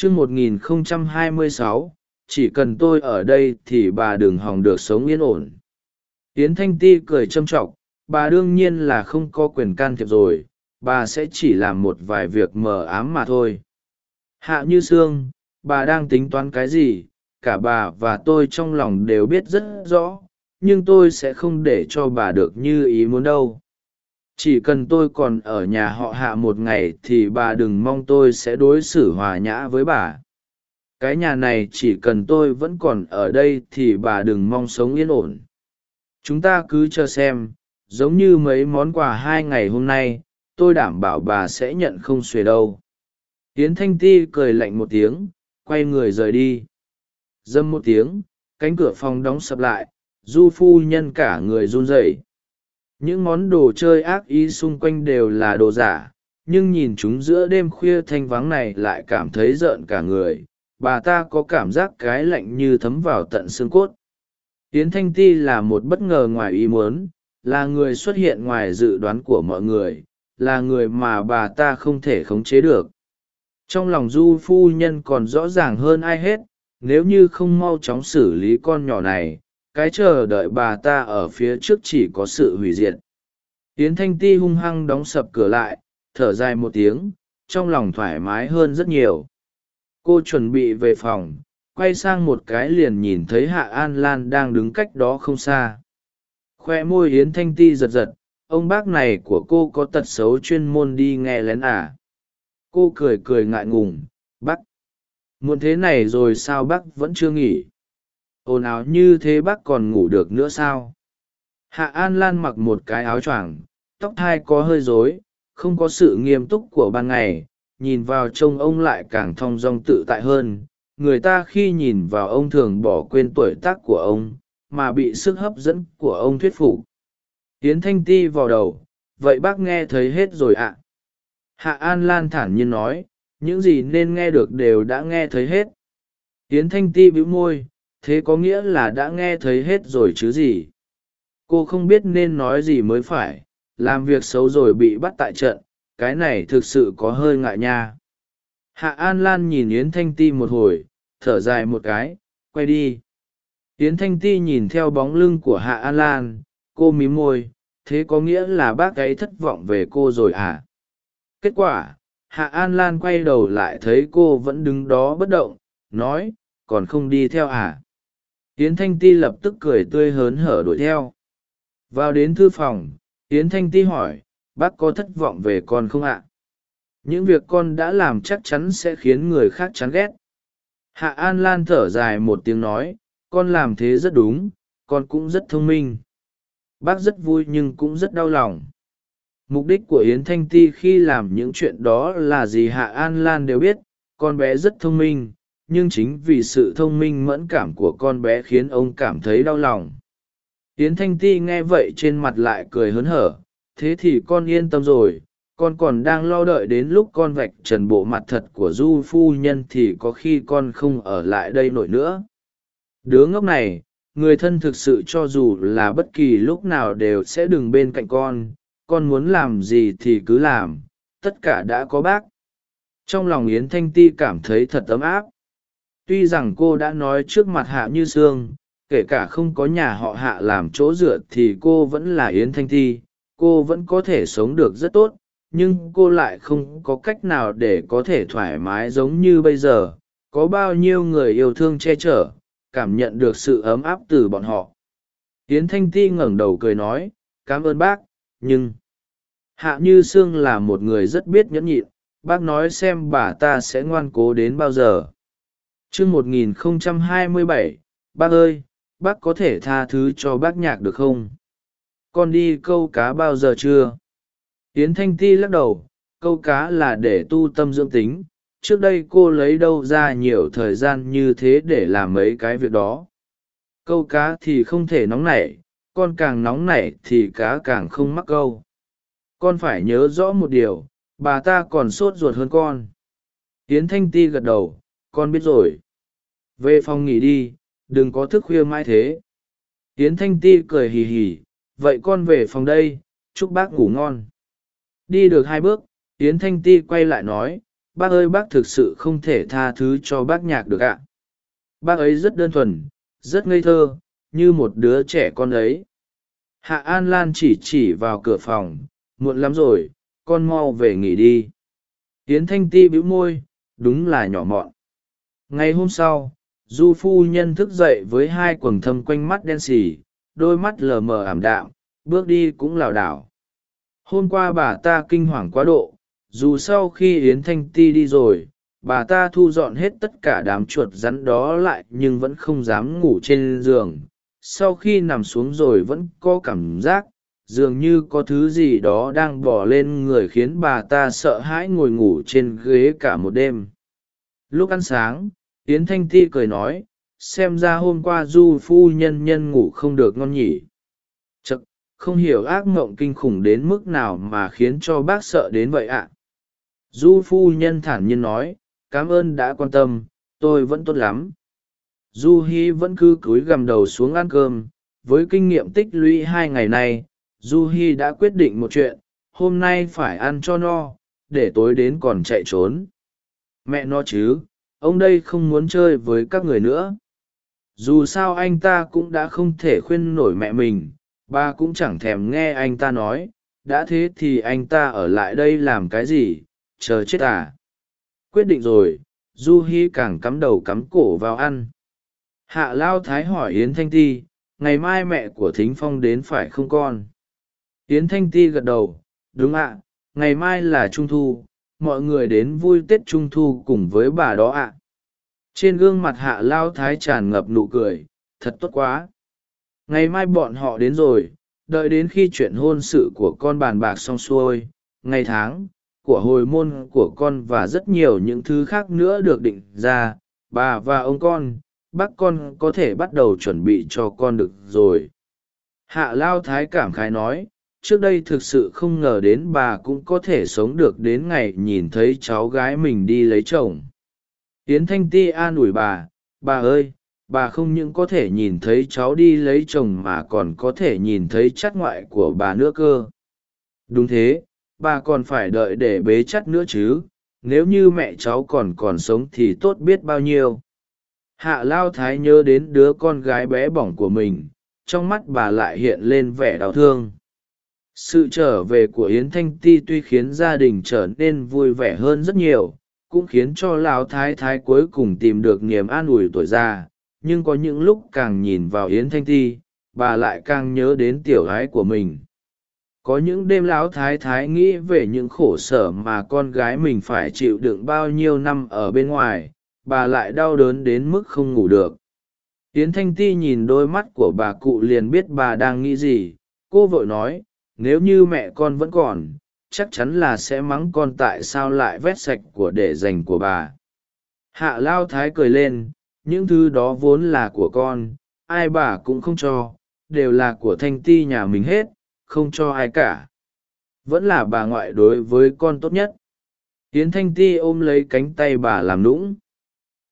chương một nghìn không trăm hai mươi sáu, chỉ cần tôi ở đây thì bà đừng hòng được sống yên ổn. Yến thanh ti cười châm t r ọ c bà đương nhiên là không có quyền can thiệp rồi, bà sẽ chỉ làm một vài việc mờ ám mà thôi. Hạ như sương, bà đang tính toán cái gì? Cả bà và tôi trong lòng đều biết rất rõ, nhưng tôi sẽ không để cho bà được như ý muốn đâu chỉ cần tôi còn ở nhà họ hạ một ngày thì bà đừng mong tôi sẽ đối xử hòa nhã với bà. Cái nhà này chỉ cần tôi vẫn còn ở đây thì bà đừng mong sống yên ổn. Chúng ta cứ chờ xem, giống như mấy món quà hai ngày hôm nay, tôi đảm bảo bà sẽ nhận không xuề đâu. Tiến thanh ti cười lạnh một tiếng, quay người rời đi. Dâm một tiếng, cánh cửa phòng đóng sập lại, du phu nhân cả người run rẩy những món đồ chơi ác ý xung quanh đều là đồ giả, nhưng nhìn chúng giữa đêm khuya thanh vắng này lại cảm thấy rợn cả người. Bà ta có cảm giác cái lạnh như thấm vào tận xương cốt. Tiến thanh ti là một bất ngờ ngoài ý muốn, là người xuất hiện ngoài dự đoán của mọi người, là người mà bà ta không thể khống chế được. Trong lòng du phu nhân còn rõ ràng hơn ai hết, nếu như không mau chóng xử lý con nhỏ này cái chờ đợi bà ta ở phía trước chỉ có sự hủy diệt. Yến thanh ti hung hăng đóng sập cửa lại, thở dài một tiếng, trong lòng thoải mái hơn rất nhiều. Cô chuẩn bị về phòng, quay sang một cái liền nhìn thấy hạ an lan đang đứng cách đó không xa. Khoe môi yến thanh ti giật giật, ông bác này của cô có tật xấu chuyên môn đi nghe lén à? Cô cười cười ngại ngùng, bác, muốn thế này rồi sao bác vẫn chưa nghỉ? Ồn ào như thế bác còn ngủ được nữa sao? Hạ an lan mặc một cái áo choàng, tóc thai có hơi rối, không có sự nghiêm túc của ban ngày, nhìn vào trông ông lại càng thong dong tự tại hơn. Người ta khi nhìn vào ông thường bỏ quên tuổi tác của ông, mà bị sức hấp dẫn của ông thuyết phục. Tiến thanh ti vào đầu, vậy bác nghe thấy hết rồi ạ. Hạ an lan thản nhiên nói, những gì nên nghe được đều đã nghe thấy hết. Tiến thanh ti bĩu môi thế có nghĩa là đã nghe thấy hết rồi chứ gì? Cô không biết nên nói gì mới phải, làm việc xấu rồi bị bắt tại trận, cái này thực sự có hơi ngại nha. Hạ an lan nhìn yến thanh ti một hồi, thở dài một cái, quay đi. Yến thanh ti nhìn theo bóng lưng của hạ an lan, cô mí môi, thế có nghĩa là bác ấy thất vọng về cô rồi à? Kết quả, hạ an lan quay đầu lại thấy cô vẫn đứng đó bất động, nói, còn không đi theo à? Yến thanh ti lập tức cười tươi hớn hở đuổi theo. Vào đến thư phòng, yến thanh ti hỏi, bác có thất vọng về con không ạ? Những việc con đã làm chắc chắn sẽ khiến người khác chán ghét. Hạ an lan thở dài một tiếng nói, con làm thế rất đúng, con cũng rất thông minh. Bác rất vui nhưng cũng rất đau lòng. Mục đích của yến thanh ti khi làm những chuyện đó là gì hạ an lan đều biết, con bé rất thông minh nhưng chính vì sự thông minh mẫn cảm của con bé khiến ông cảm thấy đau lòng. Yến thanh ti nghe vậy trên mặt lại cười hớn hở, thế thì con yên tâm rồi, con còn đang lo đợi đến lúc con vạch trần bộ mặt thật của du phu nhân thì có khi con không ở lại đây nổi nữa. Đứa ngốc này, người thân thực sự cho dù là bất kỳ lúc nào đều sẽ đừng bên cạnh con con muốn làm gì thì cứ làm, tất cả đã có bác. Trong lòng yến thanh ti cảm thấy thật ấm áp tuy rằng cô đã nói trước mặt hạ như sương, kể cả không có nhà họ hạ làm chỗ dựa thì cô vẫn là yến thanh thi, cô vẫn có thể sống được rất tốt, nhưng cô lại không có cách nào để có thể thoải mái giống như bây giờ. Có bao nhiêu người yêu thương che chở, cảm nhận được sự ấm áp từ bọn họ. Yến thanh ti ngẩng đầu cười nói, cảm ơn bác, nhưng hạ như sương là một người rất biết nhẫn nhịn, bác nói xem bà ta sẽ ngoan cố đến bao giờ chương một nghìn không trăm hai mươi bảy, bác ơi, bác có thể tha thứ cho bác nhạc được không? Con đi câu cá bao giờ chưa? Tiến thanh ti lắc đầu, câu cá là để tu tâm dưỡng tính. Trước đây cô lấy đâu ra nhiều thời gian như thế để làm mấy cái việc đó? Câu cá thì không thể nóng nảy, con càng nóng nảy thì cá càng không mắc câu. Con phải nhớ rõ một điều, bà ta còn sốt ruột hơn con. Tiến thanh ti gật đầu con biết rồi. Về phòng nghỉ đi, đừng có thức khuya mãi thế. Tiến thanh ti cười hì hì, vậy con về phòng đây, chúc bác ngủ ngon. Đi được hai bước, yến thanh ti quay lại nói, bác ơi bác thực sự không thể tha thứ cho bác nhạc được ạ. Bác ấy rất đơn thuần, rất ngây thơ, như một đứa trẻ con ấy. Hạ an lan chỉ chỉ vào cửa phòng, muộn lắm rồi, con mau về nghỉ đi. Yến thanh ti bĩu môi, đúng là nhỏ mọn ngày hôm sau du phu nhân thức dậy với hai quầng thâm quanh mắt đen sì, đôi mắt lờ mờ ảm đạm bước đi cũng lảo đảo. Hôm qua bà ta kinh hoàng quá độ dù sau khi yến thanh ti đi rồi bà ta thu dọn hết tất cả đám chuột rắn đó lại nhưng vẫn không dám ngủ trên giường. Sau khi nằm xuống rồi vẫn có cảm giác dường như có thứ gì đó đang bỏ lên người khiến bà ta sợ hãi ngồi ngủ trên ghế cả một đêm. Lúc ăn sáng yến thanh ti cười nói, xem ra hôm qua du phu nhân nhân ngủ không được ngon nhỉ. Chật không hiểu ác mộng kinh khủng đến mức nào mà khiến cho bác sợ đến vậy ạ. Du phu nhân thản nhiên nói, cảm ơn đã quan tâm, tôi vẫn tốt lắm. Du hi vẫn cứ cúi gằm đầu xuống ăn cơm, với kinh nghiệm tích lũy hai ngày nay, du hi đã quyết định một chuyện, hôm nay phải ăn cho no, để tối đến còn chạy trốn. Mẹ nó chứ ông đây không muốn chơi với các người nữa. Dù sao anh ta cũng đã không thể khuyên nổi mẹ mình. Ba cũng chẳng thèm nghe anh ta nói. Đã thế thì anh ta ở lại đây làm cái gì? Chờ chết à? Quyết định rồi. Du hi càng cắm đầu cắm cổ vào ăn. Hạ lao thái hỏi yến thanh ti, ngày mai mẹ của thính phong đến phải không con? Yến thanh ti gật đầu, đúng ạ, ngày mai là trung thu mọi người đến vui tết trung thu cùng với bà đó ạ. Trên gương mặt hạ lao thái tràn ngập nụ cười, thật tốt quá. Ngày mai bọn họ đến rồi, đợi đến khi chuyện hôn sự của con bàn bạc xong xuôi, ngày tháng, của hồi môn của con và rất nhiều những thứ khác nữa được định ra, bà và ông con, bác con có thể bắt đầu chuẩn bị cho con được rồi. Hạ lao thái cảm khái nói trước đây thực sự không ngờ đến bà cũng có thể sống được đến ngày nhìn thấy cháu gái mình đi lấy chồng. Yến thanh ti an ủi bà bà ơi, bà không những có thể nhìn thấy cháu đi lấy chồng mà còn có thể nhìn thấy chắt ngoại của bà nữa cơ. Đúng thế, bà còn phải đợi để bế chắt nữa chứ, nếu như mẹ cháu còn còn sống thì tốt biết bao nhiêu. Hạ lao thái nhớ đến đứa con gái bé bỏng của mình, trong mắt bà lại hiện lên vẻ đau thương sự trở về của yến thanh ti tuy khiến gia đình trở nên vui vẻ hơn rất nhiều, cũng khiến cho lão thái thái cuối cùng tìm được niềm an ủi tuổi già. Nhưng có những lúc càng nhìn vào yến thanh ti, bà lại càng nhớ đến tiểu gái của mình. Có những đêm lão thái thái nghĩ về những khổ sở mà con gái mình phải chịu đựng bao nhiêu năm ở bên ngoài, bà lại đau đớn đến mức không ngủ được. Yến thanh ti nhìn đôi mắt của bà cụ liền biết bà đang nghĩ gì. Cô vội nói nếu như mẹ con vẫn còn, chắc chắn là sẽ mắng con tại sao lại vét sạch của để dành của bà. Hạ lao thái cười lên, những thứ đó vốn là của con, ai bà cũng không cho, đều là của thanh ti nhà mình hết, không cho ai cả. Vẫn là bà ngoại đối với con tốt nhất. Tiến thanh ti ôm lấy cánh tay bà làm nũng.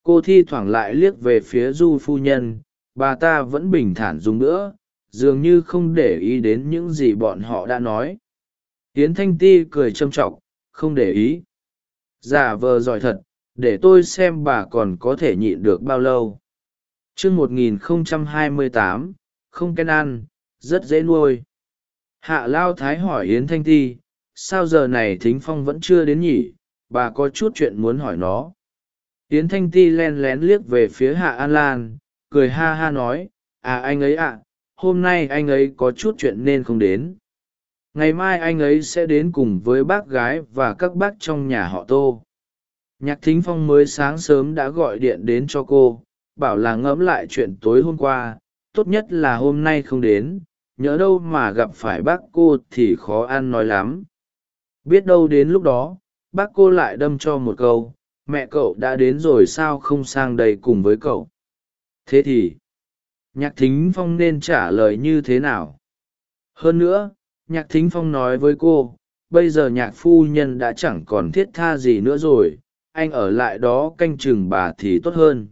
Cô thi thoảng lại liếc về phía du phu nhân, bà ta vẫn bình thản dùng nữa dường như không để ý đến những gì bọn họ đã nói. Tiến thanh ti cười châm t r ọ c không để ý. Giả vờ giỏi thật, để tôi xem bà còn có thể nhịn được bao lâu. T r ư ơ n g một nghìn không trăm hai mươi tám, không ken ăn, rất dễ nuôi. Hạ lao thái hỏi yến thanh ti, sao giờ này thính phong vẫn chưa đến nhỉ? Bà có chút chuyện muốn hỏi nó. Yến thanh ti len lén liếc về phía hạ an lan, cười ha ha nói à anh ấy ạ hôm nay anh ấy có chút chuyện nên không đến. Ngày mai anh ấy sẽ đến cùng với bác gái và các bác trong nhà họ tô. Nhạc thính phong mới sáng sớm đã gọi điện đến cho cô, bảo là ngẫm lại chuyện tối hôm qua, tốt nhất là hôm nay không đến nhỡ đâu mà gặp phải bác cô thì khó ăn nói lắm. Biết đâu đến lúc đó, bác cô lại đâm cho một câu, mẹ cậu đã đến rồi sao không sang đây cùng với cậu? Thế thì nhạc thính phong nên trả lời như thế nào? Hơn nữa, nhạc thính phong nói với cô, bây giờ nhạc phu nhân đã chẳng còn thiết tha gì nữa rồi, anh ở lại đó canh chừng bà thì tốt hơn.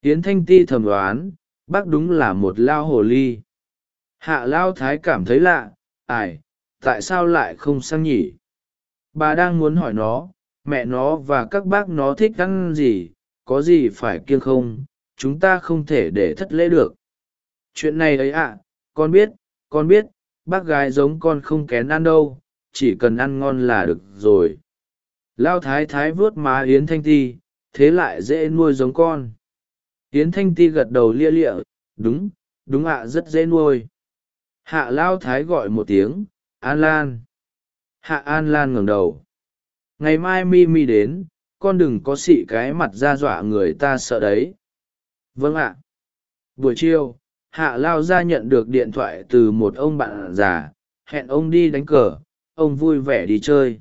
Tiến thanh ti thầm đoán, bác đúng là một lao hồ ly. Hạ lao thái cảm thấy lạ ải tại sao lại không sang nhỉ? Bà đang muốn hỏi nó, mẹ nó và các bác nó thích ăn gì, có gì phải kiêng không? Chúng ta không thể để thất lễ được chuyện này ấy ạ, con biết con biết, bác gái giống con không kén ăn đâu, chỉ cần ăn ngon là được rồi. Lao thái thái vuốt má yến thanh ti, thế lại dễ nuôi giống con. Yến thanh ti gật đầu lia lịa, đúng đúng ạ, rất dễ nuôi. Hạ lao thái gọi một tiếng, an lan. Hạ an lan ngẩng đầu. Ngày mai mi mi đến, con đừng có xị cái mặt ra dọa người ta sợ đấy. Vâng ạ. Buổi chiều hạ lao ra nhận được điện thoại từ một ông bạn già, hẹn ông đi đánh cờ, ông vui vẻ đi chơi.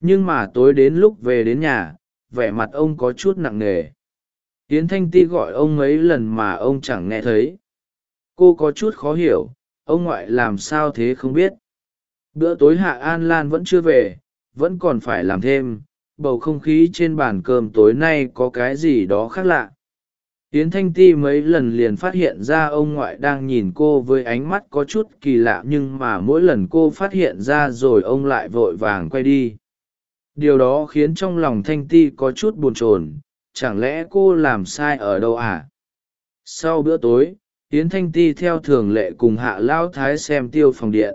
Nhưng mà tối đến lúc về đến nhà, vẻ mặt ông có chút nặng nề. Tiến thanh ti gọi ông mấy lần mà ông chẳng nghe thấy. Cô có chút khó hiểu, ông ngoại làm sao thế không biết. Bữa tối hạ an lan vẫn chưa về, vẫn còn phải làm thêm, bầu không khí trên bàn cơm tối nay có cái gì đó khác lạ yến thanh ti mấy lần liền phát hiện ra ông ngoại đang nhìn cô với ánh mắt có chút kỳ lạ nhưng mà mỗi lần cô phát hiện ra rồi ông lại vội vàng quay đi. Điều đó khiến trong lòng thanh ti có chút buồn chồn, chẳng lẽ cô làm sai ở đâu à? Sau bữa tối, yến thanh ti theo thường lệ cùng hạ lao thái xem tiêu phòng điện.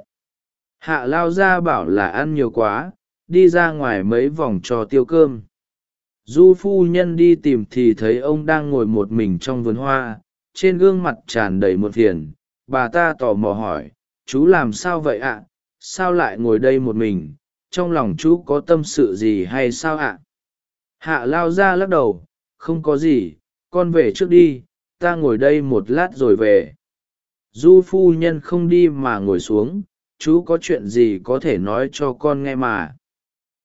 Hạ lao ra bảo là ăn nhiều quá, đi ra ngoài mấy vòng cho tiêu cơm du phu nhân đi tìm thì thấy ông đang ngồi một mình trong vườn hoa, trên gương mặt tràn đầy một phiền. Bà ta tò mò hỏi, chú làm sao vậy ạ? Sao lại ngồi đây một mình? Trong lòng chú có tâm sự gì hay sao ạ? Hạ lao ra lắc đầu, không có gì, con về trước đi, ta ngồi đây một lát rồi về. Du phu nhân không đi mà ngồi xuống, chú có chuyện gì có thể nói cho con nghe mà?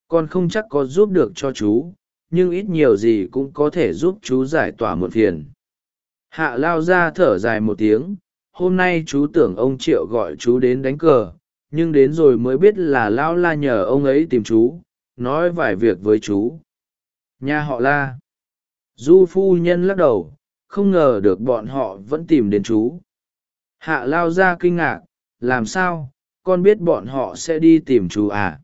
Con không chắc có giúp được cho chú nhưng ít nhiều gì cũng có thể giúp chú giải tỏa một phiền. Hạ lao ra thở dài một tiếng, hôm nay chú tưởng ông triệu gọi chú đến đánh cờ, nhưng đến rồi mới biết là lao la nhờ ông ấy tìm chú, nói vài việc với chú. Nhà họ la. Du phu nhân lắc đầu, không ngờ được bọn họ vẫn tìm đến chú. Hạ lao ra kinh ngạc, làm sao, con biết bọn họ sẽ đi tìm chú à?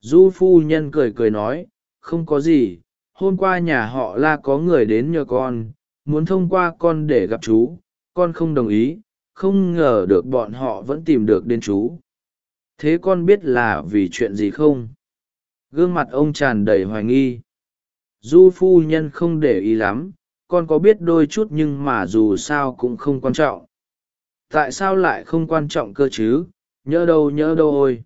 Du phu nhân cười cười nói, không có gì hôm qua nhà họ la có người đến nhờ con, muốn thông qua con để gặp chú, con không đồng ý, không ngờ được bọn họ vẫn tìm được đến chú. Thế con biết là vì chuyện gì không? Gương mặt ông tràn đầy hoài nghi. Du phu nhân không để ý lắm, con có biết đôi chút nhưng mà dù sao cũng không quan trọng. Tại sao lại không quan trọng cơ chứ? Nhớ đâu nhớ đâu ôi.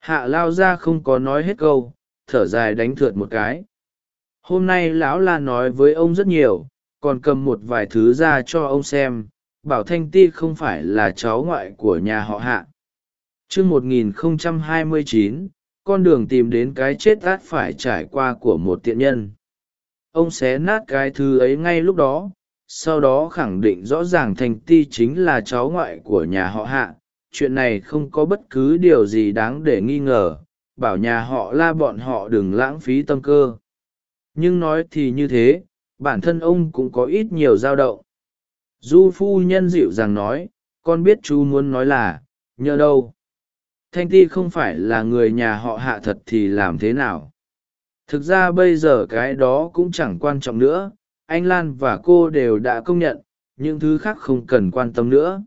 Hạ lao ra không có nói hết câu, thở dài đánh thượt một cái hôm nay lão la nói với ông rất nhiều, còn cầm một vài thứ ra cho ông xem, bảo thanh ti không phải là cháu ngoại của nhà họ hạ. Chương một nghìn không trăm hai mươi chín, con đường tìm đến cái chết át phải trải qua của một tiện nhân. Ông xé nát cái thứ ấy ngay lúc đó, sau đó khẳng định rõ ràng thanh ti chính là cháu ngoại của nhà họ hạ. Chuyện này không có bất cứ điều gì đáng để nghi ngờ, bảo nhà họ la bọn họ đừng lãng phí tâm cơ nhưng nói thì như thế, bản thân ông cũng có ít nhiều dao động. Du phu nhân dịu dàng nói, con biết chú muốn nói là, nhờ đâu? Thanh ti không phải là người nhà họ hạ thật thì làm thế nào? Thực ra bây giờ cái đó cũng chẳng quan trọng nữa, anh lan và cô đều đã công nhận, những thứ khác không cần quan tâm nữa.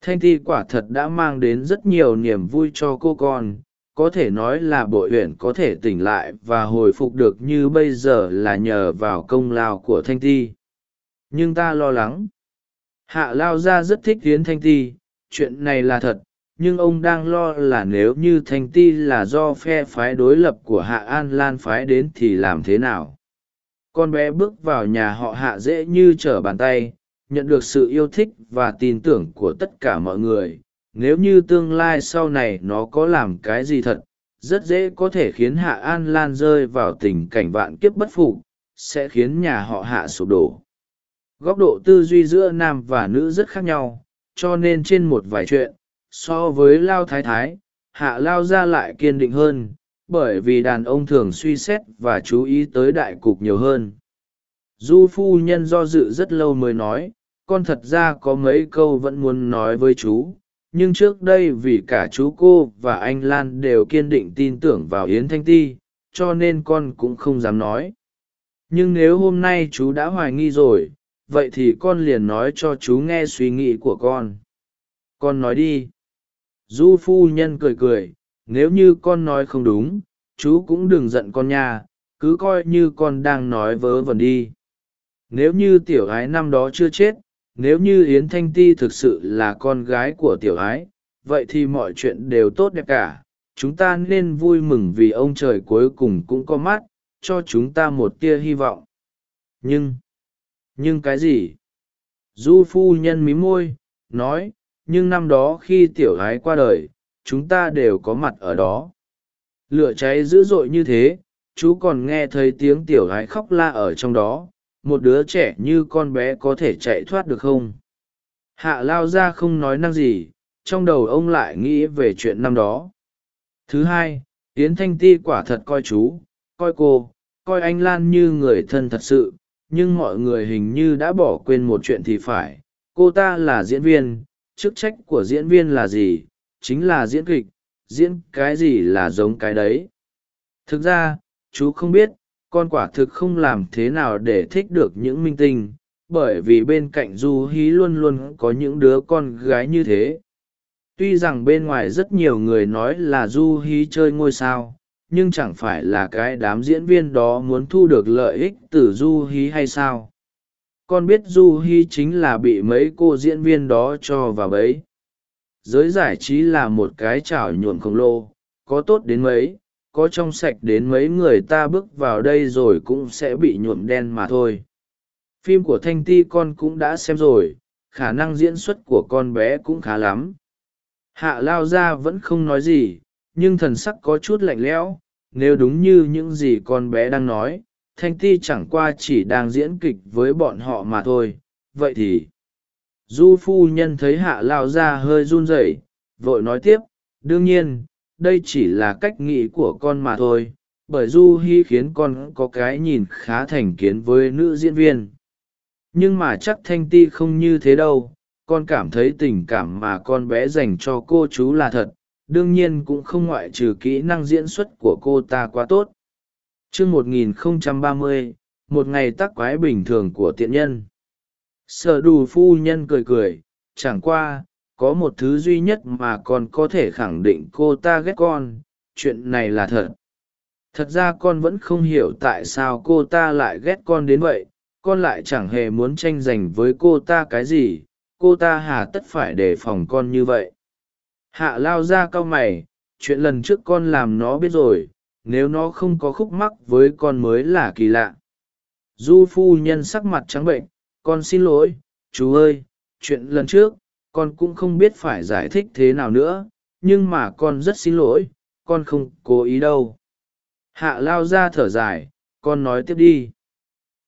Thanh ti quả thật đã mang đến rất nhiều niềm vui cho cô con có thể nói là bội huyện có thể tỉnh lại và hồi phục được như bây giờ là nhờ vào công lao của thanh ti. Nhưng ta lo lắng. Hạ lao gia rất thích hiến thanh ti, chuyện này là thật, nhưng ông đang lo là nếu như thanh ti là do phe phái đối lập của hạ an lan phái đến thì làm thế nào? Con bé bước vào nhà họ hạ dễ như trở bàn tay, nhận được sự yêu thích và tin tưởng của tất cả mọi người nếu như tương lai sau này nó có làm cái gì thật, rất dễ có thể khiến hạ an lan rơi vào tình cảnh vạn kiếp bất phục, sẽ khiến nhà họ hạ sụp đổ. Góc độ tư duy giữa nam và nữ rất khác nhau, cho nên trên một vài chuyện, so với lao thái thái, hạ lao ra lại kiên định hơn, bởi vì đàn ông thường suy xét và chú ý tới đại cục nhiều hơn. Du phu nhân do dự rất lâu mới nói, con thật ra có mấy câu vẫn muốn nói với chú nhưng trước đây vì cả chú cô và anh lan đều kiên định tin tưởng vào yến thanh ti, cho nên con cũng không dám nói. Nhưng nếu hôm nay chú đã hoài nghi rồi, vậy thì con liền nói cho chú nghe suy nghĩ của con. Con nói đi. Du phu nhân cười cười, nếu như con nói không đúng, chú cũng đừng giận con nha, cứ coi như con đang nói vớ vẩn đi. Nếu như tiểu ái năm đó chưa chết nếu như yến thanh ti thực sự là con gái của tiểu ái, vậy thì mọi chuyện đều tốt đẹp cả. Chúng ta nên vui mừng vì ông trời cuối cùng cũng có mắt, cho chúng ta một tia hy vọng. Nhưng nhưng cái gì? Du phu nhân mí môi, nói, nhưng năm đó khi tiểu gái qua đời, chúng ta đều có mặt ở đó. Lửa cháy dữ dội như thế, chú còn nghe thấy tiếng tiểu gái khóc la ở trong đó một đứa trẻ như con bé có thể chạy thoát được không? Hạ lao ra không nói năng gì, trong đầu ông lại nghĩ về chuyện năm đó. Thứ hai, yến thanh ti quả thật coi chú, coi cô, coi anh lan như người thân thật sự, nhưng mọi người hình như đã bỏ quên một chuyện thì phải. Cô ta là diễn viên, chức trách của diễn viên là gì? Chính là diễn kịch, diễn cái gì là giống cái đấy? Thực ra, chú không biết con quả thực không làm thế nào để thích được những minh tinh, bởi vì bên cạnh du hí luôn luôn có những đứa con gái như thế. Tuy rằng bên ngoài rất nhiều người nói là du hí chơi ngôi sao, nhưng chẳng phải là cái đám diễn viên đó muốn thu được lợi ích từ du hí hay sao? Con biết du hí chính là bị mấy cô diễn viên đó cho vào bấy giới giải trí là một cái chảo nhuộm khổng lồ, có tốt đến mấy có trong sạch đến mấy người ta bước vào đây rồi cũng sẽ bị nhuộm đen mà thôi. Phim của thanh ti con cũng đã xem rồi, khả năng diễn xuất của con bé cũng khá lắm. Hạ lao ra vẫn không nói gì, nhưng thần sắc có chút lạnh lẽo, nếu đúng như những gì con bé đang nói, thanh ti chẳng qua chỉ đang diễn kịch với bọn họ mà thôi. Vậy thì, du phu nhân thấy hạ lao ra hơi run rẩy, vội nói tiếp, đương nhiên đây chỉ là cách nghĩ của con mà thôi, bởi du hi khiến con có cái nhìn khá thành kiến với nữ diễn viên. Nhưng mà chắc thanh ti không như thế đâu, con cảm thấy tình cảm mà con bé dành cho cô chú là thật, đương nhiên cũng không ngoại trừ kỹ năng diễn xuất của cô ta quá tốt. Chương một nghìn không trăm ba mươi, một ngày tắc quái bình thường của tiện nhân. Sở đủ phu nhân cười cười, chẳng qua có một thứ duy nhất mà con có thể khẳng định cô ta ghét con, chuyện này là thật. Thật ra con vẫn không hiểu tại sao cô ta lại ghét con đến vậy, con lại chẳng hề muốn tranh giành với cô ta cái gì, cô ta hà tất phải đề phòng con như vậy. Hạ lao ra cau mày, chuyện lần trước con làm nó biết rồi, nếu nó không có khúc mắc với con mới là kỳ lạ. Du phu nhân sắc mặt trắng bệnh, con xin lỗi, chú ơi, chuyện lần trước con cũng không biết phải giải thích thế nào nữa, nhưng mà con rất xin lỗi, con không cố ý đâu. Hạ lao ra thở dài, con nói tiếp đi.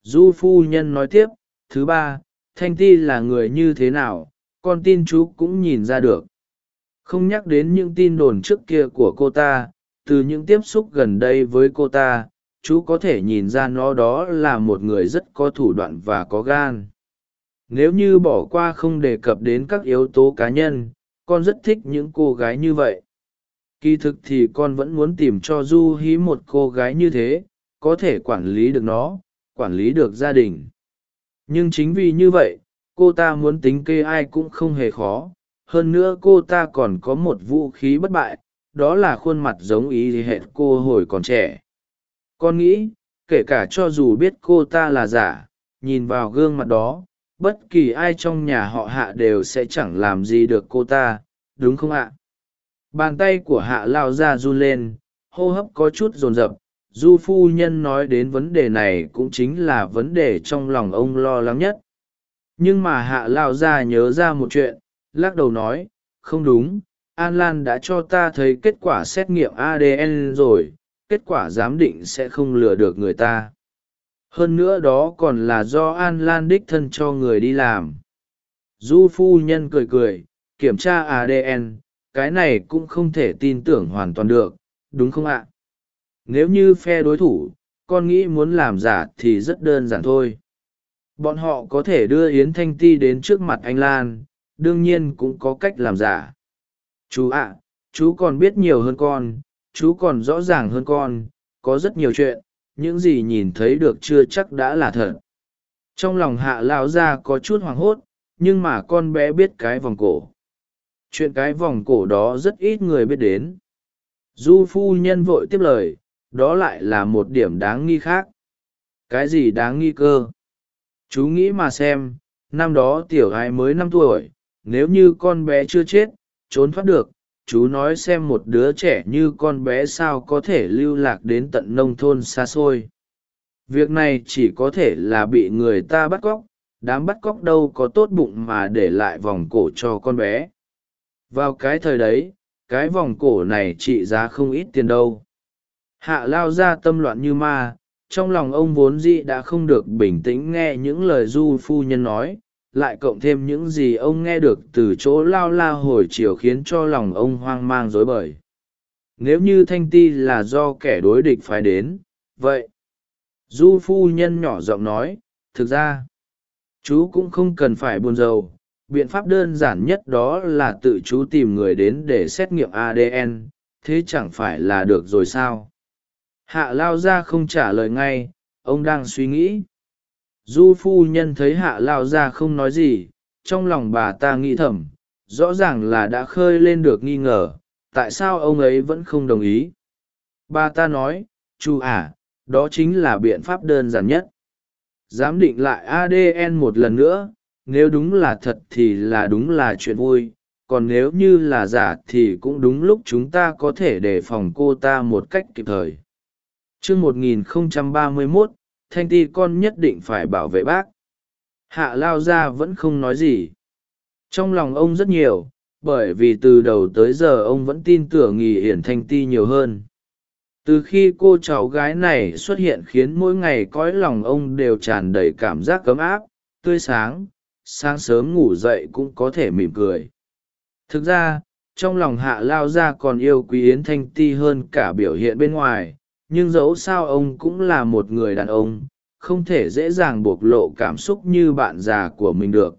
Du phu nhân nói tiếp, thứ ba, thanh ti là người như thế nào, con tin chú cũng nhìn ra được. Không nhắc đến những tin đồn trước kia của cô ta, từ những tiếp xúc gần đây với cô ta, chú có thể nhìn ra nó đó là một người rất có thủ đoạn và có gan nếu như bỏ qua không đề cập đến các yếu tố cá nhân, con rất thích những cô gái như vậy. Kỳ thực thì con vẫn muốn tìm cho du hí một cô gái như thế, có thể quản lý được nó, quản lý được gia đình. Nhưng chính vì như vậy, cô ta muốn tính kê ai cũng không hề khó. Hơn nữa cô ta còn có một vũ khí bất bại, đó là khuôn mặt giống ý hệt cô hồi còn trẻ. Con nghĩ, kể cả cho dù biết cô ta là giả, nhìn vào gương mặt đó bất kỳ ai trong nhà họ hạ đều sẽ chẳng làm gì được cô ta, đúng không ạ? Bàn tay của hạ lao ra run lên, hô hấp có chút rồn rập du phu nhân nói đến vấn đề này cũng chính là vấn đề trong lòng ông lo lắng nhất. Nhưng mà hạ lao ra nhớ ra một chuyện, lắc đầu nói, không đúng, an lan đã cho ta thấy kết quả xét nghiệm adn rồi, kết quả giám định sẽ không lừa được người ta hơn nữa đó còn là do an lan đích thân cho người đi làm. Du phu nhân cười cười, kiểm tra adn cái này cũng không thể tin tưởng hoàn toàn được, đúng không ạ? Nếu như phe đối thủ, con nghĩ muốn làm giả thì rất đơn giản thôi. Bọn họ có thể đưa yến thanh ti đến trước mặt anh lan, đương nhiên cũng có cách làm giả. Chú ạ, chú còn biết nhiều hơn con, chú còn rõ ràng hơn con, có rất nhiều chuyện những gì nhìn thấy được chưa chắc đã là thật. Trong lòng hạ lao ra có chút hoảng hốt, nhưng mà con bé biết cái vòng cổ. Chuyện cái vòng cổ đó rất ít người biết đến. Du phu nhân vội tiếp lời, đó lại là một điểm đáng nghi khác. Cái gì đáng nghi cơ? Chú nghĩ mà xem, năm đó tiểu gái mới năm tuổi, nếu như con bé chưa chết, trốn thoát được chú nói xem một đứa trẻ như con bé sao có thể lưu lạc đến tận nông thôn xa xôi. Việc này chỉ có thể là bị người ta bắt cóc, đám bắt cóc đâu có tốt bụng mà để lại vòng cổ cho con bé. Vào cái thời đấy, cái vòng cổ này trị giá không ít tiền đâu. Hạ lao ra tâm loạn như ma, trong lòng ông vốn dĩ đã không được bình tĩnh nghe những lời du phu nhân nói lại cộng thêm những gì ông nghe được từ chỗ lao la hồi chiều khiến cho lòng ông hoang mang rối bời. Nếu như thanh ti là do kẻ đối địch phải đến, vậy, du phu nhân nhỏ giọng nói, thực ra, chú cũng không cần phải buồn rầu. Biện pháp đơn giản nhất đó là tự chú tìm người đến để xét nghiệm adn thế chẳng phải là được rồi sao? Hạ lao ra không trả lời ngay, ông đang suy nghĩ du phu nhân thấy hạ lao ra không nói gì trong lòng bà ta nghĩ thầm rõ ràng là đã khơi lên được nghi ngờ tại sao ông ấy vẫn không đồng ý? Bà ta nói chú ả đó chính là biện pháp đơn giản nhất. Giám định lại adn một lần nữa nếu đúng là thật thì là đúng là chuyện vui còn nếu như là giả thì cũng đúng lúc chúng ta có thể đề phòng cô ta một cách kịp thời. Chương 1031, thanh ti con nhất định phải bảo vệ bác. Hạ lao ra vẫn không nói gì. Trong lòng ông rất nhiều, bởi vì từ đầu tới giờ ông vẫn tin tưởng nghỉ hiển thanh ti nhiều hơn. Từ khi cô cháu gái này xuất hiện khiến mỗi ngày cõi lòng ông đều tràn đầy cảm giác cấm áp, tươi sáng sáng sớm ngủ dậy cũng có thể mỉm cười. Thực ra, trong lòng hạ lao gia còn yêu quý yến thanh ti hơn cả biểu hiện bên ngoài nhưng dẫu sao ông cũng là một người đàn ông, không thể dễ dàng bộc lộ cảm xúc như bạn già của mình được.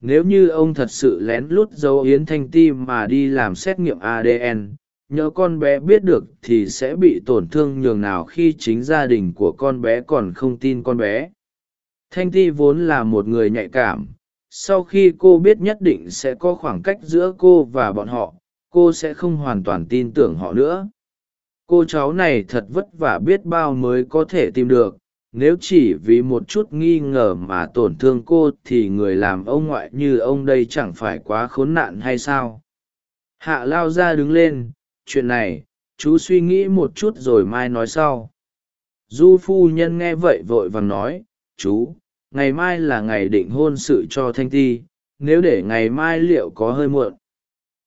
Nếu như ông thật sự lén lút giấu yến thanh ti mà đi làm xét nghiệm adn nhớ con bé biết được thì sẽ bị tổn thương nhường nào khi chính gia đình của con bé còn không tin con bé. Thanh ti vốn là một người nhạy cảm, sau khi cô biết nhất định sẽ có khoảng cách giữa cô và bọn họ, cô sẽ không hoàn toàn tin tưởng họ nữa cô cháu này thật vất vả biết bao mới có thể tìm được. Nếu chỉ vì một chút nghi ngờ mà tổn thương cô thì người làm ông ngoại như ông đây chẳng phải quá khốn nạn hay sao? Hạ lao ra đứng lên, chuyện này, chú suy nghĩ một chút rồi mai nói sau. Du phu nhân nghe vậy vội vàng nói, chú, ngày mai là ngày định hôn sự cho thanh ti, nếu để ngày mai liệu có hơi muộn?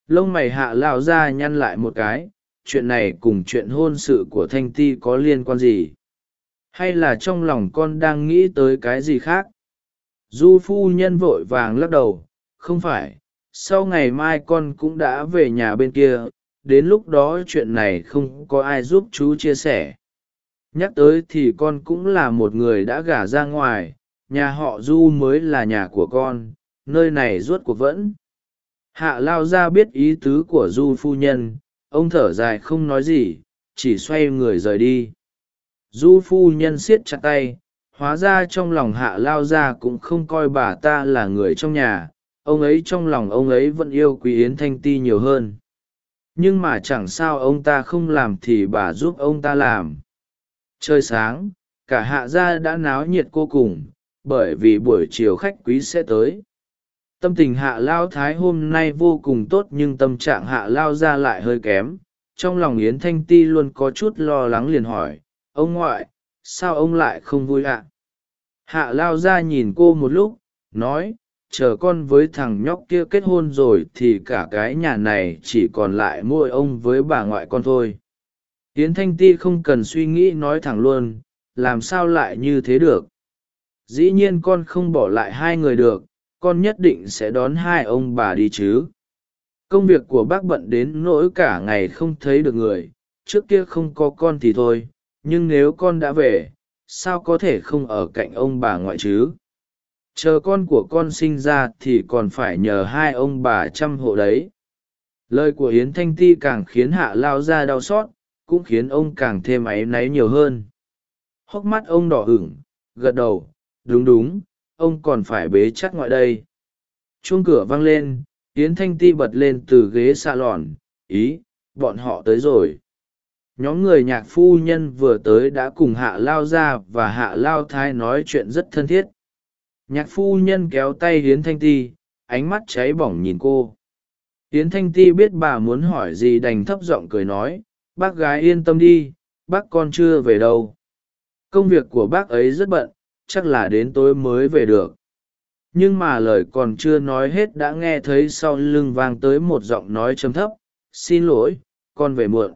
Lông mày hạ lao ra nhăn lại một cái chuyện này cùng chuyện hôn sự của thanh ti có liên quan gì? Hay là trong lòng con đang nghĩ tới cái gì khác? Du phu nhân vội vàng lắc đầu, không phải, sau ngày mai con cũng đã về nhà bên kia, đến lúc đó chuyện này không có ai giúp chú chia sẻ. Nhắc tới thì con cũng là một người đã gả ra ngoài, nhà họ du mới là nhà của con, nơi này ruốt cuộc vẫn. Hạ lao ra biết ý tứ của du phu nhân ông thở dài không nói gì, chỉ xoay người rời đi. Du phu nhân siết chặt tay, hóa ra trong lòng hạ lao ra cũng không coi bà ta là người trong nhà, ông ấy trong lòng ông ấy vẫn yêu quý yến thanh ti nhiều hơn. Nhưng mà chẳng sao ông ta không làm thì bà giúp ông ta làm. Trời sáng, cả hạ gia đã náo nhiệt cô cùng, bởi vì buổi chiều khách quý sẽ tới tâm tình hạ lao thái hôm nay vô cùng tốt nhưng tâm trạng hạ lao ra lại hơi kém. Trong lòng yến thanh ti luôn có chút lo lắng liền hỏi, ông ngoại, sao ông lại không vui ạ? Hạ lao ra nhìn cô một lúc, nói, chờ con với thằng nhóc kia kết hôn rồi thì cả cái nhà này chỉ còn lại mỗi ông với bà ngoại con thôi. Yến thanh ti không cần suy nghĩ nói thẳng luôn, làm sao lại như thế được? Dĩ nhiên con không bỏ lại hai người được con nhất định sẽ đón hai ông bà đi chứ. Công việc của bác bận đến nỗi cả ngày không thấy được người, trước kia không có con thì thôi, nhưng nếu con đã về, sao có thể không ở cạnh ông bà ngoại chứ? Chờ con của con sinh ra thì còn phải nhờ hai ông bà chăm hộ đấy. Lời của yến thanh ti càng khiến hạ lao ra đau xót, cũng khiến ông càng thêm áy náy nhiều hơn. Hốc mắt ông đỏ ửng, gật đầu, đúng đúng ông còn phải bế chắc ngoại đây. Chuông cửa vang lên, yến thanh ti bật lên từ ghế xa lòn, ý, bọn họ tới rồi. Nhóm người nhạc phu nhân vừa tới đã cùng hạ lao ra và hạ lao thái nói chuyện rất thân thiết. Nhạc phu nhân kéo tay hiến thanh ti, ánh mắt cháy bỏng nhìn cô. Hiến thanh ti biết bà muốn hỏi gì đành thấp giọng cười nói, bác gái yên tâm đi, bác con chưa về đâu. Công việc của bác ấy rất bận chắc là đến tối mới về được. Nhưng mà lời còn chưa nói hết đã nghe thấy sau lưng vang tới một giọng nói chấm thấp, xin lỗi, con về muộn.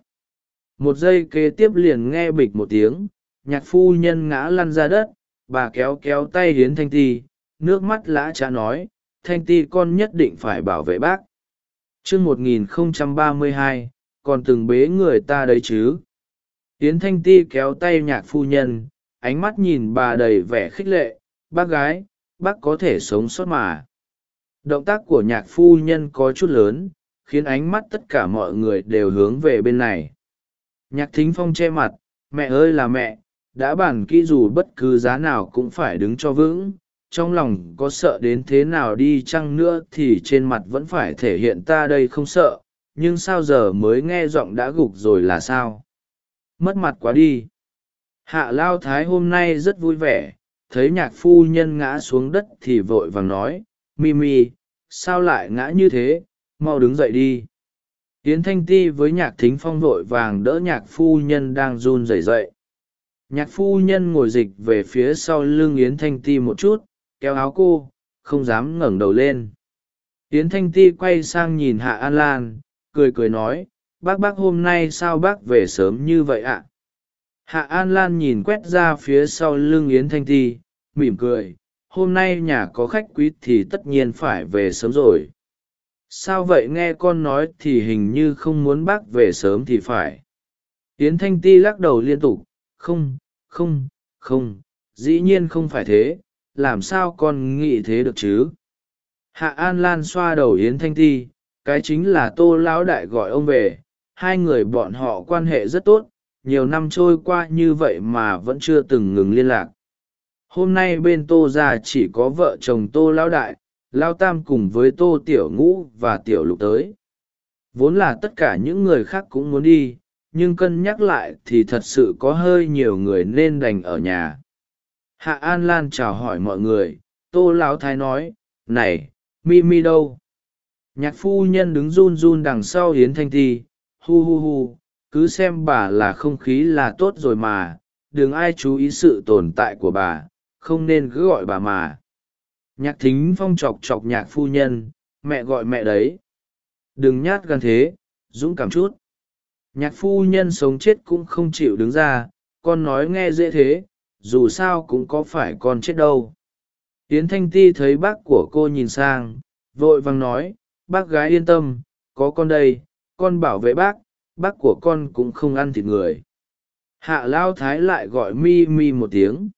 Một giây kế tiếp liền nghe bịch một tiếng, nhạc phu nhân ngã lăn ra đất, bà kéo kéo tay hiến thanh ti, nước mắt lã cha nói, thanh ti con nhất định phải bảo vệ bác. Chương một nghìn không trăm ba mươi hai, còn từng bế người ta đấy chứ? Hiến thanh ti kéo tay nhạc phu nhân ánh mắt nhìn bà đầy vẻ khích lệ, bác gái, bác có thể sống sót mà. Động tác của nhạc phu nhân có chút lớn, khiến ánh mắt tất cả mọi người đều hướng về bên này. Nhạc thính phong che mặt, mẹ ơi là mẹ, đã bàn kỹ dù bất cứ giá nào cũng phải đứng cho vững, trong lòng có sợ đến thế nào đi chăng nữa thì trên mặt vẫn phải thể hiện ta đây không sợ, nhưng sao giờ mới nghe giọng đã gục rồi là sao? Mất mặt quá đi hạ lao thái hôm nay rất vui vẻ, thấy nhạc phu nhân ngã xuống đất thì vội vàng nói mimi sao lại ngã như thế? Mau đứng dậy đi. Yến thanh ti với nhạc thính phong vội vàng đỡ nhạc phu nhân đang run rẩy dậy. Nhạc phu nhân ngồi dịch về phía sau lưng yến thanh ti một chút, kéo áo cô, không dám ngẩng đầu lên. Yến thanh ti quay sang nhìn hạ an lan, cười cười nói, bác bác hôm nay sao bác về sớm như vậy ạ? Hạ an lan nhìn quét ra phía sau lưng yến thanh ti, mỉm cười, hôm nay nhà có khách quý thì tất nhiên phải về sớm rồi. Sao vậy nghe con nói thì hình như không muốn bác về sớm thì phải. Yến thanh ti lắc đầu liên tục, không không không, dĩ nhiên không phải thế, làm sao con nghĩ thế được chứ? Hạ an lan xoa đầu yến thanh ti, cái chính là tô lão đại gọi ông về, hai người bọn họ quan hệ rất tốt nhiều năm trôi qua như vậy mà vẫn chưa từng ngừng liên lạc. Hôm nay bên tô ra chỉ có vợ chồng tô lão đại lao tam cùng với tô tiểu ngũ và tiểu lục tới. Vốn là tất cả những người khác cũng muốn đi, nhưng cân nhắc lại thì thật sự có hơi nhiều người nên đành ở nhà. Hạ an lan chào hỏi mọi người, tô lão thái nói, này, mi mi đâu? Nhạc phu nhân đứng run run đằng sau hiến thanh ti, hu hu hu cứ xem bà là không khí là tốt rồi mà, đừng ai chú ý sự tồn tại của bà, không nên cứ gọi bà mà. Nhạc thính phong chọc chọc nhạc phu nhân, mẹ gọi mẹ đấy. Đừng nhát gan thế, dũng cảm chút. Nhạc phu nhân sống chết cũng không chịu đứng ra, con nói nghe dễ thế, dù sao cũng có phải con chết đâu. Tiến thanh ti thấy bác của cô nhìn sang, vội vàng nói, bác gái yên tâm, có con đây, con bảo vệ bác bác của con cũng không ăn thịt người. Hạ lao thái lại gọi mi mi một tiếng.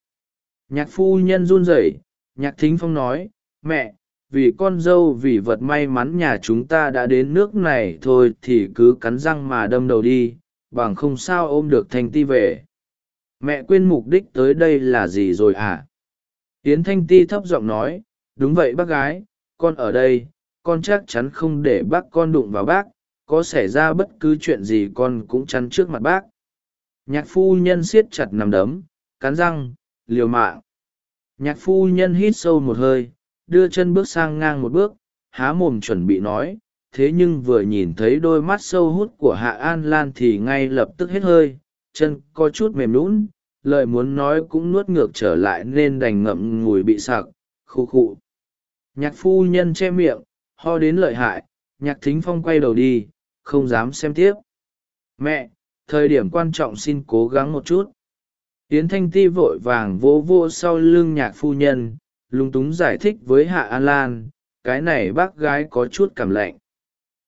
Nhạc phu nhân run rẩy, nhạc thính phong nói, mẹ, vì con dâu, vì vật may mắn nhà chúng ta đã đến nước này thôi thì cứ cắn răng mà đâm đầu đi, bằng không sao ôm được thanh ti về. Mẹ quên mục đích tới đây là gì rồi à? Yến thanh ti thấp giọng nói, đúng vậy bác gái, con ở đây, con chắc chắn không để bác con đụng vào bác có xảy ra bất cứ chuyện gì con cũng chắn trước mặt bác. Nhạc phu nhân siết chặt nằm đấm, cắn răng, liều mạng. Nhạc phu nhân hít sâu một hơi, đưa chân bước sang ngang một bước, há mồm chuẩn bị nói, thế nhưng vừa nhìn thấy đôi mắt sâu hút của hạ an lan thì ngay lập tức hết hơi, chân có chút mềm lún lời muốn nói cũng nuốt ngược trở lại nên đành ngậm ngùi bị sặc khô khụ nhạc phu nhân che miệng, ho đến lợi hại, nhạc thính phong quay đầu đi không dám xem tiếp. Mẹ, thời điểm quan trọng xin cố gắng một chút. Yến thanh ti vội vàng vỗ vô sau lưng nhạc phu nhân, lúng túng giải thích với hạ an lan, cái này bác gái có chút cảm lạnh.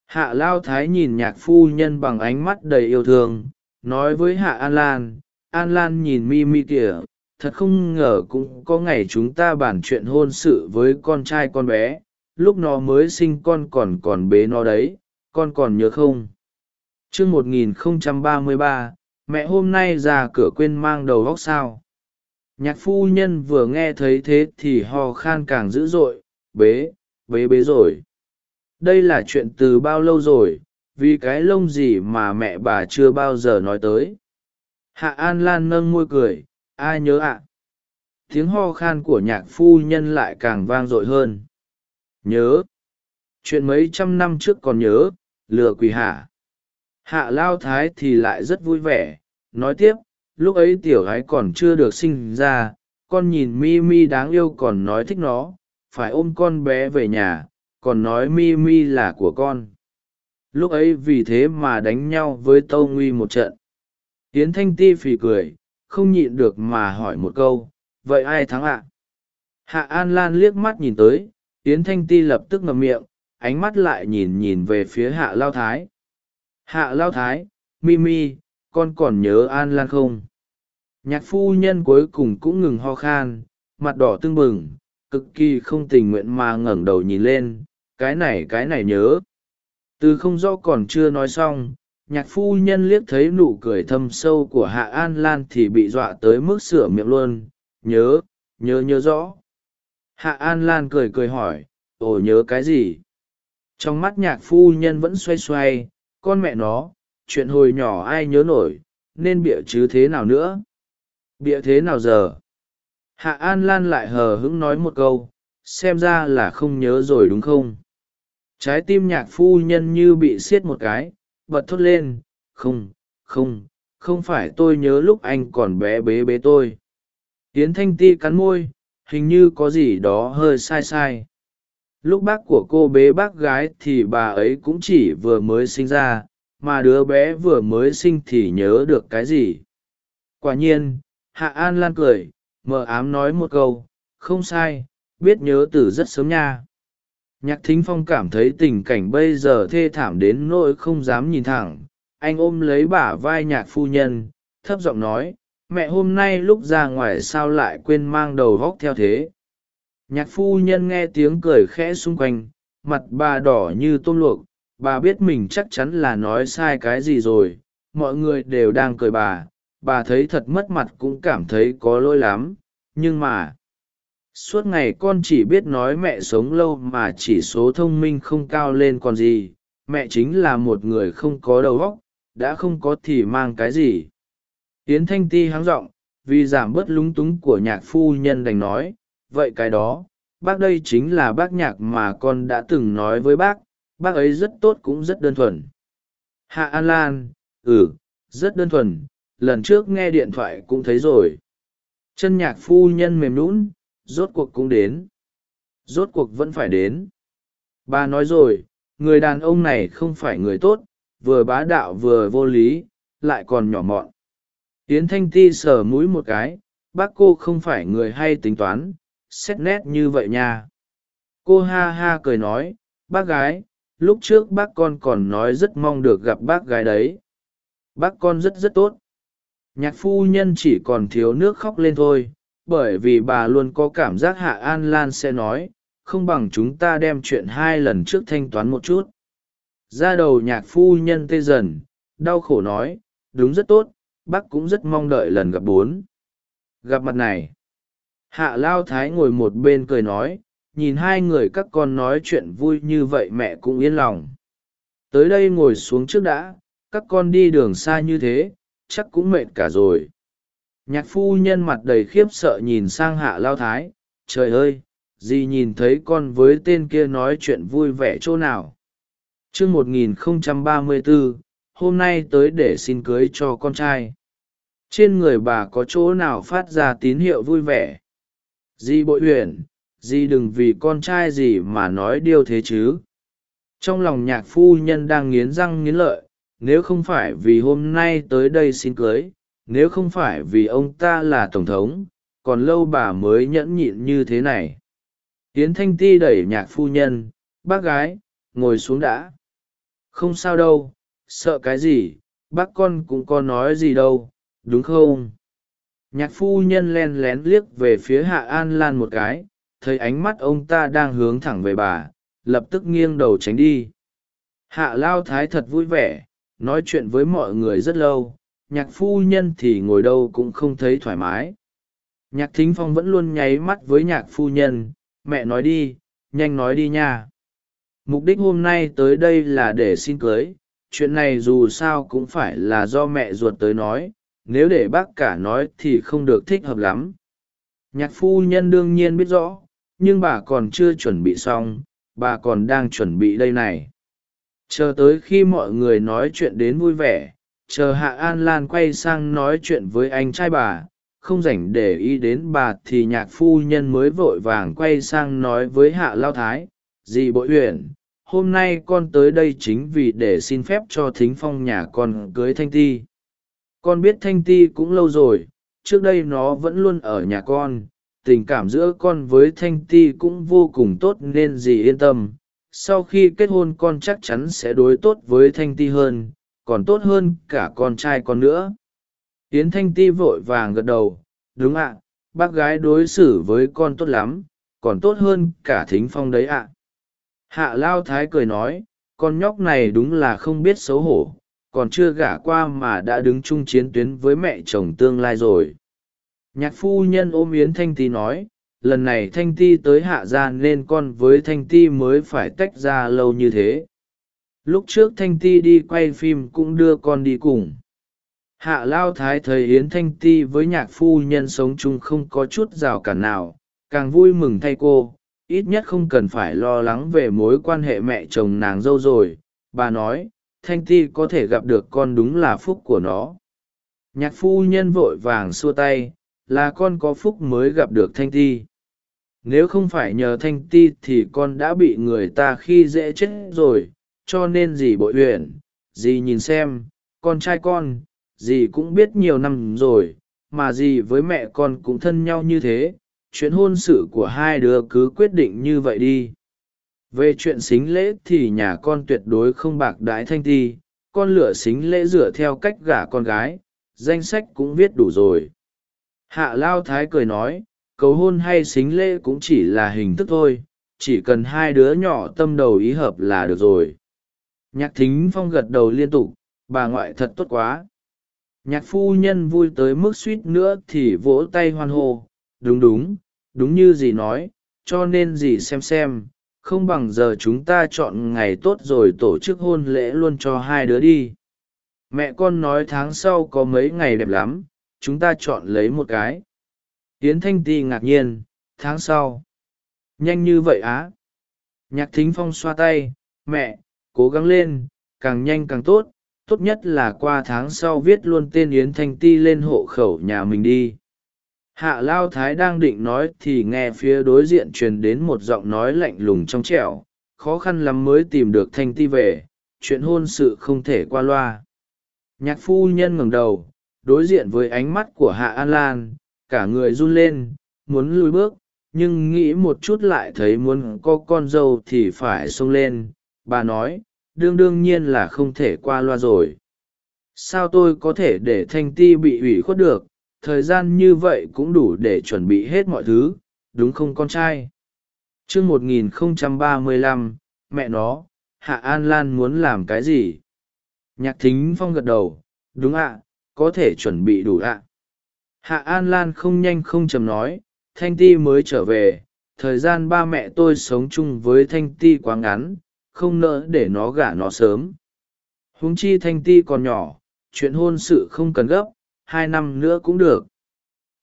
Hạ lao thái nhìn nhạc phu nhân bằng ánh mắt đầy yêu thương, nói với hạ an lan an lan nhìn mi mi kìa, thật không ngờ cũng có ngày chúng ta bàn chuyện hôn sự với con trai con bé, lúc nó mới sinh con còn còn bế nó đấy con còn nhớ không? Chương một nghìn không trăm ba mươi ba, mẹ hôm nay ra cửa quên mang đầu góc sao? Nhạc phu nhân vừa nghe thấy thế thì ho khan càng dữ dội, bế bế bế rồi. Đây là chuyện từ bao lâu rồi? Vì cái lông gì mà mẹ bà chưa bao giờ nói tới? Hạ an lan nâng môi cười, ai nhớ ạ? Tiếng ho khan của nhạc phu nhân lại càng vang dội hơn. Nhớ. Chuyện mấy trăm năm trước còn nhớ lừa quỳ hạ. Hạ lao thái thì lại rất vui vẻ, nói tiếp, lúc ấy tiểu gái còn chưa được sinh ra, con nhìn mi mi đáng yêu còn nói thích nó, phải ôm con bé về nhà, còn nói mi mi là của con. Lúc ấy vì thế mà đánh nhau với tâu nguy một trận. Tiến thanh ti phì cười, không nhịn được mà hỏi một câu, vậy ai thắng ạ? Hạ an lan liếc mắt nhìn tới tiến thanh ti lập tức ngậm miệng ánh mắt lại nhìn nhìn về phía hạ lao thái. Hạ lao thái mi mi con còn nhớ an lan không? Nhạc phu nhân cuối cùng cũng ngừng ho khan, mặt đỏ tưng bừng, cực kỳ không tình nguyện mà ngẩng đầu nhìn lên. Cái này cái này nhớ. Từ không rõ còn chưa nói xong, nhạc phu nhân liếc thấy nụ cười thâm sâu của hạ an lan thì bị dọa tới mức sửa miệng luôn. Nhớ nhớ nhớ rõ. Hạ an lan cười cười hỏi, ồ, nhớ cái gì? Trong mắt nhạc phu nhân vẫn xoay xoay, con mẹ nó, chuyện hồi nhỏ ai nhớ nổi, nên bịa chứ thế nào nữa? Bịa thế nào giờ? Hạ an lan lại hờ hững nói một câu, xem ra là không nhớ rồi đúng không? Trái tim nhạc phu nhân như bị xiết một cái, bật thốt lên, không không không phải tôi nhớ lúc anh còn bé bế bế tôi. Tiến thanh ti cắn môi, hình như có gì đó hơi sai sai lúc bác của cô bế bác gái thì bà ấy cũng chỉ vừa mới sinh ra, mà đứa bé vừa mới sinh thì nhớ được cái gì? Quả nhiên, hạ an lan cười, mờ ám nói một câu, không sai, biết nhớ từ rất sớm nha. Nhạc thính phong cảm thấy tình cảnh bây giờ thê thảm đến nỗi không dám nhìn thẳng. Anh ôm lấy bả vai nhạc phu nhân, thấp giọng nói, mẹ hôm nay lúc ra ngoài sao lại quên mang đầu vóc theo thế? Nhạc phu nhân nghe tiếng cười khẽ xung quanh, mặt bà đỏ như tôm luộc, bà biết mình chắc chắn là nói sai cái gì rồi, mọi người đều đang cười bà bà thấy thật mất mặt cũng cảm thấy có lỗi lắm, nhưng mà, suốt ngày con chỉ biết nói mẹ sống lâu mà chỉ số thông minh không cao lên còn gì, mẹ chính là một người không có đầu óc, đã không có thì mang cái gì. Yến thanh ti háng r ộ n g vì giảm bớt lúng túng của nhạc phu nhân đành nói vậy cái đó, bác đây chính là bác nhạc mà con đã từng nói với bác bác ấy rất tốt cũng rất đơn thuần. Hạ an lan ừ rất đơn thuần, lần trước nghe điện thoại cũng thấy rồi. Chân nhạc phu nhân mềm lún rốt cuộc cũng đến. Rốt cuộc vẫn phải đến. Bà nói rồi, người đàn ông này không phải người tốt, vừa bá đạo vừa vô lý, lại còn nhỏ mọn. Yến thanh ti sờ mũi một cái, bác cô không phải người hay tính toán xét nét như vậy nha. Cô ha ha cười nói, bác gái, lúc trước bác con còn nói rất mong được gặp bác gái đấy. Bác con rất rất tốt. Nhạc phu nhân chỉ còn thiếu nước khóc lên thôi, bởi vì bà luôn có cảm giác hạ an lan sẽ nói, không bằng chúng ta đem chuyện hai lần trước thanh toán một chút. Ra đầu nhạc phu nhân tê dần, đau khổ nói, đúng rất tốt, bác cũng rất mong đợi lần gặp bốn. Gặp mặt này hạ lao thái ngồi một bên cười nói, nhìn hai người các con nói chuyện vui như vậy mẹ cũng yên lòng. Tới đây ngồi xuống trước đã, các con đi đường xa như thế, chắc cũng mệt cả rồi. Nhạc phu nhân mặt đầy khiếp sợ nhìn sang hạ lao thái, trời ơi, dì nhìn thấy con với tên kia nói chuyện vui vẻ chỗ nào. T r ư ơ n g một nghìn không trăm ba mươi bốn hôm nay tới để xin cưới cho con trai. Trên người bà có chỗ nào phát ra tín hiệu vui vẻ? Dì bội huyền dì đừng vì con trai gì mà nói điều thế chứ. Trong lòng nhạc phu nhân đang nghiến răng nghiến lợi, nếu không phải vì hôm nay tới đây xin cưới, nếu không phải vì ông ta là tổng thống, còn lâu bà mới nhẫn nhịn như thế này. Tiến thanh ti đẩy nhạc phu nhân, bác gái, ngồi xuống đã. Không sao đâu, sợ cái gì, bác con cũng có nói gì đâu, đúng không? Nhạc phu nhân len lén liếc về phía hạ an lan một cái, thấy ánh mắt ông ta đang hướng thẳng về bà, lập tức nghiêng đầu tránh đi. Hạ lao thái thật vui vẻ, nói chuyện với mọi người rất lâu, nhạc phu nhân thì ngồi đâu cũng không thấy thoải mái. Nhạc thính phong vẫn luôn nháy mắt với nhạc phu nhân, mẹ nói đi, nhanh nói đi nha. Mục đích hôm nay tới đây là để xin cưới, chuyện này dù sao cũng phải là do mẹ ruột tới nói nếu để bác cả nói thì không được thích hợp lắm. Nhạc phu nhân đương nhiên biết rõ, nhưng bà còn chưa chuẩn bị xong, bà còn đang chuẩn bị đây này. Chờ tới khi mọi người nói chuyện đến vui vẻ, chờ hạ an lan quay sang nói chuyện với anh trai bà, không rảnh để ý đến bà thì nhạc phu nhân mới vội vàng quay sang nói với hạ lao thái, dì bội huyền hôm nay con tới đây chính vì để xin phép cho thính phong nhà con cưới thanh ti con biết thanh ti cũng lâu rồi, trước đây nó vẫn luôn ở nhà con, tình cảm giữa con với thanh ti cũng vô cùng tốt nên dì yên tâm. Sau khi kết hôn con chắc chắn sẽ đối tốt với thanh ti hơn, còn tốt hơn cả con trai con nữa. Yến thanh ti vội vàng gật đầu, đúng ạ, bác gái đối xử với con tốt lắm, còn tốt hơn cả thính phong đấy ạ. Hạ lao thái cười nói, con nhóc này đúng là không biết xấu hổ còn chưa gả qua mà đã đứng chung chiến tuyến với mẹ chồng tương lai rồi. Nhạc phu nhân ôm yến thanh ti nói, lần này thanh ti tới hạ gia nên con với thanh ti mới phải tách ra lâu như thế. Lúc trước thanh ti đi quay phim cũng đưa con đi cùng. Hạ lao thái thấy yến thanh ti với nhạc phu nhân sống chung không có chút rào cản nào, càng vui mừng thay cô, ít nhất không cần phải lo lắng về mối quan hệ mẹ chồng nàng dâu rồi. Bà nói thanh ti có thể gặp được con đúng là phúc của nó. Nhạc phu nhân vội vàng xua tay, là con có phúc mới gặp được thanh ti. Nếu không phải nhờ thanh ti thì con đã bị người ta khi dễ chết rồi, cho nên dì bội huyện dì nhìn xem, con trai con, dì cũng biết nhiều năm rồi, mà dì với mẹ con cũng thân nhau như thế, chuyện hôn sự của hai đứa cứ quyết định như vậy đi về chuyện xính lễ thì nhà con tuyệt đối không bạc đái thanh ti, con lựa xính lễ dựa theo cách gả con gái, danh sách cũng viết đủ rồi. Hạ lao thái cười nói, cầu hôn hay xính lễ cũng chỉ là hình thức thôi, chỉ cần hai đứa nhỏ tâm đầu ý hợp là được rồi. Nhạc thính phong gật đầu liên tục, bà ngoại thật tốt quá. Nhạc phu nhân vui tới mức suýt nữa thì vỗ tay hoan hô, đúng đúng đúng như dì nói, cho nên dì xem xem không bằng giờ chúng ta chọn ngày tốt rồi tổ chức hôn lễ luôn cho hai đứa đi. Mẹ con nói tháng sau có mấy ngày đẹp lắm, chúng ta chọn lấy một cái. Yến thanh ti ngạc nhiên, tháng sau. Nhanh như vậy á? Nhạc thính phong xoa tay, mẹ, cố gắng lên, càng nhanh càng tốt tốt nhất là qua tháng sau viết luôn tên yến thanh ti lên hộ khẩu nhà mình đi hạ lao thái đang định nói thì nghe phía đối diện truyền đến một giọng nói lạnh lùng trong trẻo, khó khăn lắm mới tìm được thanh ti về, chuyện hôn sự không thể qua loa. Nhạc phu nhân ngẩng đầu, đối diện với ánh mắt của hạ an lan, cả người run lên, muốn lùi bước, nhưng nghĩ một chút lại thấy muốn có con dâu thì phải xông lên. Bà nói, đương đương nhiên là không thể qua loa rồi. Sao tôi có thể để thanh ti bị ủy khuất được? Thời gian như vậy cũng đủ để chuẩn bị hết mọi thứ, đúng không con trai? T r ư ơ n g một nghìn không trăm ba mươi lăm, mẹ nó, hạ an lan muốn làm cái gì? Nhạc thính phong gật đầu, đúng ạ, có thể chuẩn bị đủ ạ. Hạ an lan không nhanh không chầm nói, thanh ti mới trở về, thời gian ba mẹ tôi sống chung với thanh ti quá ngắn, không nỡ để nó gả nó sớm. Huống chi thanh ti còn nhỏ, chuyện hôn sự không cần gấp hai năm nữa cũng được.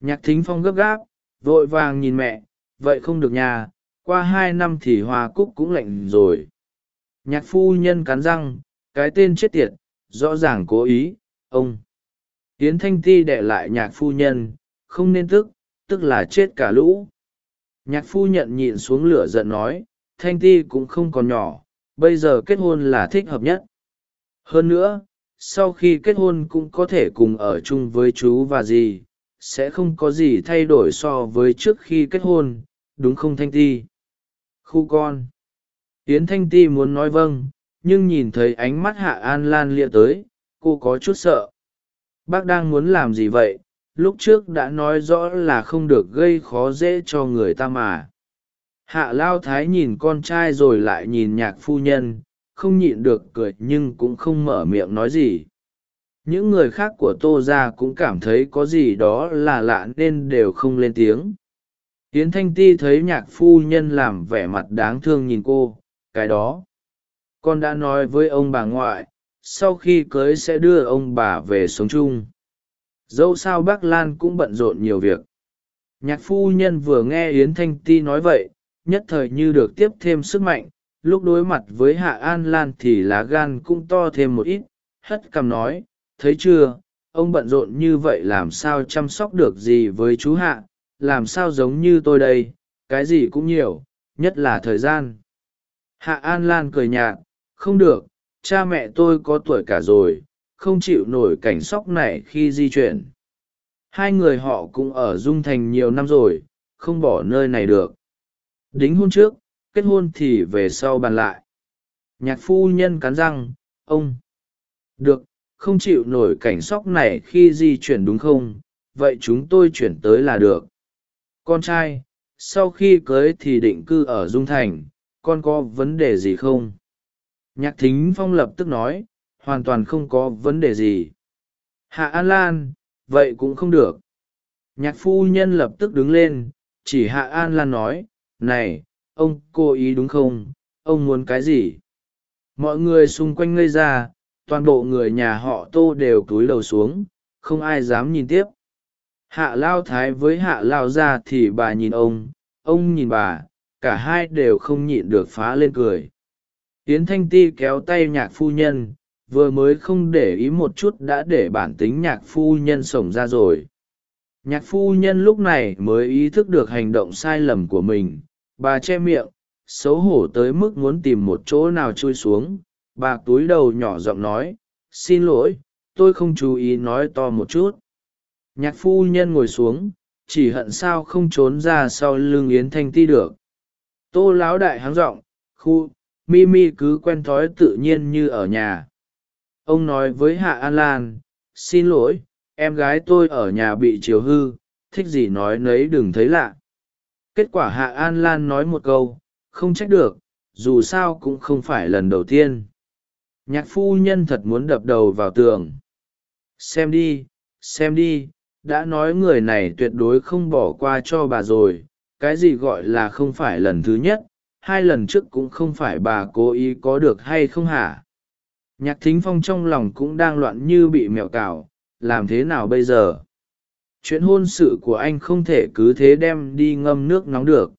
Nhạc thính phong gấp gáp, vội vàng nhìn mẹ, vậy không được nhà, qua hai năm thì hoa cúc cũng lạnh rồi. Nhạc phu nhân cắn răng, cái tên chết tiệt, rõ ràng cố ý, ông. Yến thanh ti đệ lại nhạc phu nhân, không nên tức tức là chết cả lũ. Nhạc phu nhận nhịn xuống lửa giận nói, thanh ti cũng không còn nhỏ, bây giờ kết hôn là thích hợp nhất. Hơn nữa sau khi kết hôn cũng có thể cùng ở chung với chú và dì, sẽ không có gì thay đổi so với trước khi kết hôn, đúng không thanh ti? Khu con. Yến thanh ti muốn nói vâng nhưng nhìn thấy ánh mắt hạ an lan lia tới, cô có chút sợ. Bác đang muốn làm gì vậy? Lúc trước đã nói rõ là không được gây khó dễ cho người ta mà. Hạ lao thái nhìn con trai rồi lại nhìn nhạc phu nhân không nhịn được cười nhưng cũng không mở miệng nói gì. Những người khác của tô ra cũng cảm thấy có gì đó là lạ nên đều không lên tiếng. Yến thanh ti thấy nhạc phu nhân làm vẻ mặt đáng thương nhìn cô, cái đó. Con đã nói với ông bà ngoại, sau khi cưới sẽ đưa ông bà về sống chung. Dẫu sao bác lan cũng bận rộn nhiều việc. Nhạc phu nhân vừa nghe yến thanh ti nói vậy, nhất thời như được tiếp thêm sức mạnh lúc đối mặt với hạ an lan thì lá gan cũng to thêm một ít, hất cằm nói, thấy chưa, ông bận rộn như vậy làm sao chăm sóc được gì với chú hạ, làm sao giống như tôi đây, cái gì cũng nhiều, nhất là thời gian. Hạ an lan cười nhạt, không được, cha mẹ tôi có tuổi cả rồi, không chịu nổi cảnh sóc này khi di chuyển. Hai người họ cũng ở dung thành nhiều năm rồi, không bỏ nơi này được. Đính hôn trước kết hôn thì về sau bàn lại. Nhạc phu nhân cắn răng, ông. Được, không chịu nổi cảnh sóc này khi di chuyển đúng không? Vậy chúng tôi chuyển tới là được. Con trai, sau khi cưới thì định cư ở dung thành, con có vấn đề gì không? Nhạc thính phong lập tức nói, hoàn toàn không có vấn đề gì. Hạ an lan, vậy cũng không được. Nhạc phu nhân lập tức đứng lên, chỉ hạ an lan nói, này ông cố ý đúng không? Ông muốn cái gì? Mọi người xung quanh ngây ra, toàn bộ người nhà họ tô đều cúi đầu xuống, không ai dám nhìn tiếp. Hạ lao thái với hạ lao ra thì bà nhìn ông ông nhìn bà, cả hai đều không nhịn được phá lên cười. Tiến thanh ti kéo tay nhạc phu nhân, vừa mới không để ý một chút đã để bản tính nhạc phu nhân sổng ra rồi. Nhạc phu nhân lúc này mới ý thức được hành động sai lầm của mình bà che miệng, xấu hổ tới mức muốn tìm một chỗ nào trôi xuống. Bà túi đầu nhỏ giọng nói, xin lỗi, tôi không chú ý nói to một chút. Nhạc phu nhân ngồi xuống, chỉ hận sao không trốn ra sau lưng yến thanh ti được. Tô láo đại háng r ộ n g khu, mi mi cứ quen thói tự nhiên như ở nhà. Ông nói với hạ an lan, xin lỗi, em gái tôi ở nhà bị chiều hư, thích gì nói nấy đừng thấy lạ kết quả hạ an lan nói một câu, không trách được, dù sao cũng không phải lần đầu tiên. Nhạc phu nhân thật muốn đập đầu vào tường. Xem đi xem đi, đã nói người này tuyệt đối không bỏ qua cho bà rồi, cái gì gọi là không phải lần thứ nhất, hai lần trước cũng không phải bà cố ý có được hay không hả? Nhạc thính phong trong lòng cũng đang loạn như bị mẹo cào, làm thế nào bây giờ? Chuyện hôn sự của anh không thể cứ thế đem đi ngâm nước nóng được.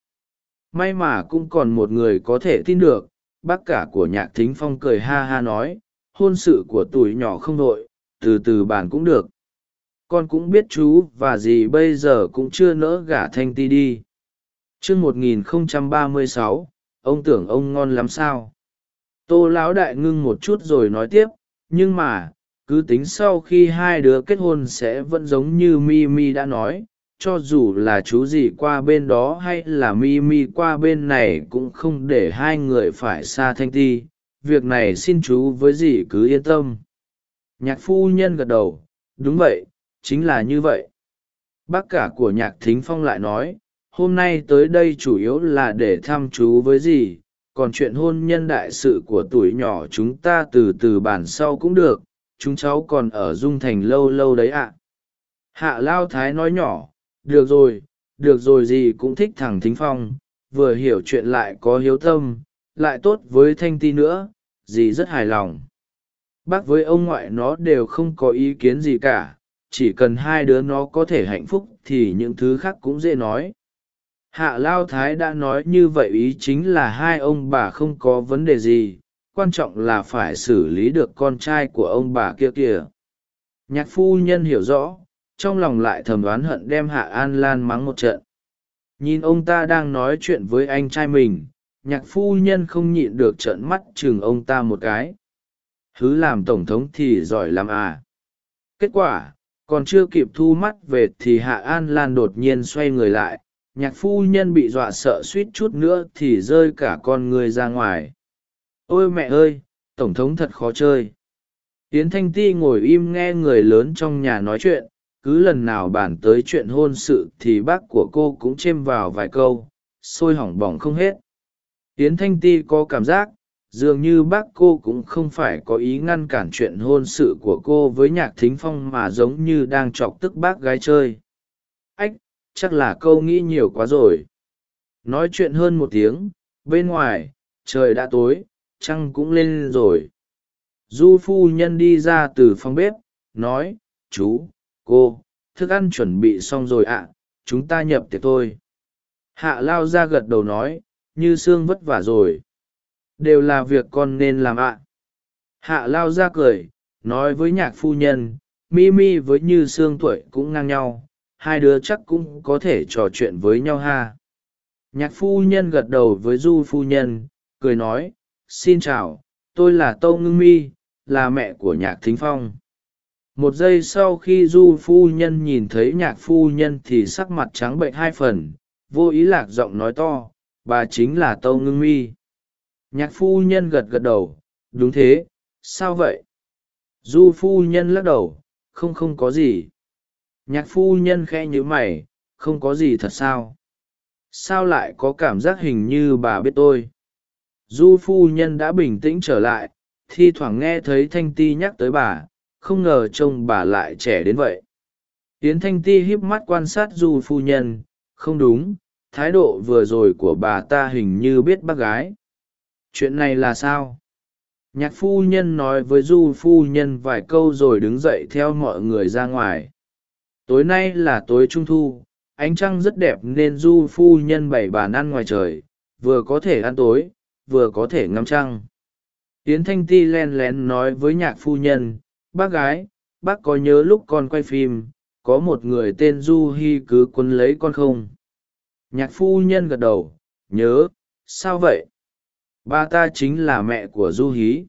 May mà cũng còn một người có thể tin được, bác cả của nhạc thính phong cười ha ha nói, hôn sự của tuổi nhỏ không đội từ từ bàn cũng được. Con cũng biết chú và dì bây giờ cũng chưa nỡ gả thanh ti đi. Chương một nghìn không trăm ba mươi sáu, ông tưởng ông ngon lắm sao? Tô lão đại ngưng một chút rồi nói tiếp, nhưng mà cứ tính sau khi hai đứa kết hôn sẽ vẫn giống như mi mi đã nói, cho dù là chú gì qua bên đó hay là mi mi qua bên này cũng không để hai người phải xa thanh ti, việc này xin chú với dì cứ yên tâm. Nhạc phu nhân gật đầu, đúng vậy, chính là như vậy. Bác cả của nhạc thính phong lại nói, hôm nay tới đây chủ yếu là để thăm chú với dì, còn chuyện hôn nhân đại sự của tuổi nhỏ chúng ta từ từ bàn sau cũng được chúng cháu còn ở dung thành lâu lâu đấy ạ. Hạ lao thái nói nhỏ, được rồi được rồi gì cũng thích thằng thính phong, vừa hiểu chuyện lại có hiếu tâm, lại tốt với thanh ti nữa dì rất hài lòng. Bác với ông ngoại nó đều không có ý kiến gì cả, chỉ cần hai đứa nó có thể hạnh phúc thì những thứ khác cũng dễ nói. Hạ lao thái đã nói như vậy ý chính là hai ông bà không có vấn đề gì quan trọng là phải xử lý được con trai của ông bà kia kìa. Nhạc phu nhân hiểu rõ, trong lòng lại thầm đoán hận đem hạ an lan mắng một trận. Nhìn ông ta đang nói chuyện với anh trai mình, nhạc phu nhân không nhịn được trợn mắt chừng ông ta một cái. Thứ làm tổng thống thì giỏi làm à. Kết quả, còn chưa kịp thu mắt về thì hạ an lan đột nhiên xoay người lại. Nhạc phu nhân bị dọa sợ suýt chút nữa thì rơi cả con người ra ngoài ôi mẹ ơi, tổng thống thật khó chơi. Tiến thanh ti ngồi im nghe người lớn trong nhà nói chuyện, cứ lần nào bàn tới chuyện hôn sự thì bác của cô cũng chêm vào vài câu, sôi hỏng bỏng không hết. Yến thanh ti có cảm giác, dường như bác cô cũng không phải có ý ngăn cản chuyện hôn sự của cô với nhạc thính phong mà giống như đang chọc tức bác gái chơi. Ách, chắc là câu nghĩ nhiều quá rồi. Nói chuyện hơn một tiếng, bên ngoài, trời đã tối trăng cũng lên rồi. Du phu nhân đi ra từ phòng bếp, nói, chú, cô, thức ăn chuẩn bị xong rồi ạ, chúng ta nhập tiệc thôi. Hạ lao ra gật đầu nói, như sương vất vả rồi. Đều là việc con nên làm ạ. Hạ lao ra cười, nói với nhạc phu nhân, mi mi với như sương tuổi cũng ngang nhau, hai đứa chắc cũng có thể trò chuyện với nhau ha. Nhạc phu nhân gật đầu với du phu nhân, cười nói xin chào, tôi là tâu ngưng mi, là mẹ của nhạc thính phong. Một giây sau khi du phu nhân nhìn thấy nhạc phu nhân thì sắc mặt trắng bệnh hai phần, vô ý lạc giọng nói to, bà chính là tâu ngưng mi. Nhạc phu nhân gật gật đầu, đúng thế, sao vậy? Du phu nhân lắc đầu, không không có gì. Nhạc phu nhân khe nhữ mày, không có gì thật sao? Sao lại có cảm giác hình như bà biết tôi? Du phu nhân đã bình tĩnh trở lại, thi thoảng nghe thấy thanh ti nhắc tới bà, không ngờ trông bà lại trẻ đến vậy. Yến thanh ti híp mắt quan sát du phu nhân, không đúng, thái độ vừa rồi của bà ta hình như biết bác gái. Chuyện này là sao? Nhạc phu nhân nói với du phu nhân vài câu rồi đứng dậy theo mọi người ra ngoài. Tối nay là tối trung thu, ánh trăng rất đẹp nên du phu nhân bày bàn ăn ngoài trời, vừa có thể ăn tối vừa có thể ngắm trăng. Yến thanh ti len lén nói với nhạc phu nhân, bác gái, bác có nhớ lúc con quay phim, có một người tên du hi cứ quấn lấy con không? Nhạc phu nhân gật đầu, nhớ, sao vậy? Ba ta chính là mẹ của du hí.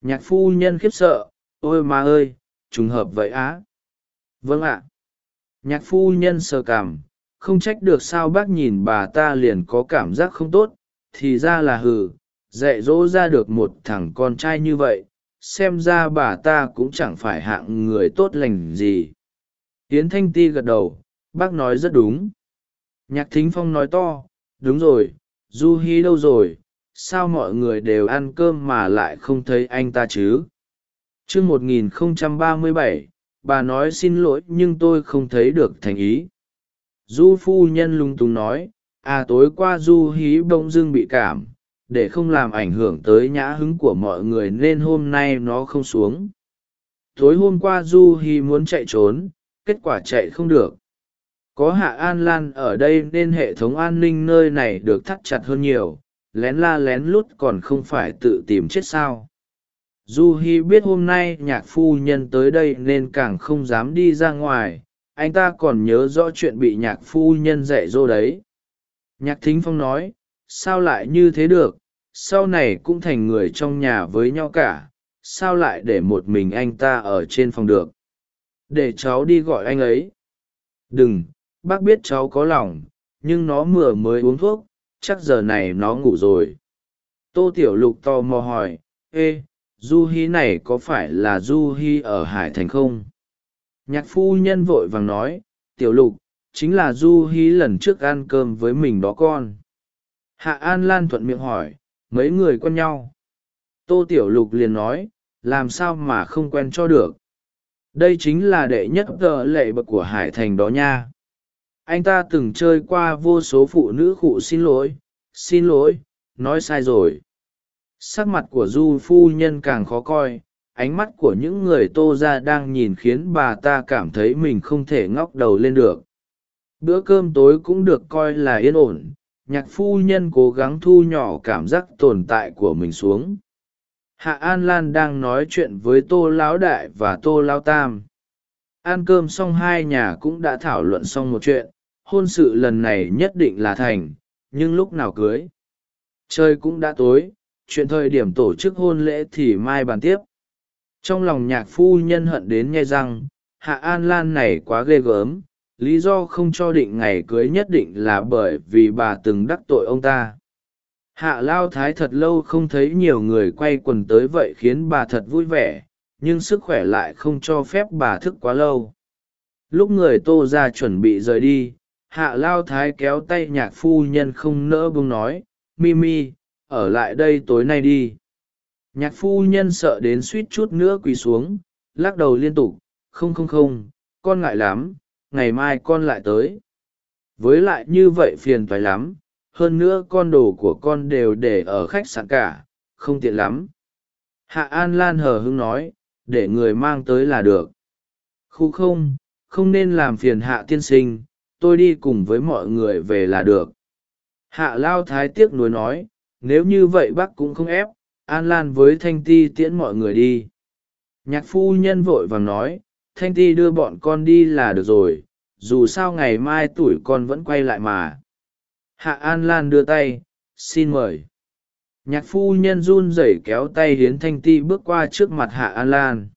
Nhạc phu nhân khiếp sợ, ôi ma ơi, trùng hợp vậy á? Vâng ạ. Nhạc phu nhân sờ cảm, không trách được sao bác nhìn bà ta liền có cảm giác không tốt thì ra là hừ, dạy dỗ ra được một thằng con trai như vậy, xem ra bà ta cũng chẳng phải hạng người tốt lành gì. Yến thanh ti gật đầu, bác nói rất đúng. Nhạc thính phong nói to, đúng rồi, du hi đâu rồi, sao mọi người đều ăn cơm mà lại không thấy anh ta chứ? T r ư ơ n bảy, bà nói xin lỗi nhưng tôi không thấy được thành ý. Du phu nhân lung túng nói à tối qua du hí bỗng dưng bị cảm, để không làm ảnh hưởng tới nhã hứng của mọi người nên hôm nay nó không xuống. Tối hôm qua du hí muốn chạy trốn, kết quả chạy không được. Có hạ an lan ở đây nên hệ thống an ninh nơi này được thắt chặt hơn nhiều, lén la lén lút còn không phải tự tìm chết sao. Du hi biết hôm nay nhạc phu nhân tới đây nên càng không dám đi ra ngoài, anh ta còn nhớ rõ chuyện bị nhạc phu nhân dạy dỗ đấy nhạc thính phong nói, sao lại như thế được, sau này cũng thành người trong nhà với nhau cả, sao lại để một mình anh ta ở trên phòng được? Để cháu đi gọi anh ấy. Đừng, bác biết cháu có lòng, nhưng nó vừa mới uống thuốc, chắc giờ này nó ngủ rồi. Tô tiểu lục tò mò hỏi, ê, du hi này có phải là du hi ở hải thành không? Nhạc phu nhân vội vàng nói, tiểu lục chính là du hí lần trước ăn cơm với mình đó con. Hạ an lan thuận miệng hỏi, mấy người quen nhau? Tô tiểu lục liền nói, làm sao mà không quen cho được? Đây chính là đệ nhất tờ lệ bậc của hải thành đó nha. Anh ta từng chơi qua vô số phụ nữ khụ xin lỗi xin lỗi, nói sai rồi. Sắc mặt của du phu nhân càng khó coi, ánh mắt của những người tô ra đang nhìn khiến bà ta cảm thấy mình không thể ngóc đầu lên được bữa cơm tối cũng được coi là yên ổn, nhạc phu nhân cố gắng thu nhỏ cảm giác tồn tại của mình xuống. Hạ an lan đang nói chuyện với tô lão đại và tô lao tam. Ăn cơm xong hai nhà cũng đã thảo luận xong một chuyện, hôn sự lần này nhất định là thành, nhưng lúc nào cưới? Trời cũng đã tối, chuyện thời điểm tổ chức hôn lễ thì mai bàn tiếp. Trong lòng nhạc phu nhân hận đến nhai răng hạ an lan này quá ghê gớm lý do không cho định ngày cưới nhất định là bởi vì bà từng đắc tội ông ta. Hạ lao thái thật lâu không thấy nhiều người quay quần tới vậy khiến bà thật vui vẻ, nhưng sức khỏe lại không cho phép bà thức quá lâu. Lúc người tô ra chuẩn bị rời đi, hạ lao thái kéo tay nhạc phu nhân không nỡ bông nói, mimi, ở lại đây tối nay đi. Nhạc phu nhân sợ đến suýt chút nữa quỳ xuống, lắc đầu liên tục, không không không, con ngại lắm ngày mai con lại tới. Với lại như vậy phiền toái lắm, hơn nữa con đồ của con đều để ở khách sạn cả, không tiện lắm. Hạ an lan hờ hưng nói, để người mang tới là được. Khu không không nên làm phiền hạ tiên sinh, tôi đi cùng với mọi người về là được. Hạ lao thái tiếc nuối nói, nếu như vậy bác cũng không ép, an lan với thanh ti tiễn mọi người đi. Nhạc phu nhân vội vàng nói thanh ti đưa bọn con đi là được rồi, dù sao ngày mai tuổi con vẫn quay lại mà. Hạ an lan đưa tay, xin mời. Nhạc phu nhân run rẩy kéo tay hiến thanh ti bước qua trước mặt hạ an lan.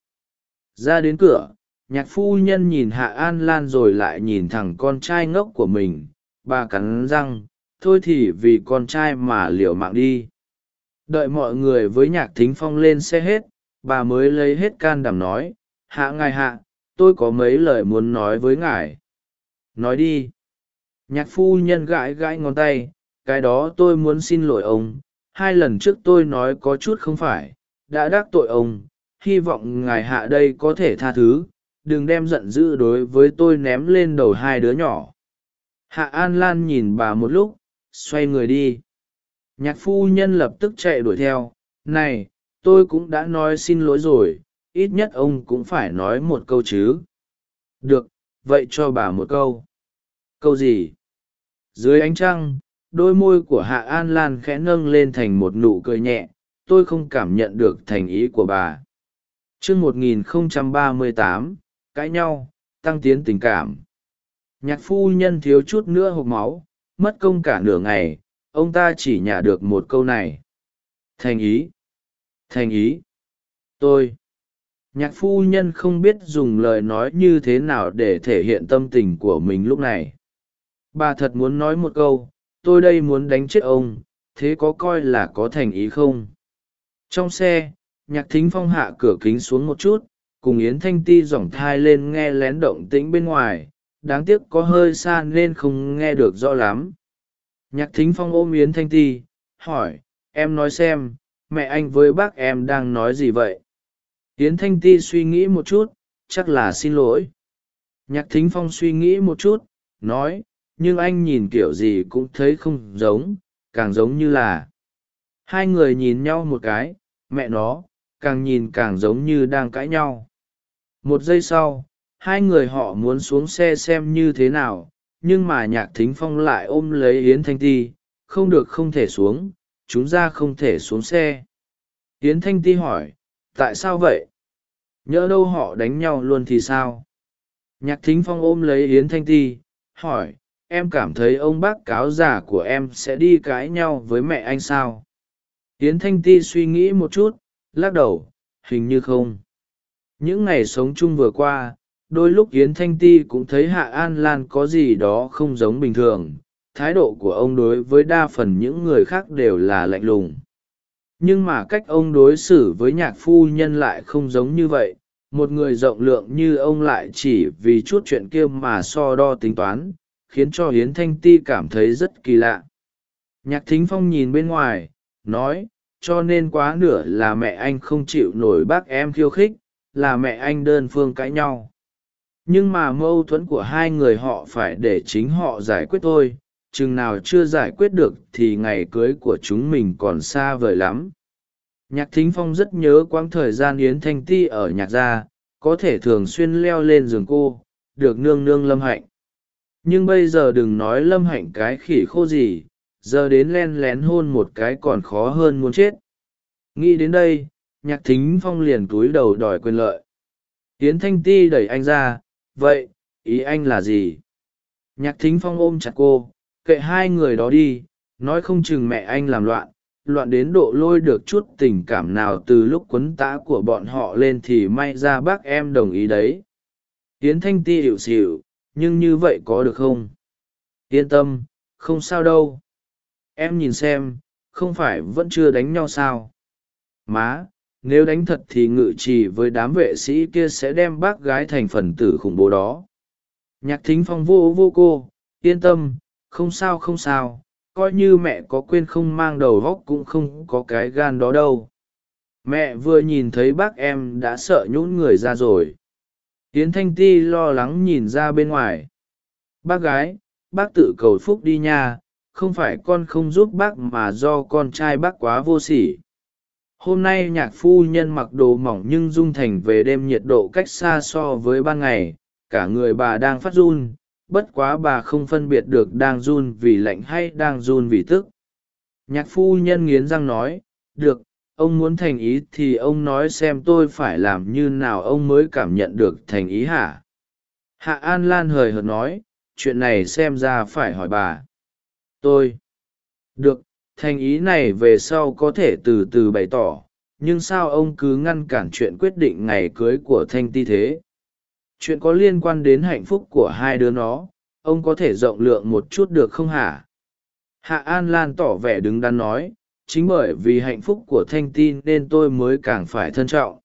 Ra đến cửa, nhạc phu nhân nhìn hạ an lan rồi lại nhìn thẳng con trai ngốc của mình. Bà cắn răng, thôi thì vì con trai mà liều mạng đi. Đợi mọi người với nhạc thính phong lên xe hết, bà mới lấy hết can đảm nói, hạ ngài hạ tôi có mấy lời muốn nói với ngài. Nói đi. Nhạc phu nhân gãi gãi ngón tay, cái đó tôi muốn xin lỗi ông. Hai lần trước tôi nói có chút không phải, đã đắc tội ông. Hy vọng ngài hạ đây có thể tha thứ. Đừng đem giận dữ đối với tôi ném lên đầu hai đứa nhỏ. Hạ an lan nhìn bà một lúc, xoay người đi. Nhạc phu nhân lập tức chạy đuổi theo. Này, tôi cũng đã nói xin lỗi rồi ít nhất ông cũng phải nói một câu chứ. Được, vậy cho bà một câu. Câu gì? Dưới ánh trăng, đôi môi của hạ an lan khẽ nâng lên thành một nụ cười nhẹ. Tôi không cảm nhận được thành ý của bà. T r ư ơ n tám, cãi nhau, tăng tiến tình cảm. Nhạc phu nhân thiếu chút nữa hộp máu, mất công cả nửa ngày, ông ta chỉ nhả được một câu này. Thành ý. Thành ý. Tôi nhạc phu nhân không biết dùng lời nói như thế nào để thể hiện tâm tình của mình lúc này. Bà thật muốn nói một câu, tôi đây muốn đánh chết ông, thế có coi là có thành ý không? Trong xe, nhạc thính phong hạ cửa kính xuống một chút, cùng yến thanh ti dỏng thai lên nghe lén động tĩnh bên ngoài, đáng tiếc có hơi xa nên không nghe được rõ lắm. Nhạc thính phong ôm yến thanh ti, hỏi, em nói xem, mẹ anh với bác em đang nói gì vậy? Yến thanh ti suy nghĩ một chút, chắc là xin lỗi. Nhạc thính phong suy nghĩ một chút, nói, nhưng anh nhìn kiểu gì cũng thấy không giống, càng giống như là. Hai người nhìn nhau một cái, mẹ nó, càng nhìn càng giống như đang cãi nhau. Một giây sau, hai người họ muốn xuống xe xem như thế nào, nhưng mà nhạc thính phong lại ôm lấy yến thanh ti, không được không thể xuống, chúng ra không thể xuống xe. Yến thanh ti hỏi tại sao vậy? Nhỡ đâu họ đánh nhau luôn thì sao? Nhạc thính phong ôm lấy yến thanh ti, hỏi, em cảm thấy ông bác cáo già của em sẽ đi cãi nhau với mẹ anh sao? Yến thanh ti suy nghĩ một chút, lắc đầu, hình như không. Những ngày sống chung vừa qua, đôi lúc yến thanh ti cũng thấy hạ an lan có gì đó không giống bình thường. Thái độ của ông đối với đa phần những người khác đều là lạnh lùng nhưng mà cách ông đối xử với nhạc phu nhân lại không giống như vậy. Một người rộng lượng như ông lại chỉ vì chút chuyện kia mà so đo tính toán, khiến cho hiến thanh ti cảm thấy rất kỳ lạ. Nhạc thính phong nhìn bên ngoài, nói, cho nên quá nửa là mẹ anh không chịu nổi bác em khiêu khích, là mẹ anh đơn phương cãi nhau. Nhưng mà mâu thuẫn của hai người họ phải để chính họ giải quyết thôi chừng nào chưa giải quyết được thì ngày cưới của chúng mình còn xa vời lắm. Nhạc thính phong rất nhớ quãng thời gian yến thanh ti ở nhạc gia, có thể thường xuyên leo lên giường cô, được nương nương lâm hạnh. Nhưng bây giờ đừng nói lâm hạnh cái khỉ khô gì, giờ đến len lén hôn một cái còn khó hơn muốn chết. Nghĩ đến đây, nhạc thính phong liền túi đầu đòi quyền lợi. Yến thanh ti đẩy anh ra, vậy, ý anh là gì? Nhạc thính phong ôm chặt cô kệ hai người đó đi, nói không chừng mẹ anh làm loạn loạn đến độ lôi được chút tình cảm nào từ lúc quấn tã của bọn họ lên thì may ra bác em đồng ý đấy. Tiến thanh ti hiệu xịu nhưng như vậy có được không? Yên tâm, không sao đâu. Em nhìn xem, không phải vẫn chưa đánh nhau sao? Má, nếu đánh thật thì ngự trì với đám vệ sĩ kia sẽ đem bác gái thành phần tử khủng bố đó. Nhạc thính phong vô vô cô, yên tâm không sao không sao, coi như mẹ có quên không mang đầu góc cũng không có cái gan đó đâu. Mẹ vừa nhìn thấy bác em đã sợ nhũn người ra rồi. Tiến thanh ti lo lắng nhìn ra bên ngoài. Bác gái, bác tự cầu phúc đi nha, không phải con không giúp bác mà do con trai bác quá vô sỉ. Hôm nay nhạc phu nhân mặc đồ mỏng nhưng dung thành về đêm nhiệt độ cách xa so với ban ngày, cả người bà đang phát run bất quá bà không phân biệt được đang run vì lạnh hay đang run vì tức. Nhạc phu nhân nghiến răng nói, được, ông muốn thành ý thì ông nói xem tôi phải làm như nào ông mới cảm nhận được thành ý hả? Hạ an lan hời hợt nói, chuyện này xem ra phải hỏi bà. Tôi. Được, thành ý này về sau có thể từ từ bày tỏ, nhưng sao ông cứ ngăn cản chuyện quyết định ngày cưới của thanh ti thế? Chuyện có liên quan đến hạnh phúc của hai đứa nó, ông có thể rộng lượng một chút được không hả? Hạ an lan tỏ vẻ đứng đắn nói, chính bởi vì hạnh phúc của thanh ti nên tôi mới càng phải thân trọng.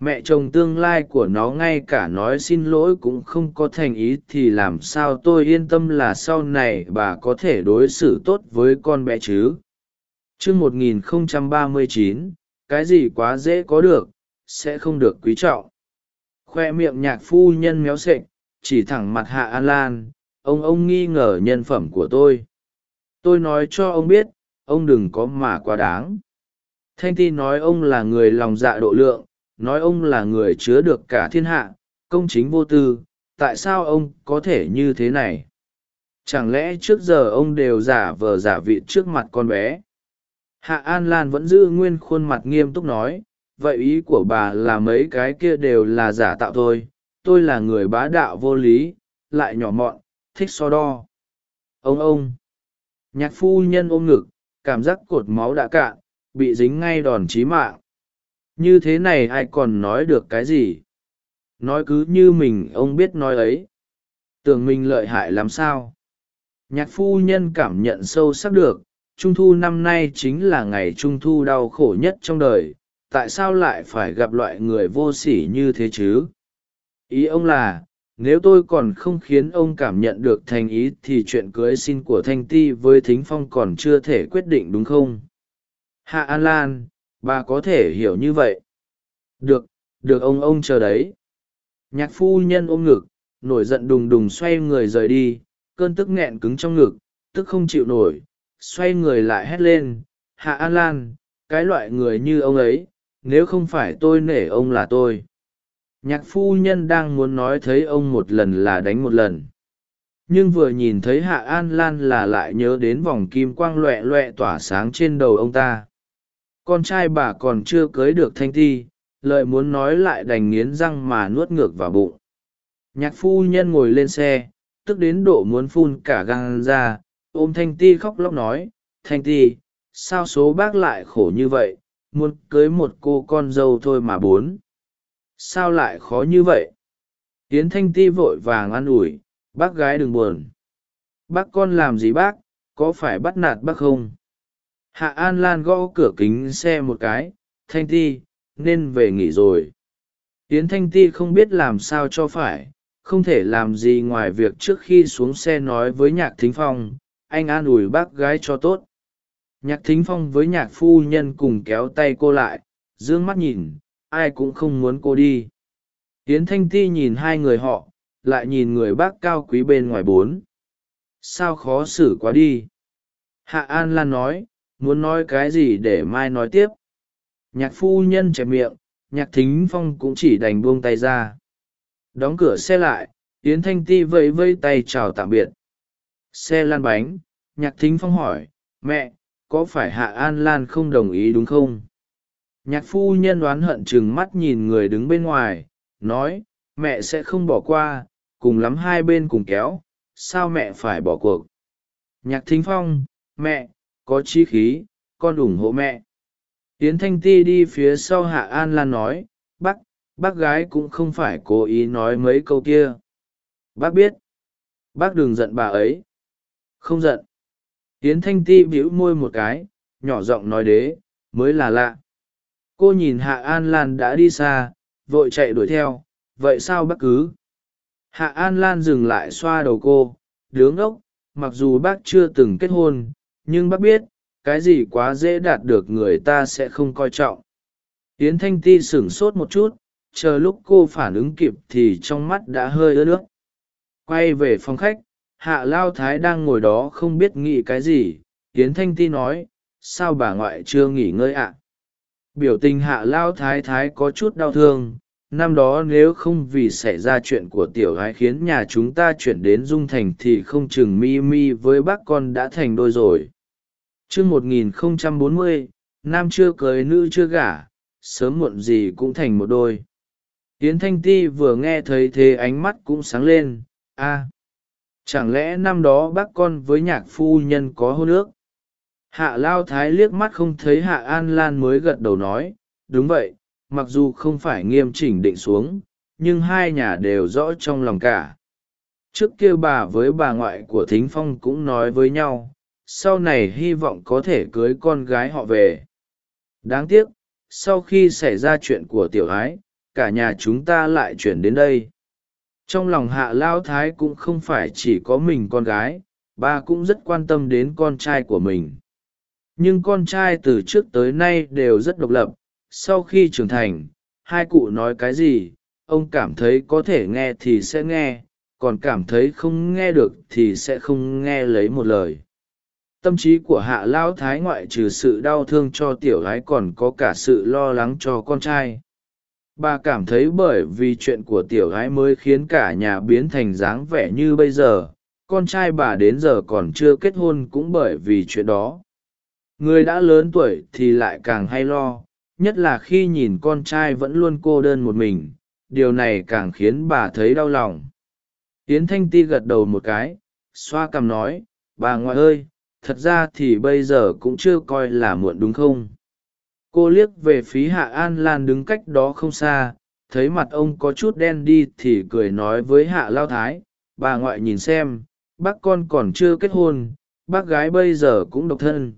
Mẹ chồng tương lai của nó ngay cả nói xin lỗi cũng không có thành ý thì làm sao tôi yên tâm là sau này bà có thể đối xử tốt với con bé chứ? Chương một nghìn không trăm ba mươi chín, cái gì quá dễ có được, sẽ không được quý trọng khoe miệng nhạc phu nhân méo sệch, chỉ thẳng mặt hạ an lan, ông ông nghi ngờ nhân phẩm của tôi. Tôi nói cho ông biết, ông đừng có mà quá đáng. Thanh ti nói ông là người lòng dạ độ lượng, nói ông là người chứa được cả thiên hạ, công chính vô tư, tại sao ông có thể như thế này? Chẳng lẽ trước giờ ông đều giả vờ giả vị trước mặt con bé? Hạ an lan vẫn giữ nguyên khuôn mặt nghiêm túc nói vậy ý của bà là mấy cái kia đều là giả tạo thôi. Tôi là người bá đạo vô lý, lại nhỏ mọn, thích so đo. Ông ông. Nhạc phu nhân ôm ngực, cảm giác cột máu đã cạn, bị dính ngay đòn chí mạng. Như thế này ai còn nói được cái gì? Nói cứ như mình, ông biết nói ấy. Tưởng mình lợi hại làm sao? Nhạc phu nhân cảm nhận sâu sắc được, trung thu năm nay chính là ngày trung thu đau khổ nhất trong đời tại sao lại phải gặp loại người vô sỉ như thế chứ? Ý ông là, nếu tôi còn không khiến ông cảm nhận được thành ý thì chuyện cưới xin của thanh ti với thính phong còn chưa thể quyết định đúng không? Hạ an lan, bà có thể hiểu như vậy. Được được ông ông chờ đấy. Nhạc phu nhân ôm ngực, nổi giận đùng đùng xoay người rời đi, cơn tức nghẹn cứng trong ngực, tức không chịu nổi, xoay người lại hét lên, hạ an lan, cái loại người như ông ấy nếu không phải tôi nể ông là tôi. Nhạc phu nhân đang muốn nói thấy ông một lần là đánh một lần. Nhưng vừa nhìn thấy hạ an lan là lại nhớ đến vòng kim quang loẹ loẹ tỏa sáng trên đầu ông ta. Con trai bà còn chưa cưới được thanh thi lợi muốn nói lại đành nghiến răng mà nuốt ngược vào bụng. Nhạc phu nhân ngồi lên xe, tức đến độ muốn phun cả gan ra, ôm thanh ti khóc lóc nói, thanh ti, sao số bác lại khổ như vậy? Muốn cưới một cô con dâu thôi mà bốn. Sao lại khó như vậy? Tiến thanh ti vội vàng an ủi, bác gái đừng buồn. Bác con làm gì bác, có phải bắt nạt bác không? Hạ an lan gõ cửa kính xe một cái, thanh ti, nên về nghỉ rồi. Tiến thanh ti không biết làm sao cho phải, không thể làm gì ngoài việc trước khi xuống xe nói với nhạc thính phong, anh an ủi bác gái cho tốt nhạc thính phong với nhạc phu nhân cùng kéo tay cô lại d ư ơ n g mắt nhìn, ai cũng không muốn cô đi. Tiến thanh ti nhìn hai người họ, lại nhìn người bác cao quý bên ngoài bốn. Sao khó xử quá đi? Hạ an lan nói, muốn nói cái gì để mai nói tiếp? Nhạc phu nhân chẹp miệng, nhạc thính phong cũng chỉ đành buông tay ra. Đóng cửa xe lại, yến thanh ti vẫy vây tay chào tạm biệt. Xe lan bánh, nhạc thính phong hỏi, mẹ có phải hạ an lan không đồng ý đúng không? Nhạc phu nhân đoán hận chừng mắt nhìn người đứng bên ngoài, nói, mẹ sẽ không bỏ qua, cùng lắm hai bên cùng kéo, sao mẹ phải bỏ cuộc? Nhạc thính phong, mẹ, có chi khí, con ủng hộ mẹ. Tiến thanh ti đi phía sau hạ an lan nói, bác bác gái cũng không phải cố ý nói mấy câu kia. Bác biết, bác đừng giận bà ấy. Không giận yến thanh ti bĩu môi một cái, nhỏ giọng nói đế, mới là lạ. Cô nhìn hạ an lan đã đi xa, vội chạy đuổi theo, vậy sao bác cứ? Hạ an lan dừng lại xoa đầu cô, đứng ốc, mặc dù bác chưa từng kết hôn, nhưng bác biết, cái gì quá dễ đạt được người ta sẽ không coi trọng. Yến thanh ti sửng sốt một chút, chờ lúc cô phản ứng kịp thì trong mắt đã hơi ướt nước. Quay về phòng khách hạ lao thái đang ngồi đó không biết nghĩ cái gì yến thanh ti nói sao bà ngoại chưa nghỉ ngơi ạ? Biểu tình hạ lao thái thái có chút đau thương. Năm đó nếu không vì xảy ra chuyện của tiểu gái khiến nhà chúng ta chuyển đến dung thành thì không chừng mi mi với bác con đã thành đôi rồi. T r ư ớ c 1040, nam chưa cưới nữ chưa gả sớm muộn gì cũng thành một đôi. Yến thanh ti vừa nghe thấy thế ánh mắt cũng sáng lên. A chẳng lẽ năm đó bác con với nhạc phu nhân có hôn ước? Hạ lao thái liếc mắt không thấy hạ an lan mới gật đầu nói, đúng vậy, mặc dù không phải nghiêm chỉnh định xuống, nhưng hai nhà đều rõ trong lòng cả. Trước kia bà với bà ngoại của thính phong cũng nói với nhau, sau này hy vọng có thể cưới con gái họ về. Đáng tiếc, sau khi xảy ra chuyện của tiểu ái, cả nhà chúng ta lại chuyển đến đây trong lòng hạ lao thái cũng không phải chỉ có mình con gái, ba cũng rất quan tâm đến con trai của mình. Nhưng con trai từ trước tới nay đều rất độc lập, sau khi trưởng thành, hai cụ nói cái gì, ông cảm thấy có thể nghe thì sẽ nghe, còn cảm thấy không nghe được thì sẽ không nghe lấy một lời. Tâm trí của hạ lão thái ngoại trừ sự đau thương cho tiểu gái còn có cả sự lo lắng cho con trai bà cảm thấy bởi vì chuyện của tiểu gái mới khiến cả nhà biến thành dáng vẻ như bây giờ, con trai bà đến giờ còn chưa kết hôn cũng bởi vì chuyện đó. Người đã lớn tuổi thì lại càng hay lo, nhất là khi nhìn con trai vẫn luôn cô đơn một mình, điều này càng khiến bà thấy đau lòng. Tiến thanh ti gật đầu một cái, xoa cằm nói, bà ngoại ơi, thật ra thì bây giờ cũng chưa coi là muộn đúng không? Cô liếc về phía hạ an lan đứng cách đó không xa, thấy mặt ông có chút đen đi thì cười nói với hạ lao thái, bà ngoại nhìn xem, bác con còn chưa kết hôn, bác gái bây giờ cũng độc thân.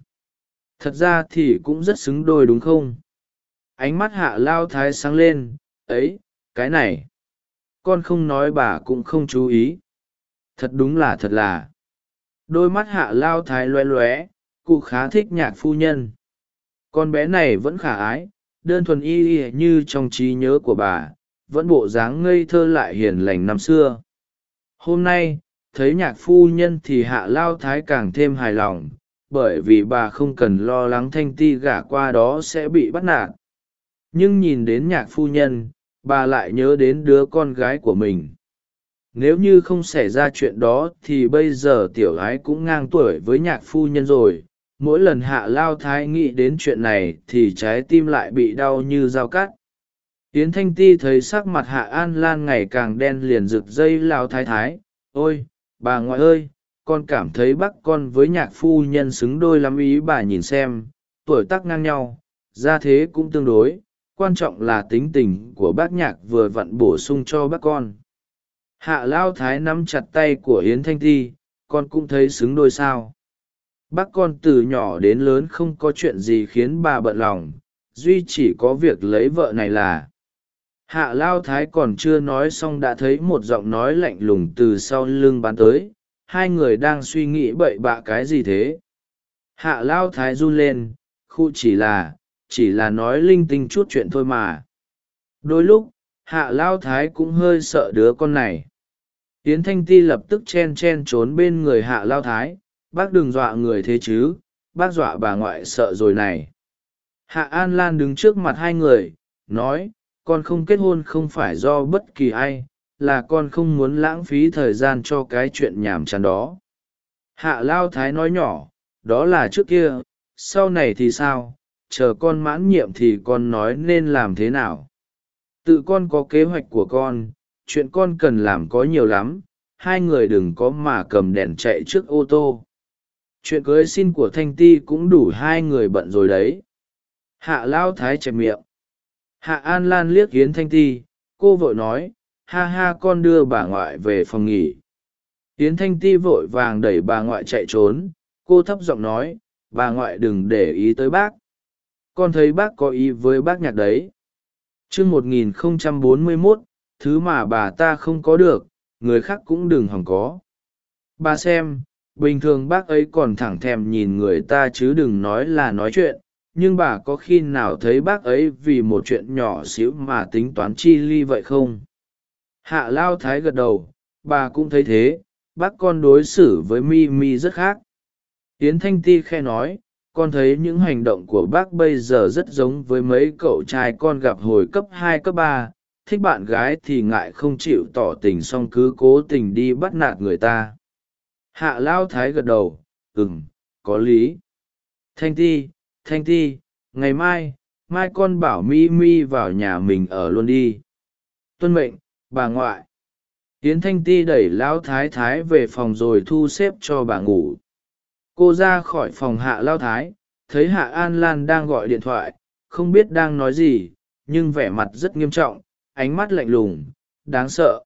Thật ra thì cũng rất xứng đôi đúng không? Ánh mắt hạ lao thái sáng lên, ấy, cái này, con không nói bà cũng không chú ý. Thật đúng là thật là. Đôi mắt hạ lao thái loé loé cụ khá thích nhạc phu nhân con bé này vẫn khả ái, đơn thuần y y như trong trí nhớ của bà, vẫn bộ dáng ngây thơ lại hiền lành năm xưa. Hôm nay, thấy nhạc phu nhân thì hạ lao thái càng thêm hài lòng, bởi vì bà không cần lo lắng thanh ti gả qua đó sẽ bị bắt nạt. Nhưng nhìn đến nhạc phu nhân, bà lại nhớ đến đứa con gái của mình. Nếu như không xảy ra chuyện đó thì bây giờ tiểu ái cũng ngang tuổi với nhạc phu nhân rồi mỗi lần hạ lao thái nghĩ đến chuyện này thì trái tim lại bị đau như dao cắt. Yến thanh ti thấy sắc mặt hạ an lan ngày càng đen liền rực dây lao thái thái, ôi, bà ngoại ơi, con cảm thấy bác con với nhạc phu nhân xứng đôi lắm ý bà nhìn xem, tuổi tác ngang nhau, gia thế cũng tương đối, quan trọng là tính tình của bác nhạc vừa vặn bổ sung cho bác con. Hạ lao thái nắm chặt tay của yến thanh ti, con cũng thấy xứng đôi sao? Bác con từ nhỏ đến lớn không có chuyện gì khiến bà bận lòng, duy chỉ có việc lấy vợ này là. Hạ lao thái còn chưa nói xong đã thấy một giọng nói lạnh lùng từ sau lưng bán tới, hai người đang suy nghĩ bậy bạ cái gì thế. Hạ lao thái run lên, khu chỉ là chỉ là nói linh tinh chút chuyện thôi mà. Đôi lúc, hạ lao thái cũng hơi sợ đứa con này. Yến thanh ti lập tức chen chen trốn bên người hạ lao thái bác đừng dọa người thế chứ, bác dọa bà ngoại sợ rồi này. Hạ an lan đứng trước mặt hai người, nói, con không kết hôn không phải do bất kỳ ai, là con không muốn lãng phí thời gian cho cái chuyện nhàm chán đó. Hạ lao thái nói nhỏ, đó là trước kia, sau này thì sao, chờ con mãn nhiệm thì con nói nên làm thế nào. Tự con có kế hoạch của con, chuyện con cần làm có nhiều lắm, hai người đừng có mà cầm đèn chạy trước ô tô chuyện cưới xin của thanh ti cũng đủ hai người bận rồi đấy. Hạ Lão thái chẹp miệng. Hạ an lan liếc hiến thanh ti, cô vội nói, ha ha, con đưa bà ngoại về phòng nghỉ. Hiến thanh ti vội vàng đẩy bà ngoại chạy trốn, cô thấp giọng nói, bà ngoại đừng để ý tới bác. Con thấy bác có ý với bác nhạc đấy. Chương một nghìn không trăm bốn mươi mốt, thứ mà bà ta không có được, người khác cũng đừng hòng có. Bà xem bình thường bác ấy còn thẳng thèm nhìn người ta chứ đừng nói là nói chuyện, nhưng bà có khi nào thấy bác ấy vì một chuyện nhỏ xíu mà tính toán chi ly vậy không? Hạ lao thái gật đầu, bà cũng thấy thế, bác con đối xử với mi mi rất khác. Yến thanh ti khe nói, con thấy những hành động của bác bây giờ rất giống với mấy cậu trai con gặp hồi cấp hai, cấp ba. Thích bạn gái thì ngại không chịu tỏ tình xong cứ cố tình đi bắt nạt người ta hạ lao thái gật đầu ừ có lý. Thanh ti thanh ti, ngày mai mai con bảo mi mi vào nhà mình ở luôn đi. Tuân mệnh, bà ngoại. Tiến thanh ti đẩy lão thái thái về phòng rồi thu xếp cho bà ngủ. Cô ra khỏi phòng hạ lao thái, thấy hạ an lan đang gọi điện thoại, không biết đang nói gì, nhưng vẻ mặt rất nghiêm trọng, ánh mắt lạnh lùng, đáng sợ.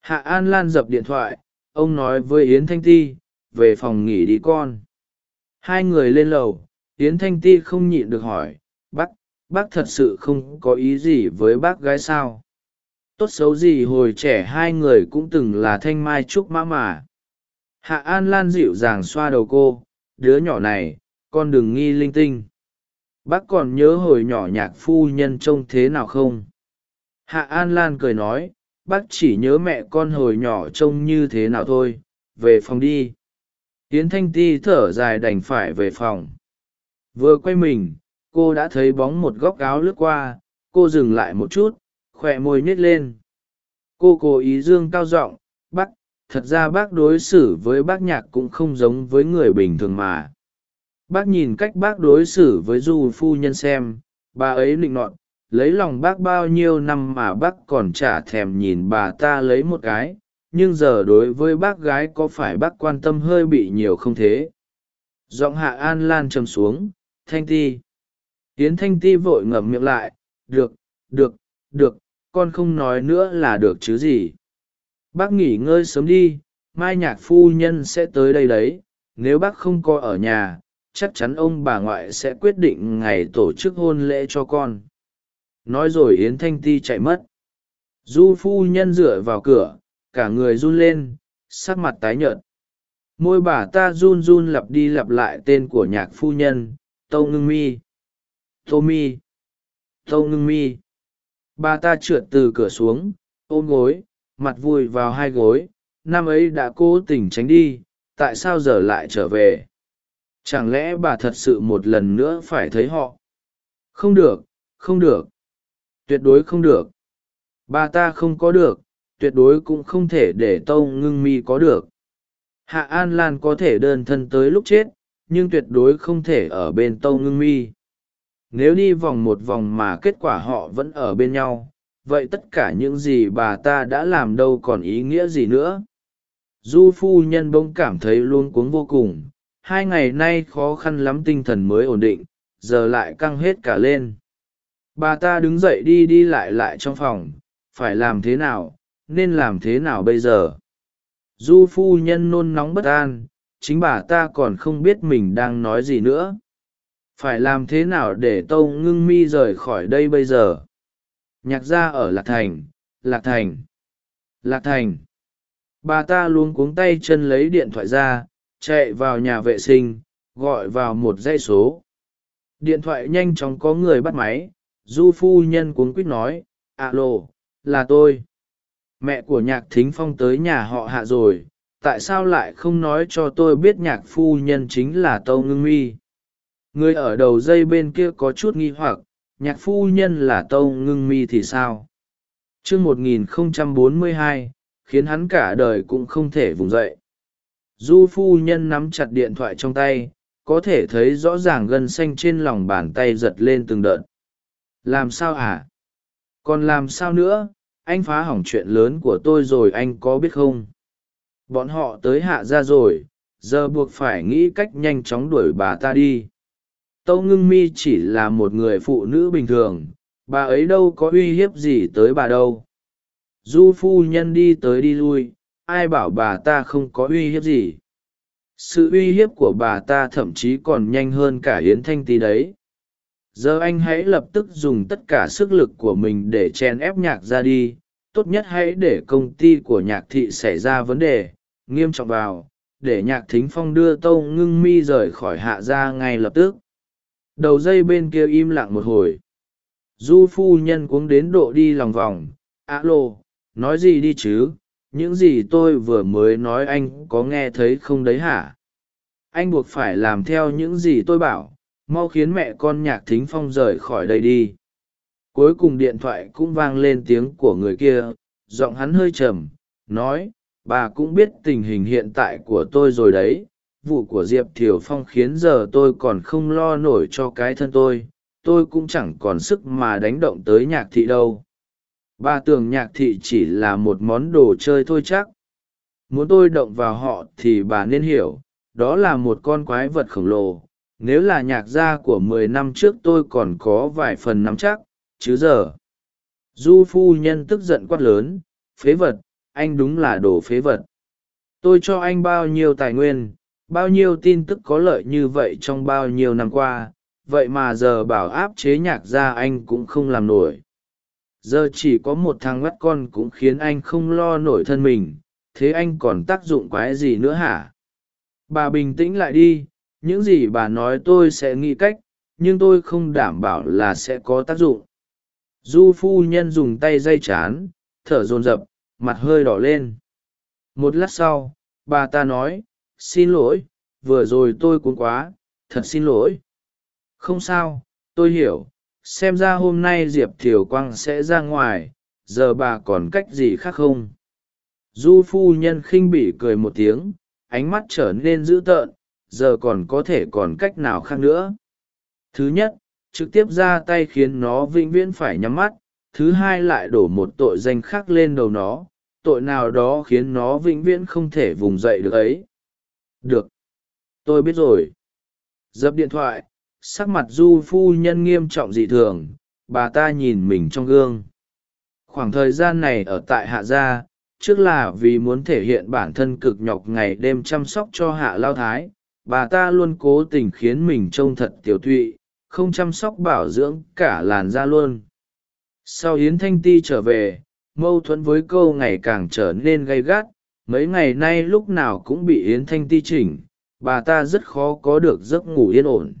Hạ an lan dập điện thoại ông nói với yến thanh ti, về phòng nghỉ đi con. Hai người lên lầu, yến thanh ti không nhịn được hỏi, bác bác thật sự không có ý gì với bác gái sao? Tốt xấu gì hồi trẻ hai người cũng từng là thanh mai trúc mã mà. Hạ an lan dịu dàng xoa đầu cô, đứa nhỏ này, con đừng nghi linh tinh. Bác còn nhớ hồi nhỏ nhạc phu nhân trông thế nào không? Hạ an lan cười nói bác chỉ nhớ mẹ con hồi nhỏ trông như thế nào thôi, về phòng đi. Yến thanh ti thở dài đành phải về phòng. Vừa quay mình, cô đã thấy bóng một góc áo lướt qua, cô dừng lại một chút khoe môi nhét lên. Cô cố ý dương cao giọng, bác, thật ra bác đối xử với bác nhạc cũng không giống với người bình thường mà. Bác nhìn cách bác đối xử với du phu nhân xem, bà ấy định nọt lấy lòng bác bao nhiêu năm mà bác còn chả thèm nhìn bà ta lấy một cái, nhưng giờ đối với bác gái có phải bác quan tâm hơi bị nhiều không thế? Giọng hạ an lan trầm xuống, thanh ti. Yến thanh ti vội ngậm miệng lại, được được được, con không nói nữa là được chứ gì. Bác nghỉ ngơi sớm đi, mai nhạc phu nhân sẽ tới đây đấy. Nếu bác không có ở nhà, chắc chắn ông bà ngoại sẽ quyết định ngày tổ chức hôn lễ cho con nói rồi yến thanh ti chạy mất. Du phu nhân dựa vào cửa, cả người run lên, sắc mặt tái nhợt. Môi bà ta run run lặp đi lặp lại tên của nhạc phu nhân tâu ngưng mi. Tô mi. Tâu ngưng mi. Bà ta trượt từ cửa xuống, ôm gối, mặt vùi vào hai gối. Năm ấy đã cố tình tránh đi, tại sao giờ lại trở về? Chẳng lẽ bà thật sự một lần nữa phải thấy họ? Không được không được tuyệt đối không được. Bà ta không có được, tuyệt đối cũng không thể để tâu ngưng mi có được. Hạ an lan có thể đơn thân tới lúc chết, nhưng tuyệt đối không thể ở bên tâu ngưng mi. Nếu đi vòng một vòng mà kết quả họ vẫn ở bên nhau, vậy tất cả những gì bà ta đã làm đâu còn ý nghĩa gì nữa? Du phu nhân bỗng cảm thấy luôn cuống vô cùng. Hai ngày nay khó khăn lắm, tinh thần mới ổn định, giờ lại căng hết cả lên bà ta đứng dậy đi đi lại lại trong phòng, phải làm thế nào, nên làm thế nào bây giờ? Du phu nhân nôn nóng bất an, chính bà ta còn không biết mình đang nói gì nữa. Phải làm thế nào để tâu ngưng mi rời khỏi đây bây giờ? Nhạc gia ở lạc thành lạc thành lạc thành. Bà ta luôn cuống tay chân lấy điện thoại ra, chạy vào nhà vệ sinh, gọi vào một dây số. Điện thoại nhanh chóng có người bắt máy du phu nhân cuống quýt nói, alo, là tôi. Mẹ của nhạc thính phong tới nhà họ hạ rồi, tại sao lại không nói cho tôi biết nhạc phu nhân chính là tâu ngưng mi? Người ở đầu dây bên kia có chút nghi hoặc, nhạc phu nhân là tâu ngưng mi thì sao? T r ư một nghìn bốn mươi hai, khiến hắn cả đời cũng không thể vùng dậy. Du phu nhân nắm chặt điện thoại trong tay, có thể thấy rõ ràng gân xanh trên lòng bàn tay giật lên từng đợt làm sao hả à? còn làm sao nữa? Anh phá hỏng chuyện lớn của tôi rồi anh có biết không? Bọn họ tới hạ ra rồi, giờ buộc phải nghĩ cách nhanh chóng đuổi bà ta đi. Tâu ngưng mi chỉ là một người phụ nữ bình thường, bà ấy đâu có uy hiếp gì tới bà đâu. Du phu nhân đi tới đi lui, ai bảo bà ta không có uy hiếp gì? Sự uy hiếp của bà ta thậm chí còn nhanh hơn cả yến thanh tý đấy giờ anh hãy lập tức dùng tất cả sức lực của mình để chen ép nhạc ra đi. Tốt nhất hãy để công ty của nhạc thị xảy ra vấn đề. Nghiêm trọng vào. Để nhạc thính phong đưa tâu ngưng mi rời khỏi hạ gia ngay lập tức. Đầu dây bên kia im lặng một hồi. Du phu nhân cuống đến độ đi lòng vòng. Alo, nói gì đi chứ? Những gì tôi vừa mới nói anh có nghe thấy không đấy hả? Anh buộc phải làm theo những gì tôi bảo mau khiến mẹ con nhạc thính phong rời khỏi đây đi. Cuối cùng điện thoại cũng vang lên tiếng của người kia, giọng hắn hơi trầm, nói, bà cũng biết tình hình hiện tại của tôi rồi đấy, vụ của diệp thiều phong khiến giờ tôi còn không lo nổi cho cái thân tôi tôi cũng chẳng còn sức mà đánh động tới nhạc thị đâu. Bà tưởng nhạc thị chỉ là một món đồ chơi thôi chắc. Muốn tôi động vào họ thì bà nên hiểu, đó là một con quái vật khổng lồ nếu là nhạc gia của mười năm trước tôi còn có vài phần nắm chắc, chứ giờ. Du phu nhân tức giận quát lớn, phế vật, anh đúng là đồ phế vật. Tôi cho anh bao nhiêu tài nguyên, bao nhiêu tin tức có lợi như vậy trong bao nhiêu năm qua, vậy mà giờ bảo áp chế nhạc gia anh cũng không làm nổi. Giờ chỉ có một thằng ngắt con cũng khiến anh không lo nổi thân mình, thế anh còn tác dụng quái gì nữa hả? Bà bình tĩnh lại đi những gì bà nói tôi sẽ nghĩ cách, nhưng tôi không đảm bảo là sẽ có tác dụng. Du phu nhân dùng tay dây chán, thở dồn dập, mặt hơi đỏ lên. Một lát sau, bà ta nói, xin lỗi, vừa rồi tôi cuốn quá, thật xin lỗi. Không sao, tôi hiểu, xem ra hôm nay diệp thiều quang sẽ ra ngoài, giờ bà còn cách gì khác không? Du phu nhân khinh bỉ cười một tiếng, ánh mắt trở nên dữ tợn giờ còn có thể còn cách nào khác nữa. Thứ nhất, trực tiếp ra tay khiến nó vĩnh viễn phải nhắm mắt. Thứ hai lại đổ một tội danh khác lên đầu nó. Tội nào đó khiến nó vĩnh viễn không thể vùng dậy được ấy. Được. Tôi biết rồi. Dập điện thoại. Sắc mặt du phu nhân nghiêm trọng dị thường. Bà ta nhìn mình trong gương. Khoảng thời gian này ở tại hạ gia, trước là vì muốn thể hiện bản thân cực nhọc ngày đêm chăm sóc cho hạ lao thái bà ta luôn cố tình khiến mình trông thật tiểu thụy, không chăm sóc bảo dưỡng cả làn da luôn. Sau yến thanh ti trở về, mâu thuẫn với câu ngày càng trở nên gay gắt, mấy ngày nay lúc nào cũng bị yến thanh ti chỉnh, bà ta rất khó có được giấc ngủ yên ổn.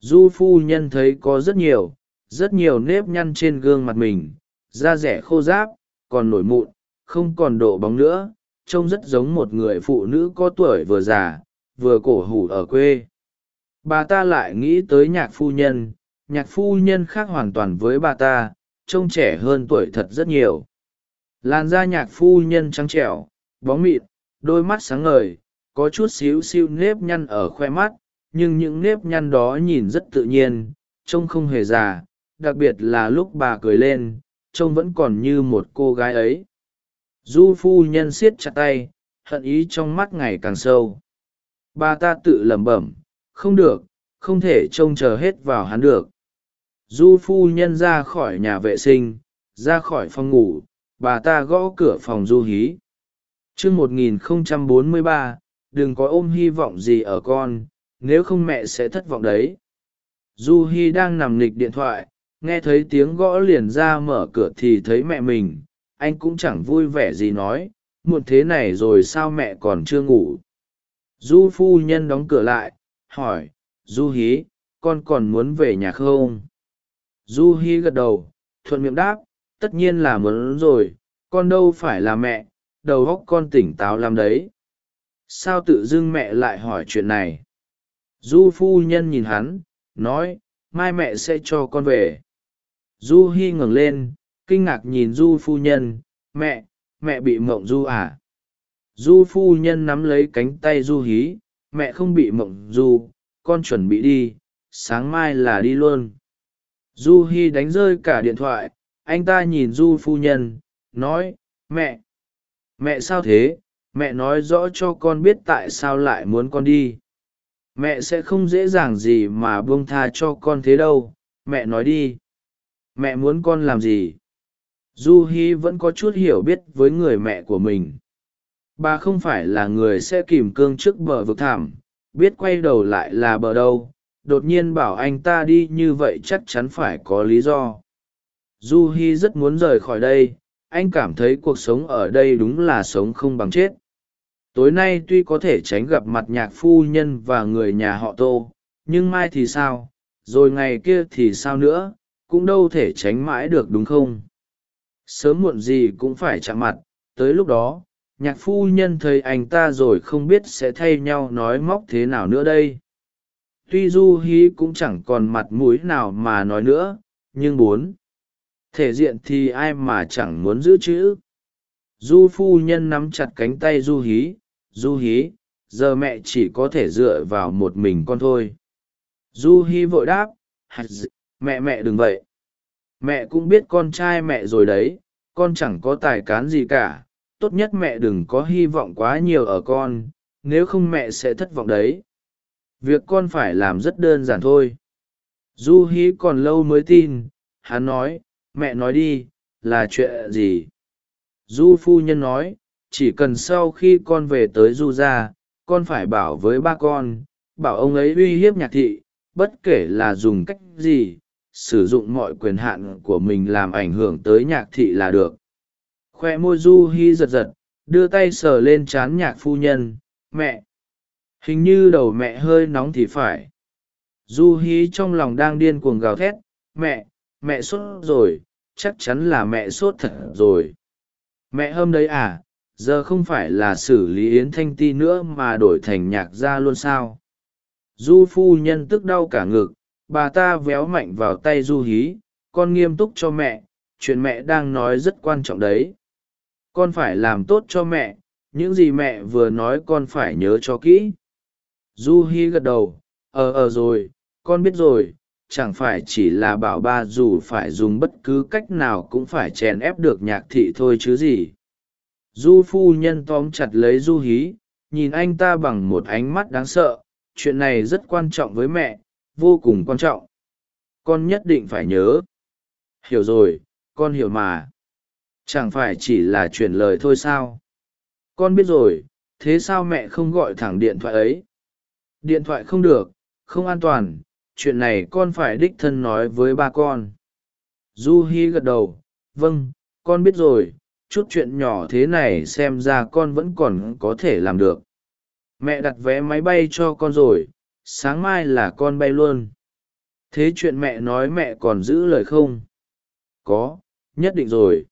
Du phu nhân thấy có rất nhiều rất nhiều nếp nhăn trên gương mặt mình, da rẻ khô ráp, còn nổi mụn, không còn độ bóng nữa, trông rất giống một người phụ nữ có tuổi vừa già vừa cổ hủ ở quê. Bà ta lại nghĩ tới nhạc phu nhân, nhạc phu nhân khác hoàn toàn với bà ta, trông trẻ hơn tuổi thật rất nhiều. Làn da nhạc phu nhân trắng trẻo, bóng mịn, đôi mắt sáng ngời, có chút xíu xíu nếp nhăn ở khoe mắt, nhưng những nếp nhăn đó nhìn rất tự nhiên, trông không hề già, đặc biệt là lúc bà cười lên, trông vẫn còn như một cô gái ấy. Du phu nhân siết chặt tay, hận ý trong mắt ngày càng sâu bà ta tự lẩm bẩm, không được, không thể trông chờ hết vào hắn được. Du phu nhân ra khỏi nhà vệ sinh, ra khỏi phòng ngủ, bà ta gõ cửa phòng du hí. T r ư ơ n g một nghìn không trăm bốn mươi ba, đừng có ôm hy vọng gì ở con, nếu không mẹ sẽ thất vọng đấy. Du hi đang nằm nghịch điện thoại, nghe thấy tiếng gõ liền ra mở cửa thì thấy mẹ mình. Anh cũng chẳng vui vẻ gì nói, muộn thế này rồi sao mẹ còn chưa ngủ du phu nhân đóng cửa lại, hỏi, du hí, con còn muốn về nhà không? Du Hí gật đầu, thuận miệng đáp, tất nhiên là muốn rồi, con đâu phải là mẹ, đầu óc con tỉnh táo làm đấy. Sao tự dưng mẹ lại hỏi chuyện này? Du phu nhân nhìn hắn, nói, mai mẹ sẽ cho con về. Du hi ngẩng lên, kinh ngạc nhìn du phu nhân, mẹ mẹ bị mộng du à? Du phu nhân nắm lấy cánh tay du hí, mẹ không bị mộng du, con chuẩn bị đi, sáng mai là đi luôn. Du hi đánh rơi cả điện thoại, anh ta nhìn du phu nhân, nói, mẹ mẹ sao thế? Mẹ nói rõ cho con biết tại sao lại muốn con đi. Mẹ sẽ không dễ dàng gì mà buông tha cho con thế đâu, mẹ nói đi. Mẹ muốn con làm gì? Du hi vẫn có chút hiểu biết với người mẹ của mình bà không phải là người sẽ kìm cương trước bờ vực thảm, biết quay đầu lại là bờ đâu, đột nhiên bảo anh ta đi như vậy chắc chắn phải có lý do. Du hi rất muốn rời khỏi đây, anh cảm thấy cuộc sống ở đây đúng là sống không bằng chết. Tối nay tuy có thể tránh gặp mặt nhạc phu nhân và người nhà họ tô, nhưng mai thì sao, rồi ngày kia thì sao nữa, cũng đâu thể tránh mãi được đúng không? Sớm muộn gì cũng phải chạm mặt, tới lúc đó nhạc phu nhân thấy anh ta rồi không biết sẽ thay nhau nói móc thế nào nữa đây. Tuy du hí cũng chẳng còn mặt mũi nào mà nói nữa, nhưng bốn. Thể diện thì ai mà chẳng muốn giữ chữ. Du phu nhân nắm chặt cánh tay du hí. Du hí, giờ mẹ chỉ có thể dựa vào một mình con thôi. Du hí vội đáp mẹ mẹ đừng vậy. Mẹ cũng biết con trai mẹ rồi đấy, con chẳng có tài cán gì cả tốt nhất mẹ đừng có hy vọng quá nhiều ở con, nếu không mẹ sẽ thất vọng đấy. Việc con phải làm rất đơn giản thôi. Du hí còn lâu mới tin, hắn nói, mẹ nói đi, là chuyện gì? Du phu nhân nói, chỉ cần sau khi con về tới du ra con phải bảo với ba con, bảo ông ấy uy hiếp nhạc thị, bất kể là dùng cách gì, sử dụng mọi quyền hạn của mình làm ảnh hưởng tới nhạc thị là được khoe môi du hi giật giật, đưa tay sờ lên c h á n nhạc phu nhân. Mẹ! Hình như đầu mẹ hơi nóng thì phải. Du hi trong lòng đang điên cuồng gào thét. Mẹ! Mẹ sốt rồi. Chắc chắn là mẹ sốt thật rồi. Mẹ hôm đấy à? Giờ không phải là xử lý yến thanh ti nữa mà đổi thành nhạc ra luôn sao? Du phu nhân tức đau cả ngực. Bà ta véo mạnh vào tay du hí con nghiêm túc cho mẹ. Chuyện mẹ đang nói rất quan trọng đấy con phải làm tốt cho mẹ, những gì mẹ vừa nói con phải nhớ cho kỹ. Du hi gật đầu ờ ờ rồi, con biết rồi, chẳng phải chỉ là bảo ba dù phải dùng bất cứ cách nào cũng phải chèn ép được nhạc thị thôi chứ gì. Du phu nhân tóm chặt lấy du hí nhìn anh ta bằng một ánh mắt đáng sợ, chuyện này rất quan trọng với mẹ, vô cùng quan trọng. Con nhất định phải nhớ. Hiểu rồi, con hiểu mà chẳng phải chỉ là chuyển lời thôi sao? Con biết rồi, thế sao mẹ không gọi thẳng điện thoại ấy? Điện thoại không được, không an toàn, chuyện này con phải đích thân nói với ba con. Du hi gật đầu vâng con biết rồi, chút chuyện nhỏ thế này xem ra con vẫn còn có thể làm được. Mẹ đặt vé máy bay cho con rồi, sáng mai là con bay luôn. Thế chuyện mẹ nói mẹ còn giữ lời không? Có, nhất định rồi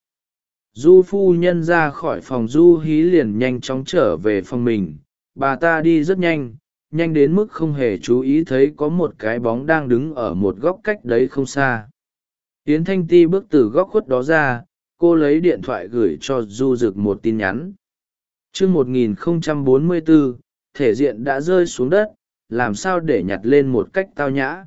du phu nhân ra khỏi phòng du hí liền nhanh chóng trở về phòng mình. Bà ta đi rất nhanh nhanh đến mức không hề chú ý thấy có một cái bóng đang đứng ở một góc cách đấy không xa. Yến thanh ti bước từ góc khuất đó ra cô lấy điện thoại gửi cho du rực một tin nhắn. T r ư ơ n 1044, thể diện đã rơi xuống đất làm sao để nhặt lên một cách tao nhã?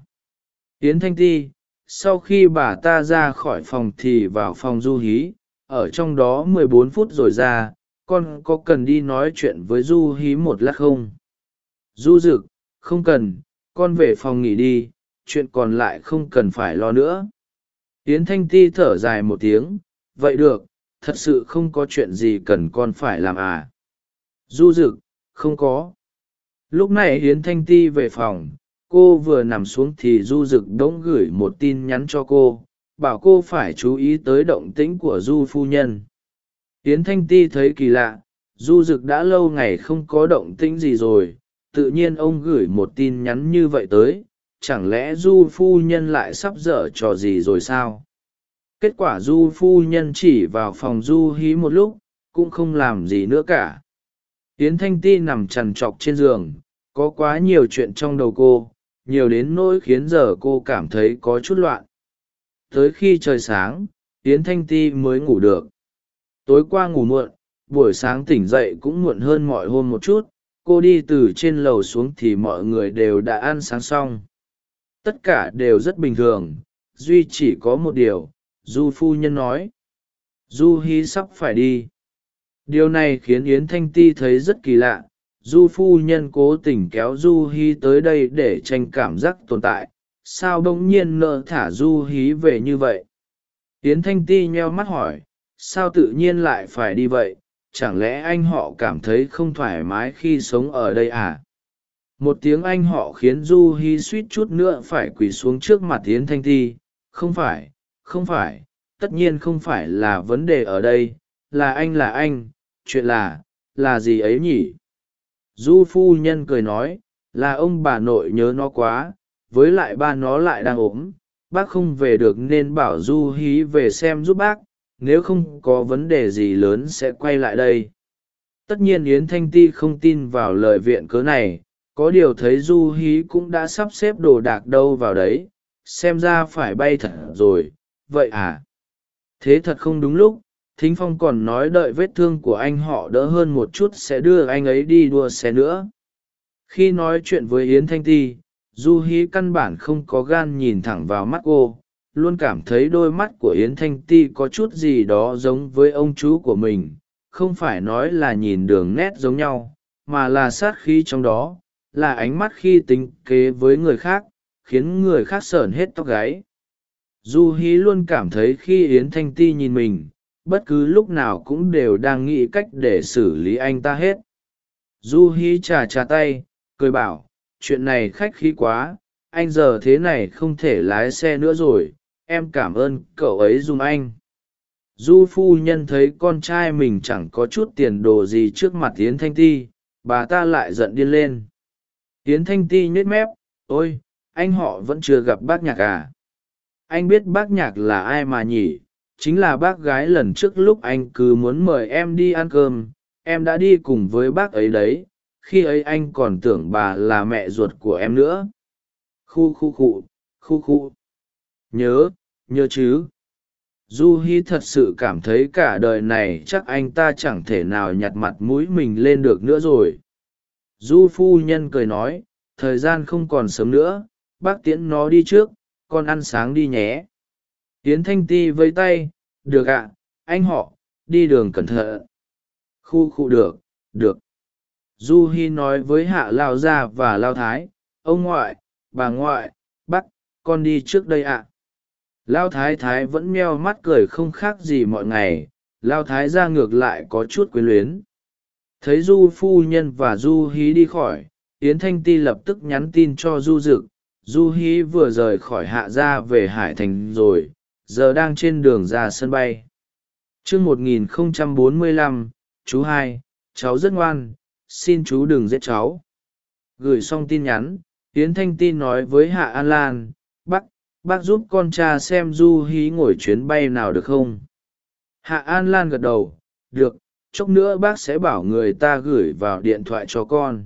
Yến thanh ti sau khi bà ta ra khỏi phòng thì vào phòng du hí ở trong đó mười bốn phút rồi ra, con có cần đi nói chuyện với du hí một lát không? Du rực không cần, con về phòng nghỉ đi, chuyện còn lại không cần phải lo nữa. Yến thanh ti thở dài một tiếng, vậy được, thật sự không có chuyện gì cần con phải làm à? Du rực không có. Lúc này yến thanh ti về phòng, cô vừa nằm xuống thì du rực đ ỗ n g gửi một tin nhắn cho cô bảo cô phải chú ý tới động tĩnh của du phu nhân. Yến thanh ti thấy kỳ lạ, du rực đã lâu ngày không có động tĩnh gì rồi, tự nhiên ông gửi một tin nhắn như vậy tới, chẳng lẽ du phu nhân lại sắp dở trò gì rồi sao? Kết quả du phu nhân chỉ vào phòng du hí một lúc, cũng không làm gì nữa cả. Yến thanh ti nằm trằn trọc trên giường, có quá nhiều chuyện trong đầu cô, nhiều đến nỗi khiến giờ cô cảm thấy có chút loạn tới khi trời sáng, yến thanh ti mới ngủ được. Tối qua ngủ muộn, buổi sáng tỉnh dậy cũng muộn hơn mọi hôm một chút, cô đi từ trên lầu xuống thì mọi người đều đã ăn sáng xong. Tất cả đều rất bình thường, duy chỉ có một điều, du phu nhân nói. Du hi sắp phải đi. Điều này khiến yến thanh ti thấy rất kỳ lạ, du phu nhân cố tình kéo du hi tới đây để tranh cảm giác tồn tại sao bỗng nhiên nợ thả du hí về như vậy? Tiến thanh ti nheo mắt hỏi, sao tự nhiên lại phải đi vậy? Chẳng lẽ anh họ cảm thấy không thoải mái khi sống ở đây à? Một tiếng anh họ khiến du Hí suýt chút nữa phải quỳ xuống trước mặt tiến thanh ti. Không phải không phải, tất nhiên không phải là vấn đề ở đây. Là anh là anh, chuyện là là gì ấy nhỉ? Du phu nhân cười nói, là ông bà nội nhớ nó quá với lại ba nó lại đang ốm. Bác không về được nên bảo du hí về xem giúp bác, nếu không có vấn đề gì lớn sẽ quay lại đây. Tất nhiên yến thanh ti không tin vào lời viện cớ này, có điều thấy du hí cũng đã sắp xếp đồ đạc đâu vào đấy, xem ra phải bay thật rồi, vậy à? Thế thật không đúng lúc, thính phong còn nói đợi vết thương của anh họ đỡ hơn một chút sẽ đưa anh ấy đi đua xe nữa. Khi nói chuyện với yến thanh ti du hí căn bản không có gan nhìn thẳng vào mắt cô, luôn cảm thấy đôi mắt của yến thanh ti có chút gì đó giống với ông chú của mình, không phải nói là nhìn đường nét giống nhau, mà là sát khí trong đó, là ánh mắt khi tính kế với người khác, khiến người khác sởn hết tóc gáy. Du hí luôn cảm thấy khi yến thanh ti nhìn mình, bất cứ lúc nào cũng đều đang nghĩ cách để xử lý anh ta hết. Du hí trà trà tay, cười bảo chuyện này khách khí quá, anh giờ thế này không thể lái xe nữa rồi, em cảm ơn cậu ấy dùng anh. Du phu nhân thấy con trai mình chẳng có chút tiền đồ gì trước mặt yến thanh ti, bà ta lại giận điên lên. Yến thanh ti nhếch mép, ôi, anh họ vẫn chưa gặp bác nhạc à? Anh biết bác nhạc là ai mà nhỉ? Chính là bác gái lần trước lúc anh cứ muốn mời em đi ăn cơm, em đã đi cùng với bác ấy đấy khi ấy anh còn tưởng bà là mẹ ruột của em nữa. Khu khu khu khu khu. Nhớ nhớ chứ. Du hi thật sự cảm thấy cả đời này chắc anh ta chẳng thể nào nhặt mặt mũi mình lên được nữa rồi. Du phu nhân cười nói, thời gian không còn sớm nữa, bác tiễn nó đi trước, con ăn sáng đi nhé. Tiến thanh ti với tay, được ạ, anh họ, đi đường cẩn thận. Khu khu được được du hi nói với hạ lao gia và lao thái, ông ngoại, bà ngoại, bác, con đi trước đây ạ. Lao thái thái vẫn meo mắt cười không khác gì mọi ngày, lao thái ra ngược lại có chút quyến luyến. Thấy du phu nhân và du hí đi khỏi, yến thanh ti lập tức nhắn tin cho du dực. Du hí vừa rời khỏi hạ gia về hải thành rồi, giờ đang trên đường ra sân bay. Chương một nghìn không trăm bốn mươi lăm, chú hai, cháu rất ngoan xin chú đừng giết cháu. Gửi xong tin nhắn tiến thanh ti nói với hạ an lan, bác bác giúp con cha xem du hí ngồi chuyến bay nào được không? Hạ an lan gật đầu, được, chốc nữa bác sẽ bảo người ta gửi vào điện thoại cho con.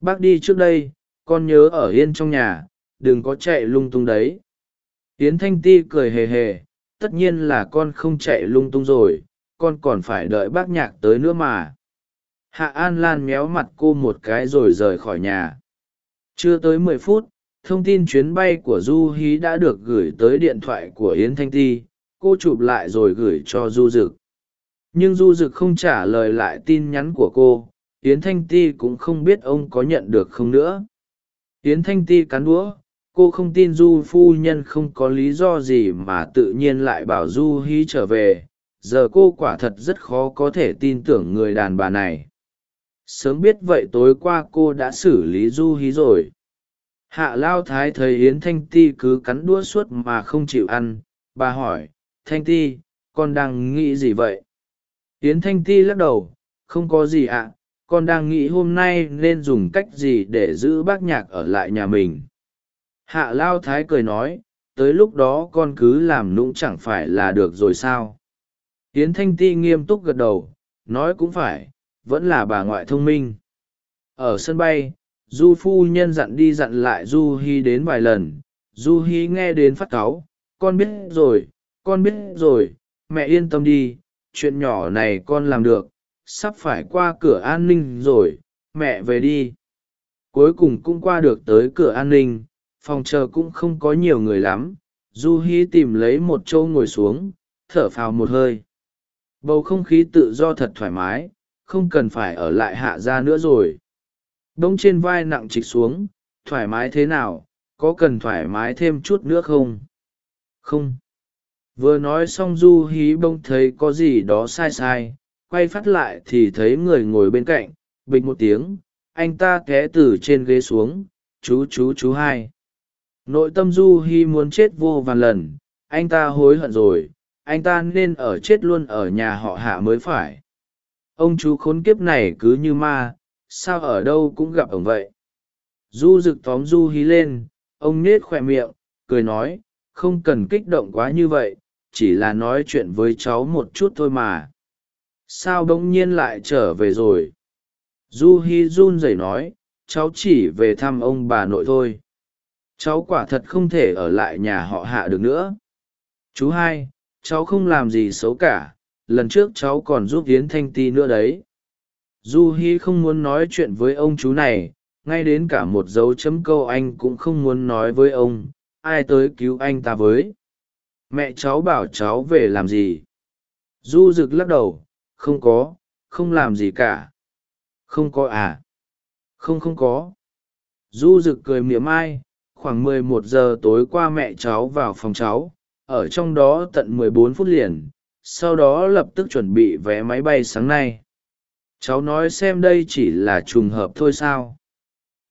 Bác đi trước đây, con nhớ ở yên trong nhà, đừng có chạy lung tung đấy. Tiến thanh ti cười hề hề, tất nhiên là con không chạy lung tung rồi, con còn phải đợi bác nhạc tới nữa mà hạ an lan méo mặt cô một cái rồi rời khỏi nhà. Chưa tới mười phút, thông tin chuyến bay của du hí đã được gửi tới điện thoại của yến thanh ti. Cô chụp lại rồi gửi cho du dực. Nhưng du dực không trả lời lại tin nhắn của cô. Yến thanh ti cũng không biết ông có nhận được không nữa. Yến thanh ti cắn đũa. Cô không tin du phu nhân không có lý do gì mà tự nhiên lại bảo du hí trở về. Giờ cô quả thật rất khó có thể tin tưởng người đàn bà này sớm biết vậy tối qua cô đã xử lý du hí rồi. Hạ lao thái thấy yến thanh ti cứ cắn đũa suốt mà không chịu ăn, bà hỏi, thanh ti, con đang nghĩ gì vậy? Yến thanh ti lắc đầu, không có gì ạ, con đang nghĩ hôm nay nên dùng cách gì để giữ bác nhạc ở lại nhà mình. Hạ lao thái cười nói, tới lúc đó con cứ làm nũng chẳng phải là được rồi sao? Yến thanh ti nghiêm túc gật đầu, nói cũng phải vẫn là bà ngoại thông minh. Ở sân bay, du phu nhân dặn đi dặn lại du hi đến vài lần. Du hi nghe đến phát cáu, con biết rồi, con biết rồi, mẹ yên tâm đi, chuyện nhỏ này con làm được, sắp phải qua cửa an ninh rồi, mẹ về đi. Cuối cùng cũng qua được tới cửa an ninh, phòng chờ cũng không có nhiều người lắm. Du hi tìm lấy một chỗ ngồi xuống, thở phào một hơi. Bầu không khí tự do thật thoải mái không cần phải ở lại hạ ra nữa rồi. Bỗng trên vai nặng trịch xuống, thoải mái thế nào, có cần thoải mái thêm chút nữa không? Không. Vừa nói xong du hí bông thấy có gì đó sai sai, quay phát lại thì thấy người ngồi bên cạnh, bịch một tiếng, anh ta té từ trên ghế xuống, chú chú chú hai. Nội tâm du hi muốn chết vô vàn lần, anh ta hối hận rồi, anh ta nên ở chết luôn ở nhà họ hạ mới phải ông chú khốn kiếp này cứ như ma, sao ở đâu cũng gặp ông vậy? Du rực tóm du hí lên, ông nết khoe miệng, cười nói, không cần kích động quá như vậy, chỉ là nói chuyện với cháu một chút thôi mà. Sao đ ỗ n g nhiên lại trở về rồi? Du hi run rẩy nói, cháu chỉ về thăm ông bà nội thôi. Cháu quả thật không thể ở lại nhà họ hạ được nữa. Chú hai, cháu không làm gì xấu cả lần trước cháu còn giúp yến thanh ti nữa đấy. Du hi không muốn nói chuyện với ông chú này, ngay đến cả một dấu chấm câu anh cũng không muốn nói với ông, ai tới cứu anh ta với? Mẹ cháu bảo cháu về làm gì? Du rực lắc đầu, không có, không làm gì cả. Không có à? Không không có. Du rực cười mỉa mai, khoảng mười một giờ tối qua mẹ cháu vào phòng cháu, ở trong đó tận mười bốn phút liền sau đó lập tức chuẩn bị vé máy bay sáng nay. Cháu nói xem đây chỉ là trùng hợp thôi sao.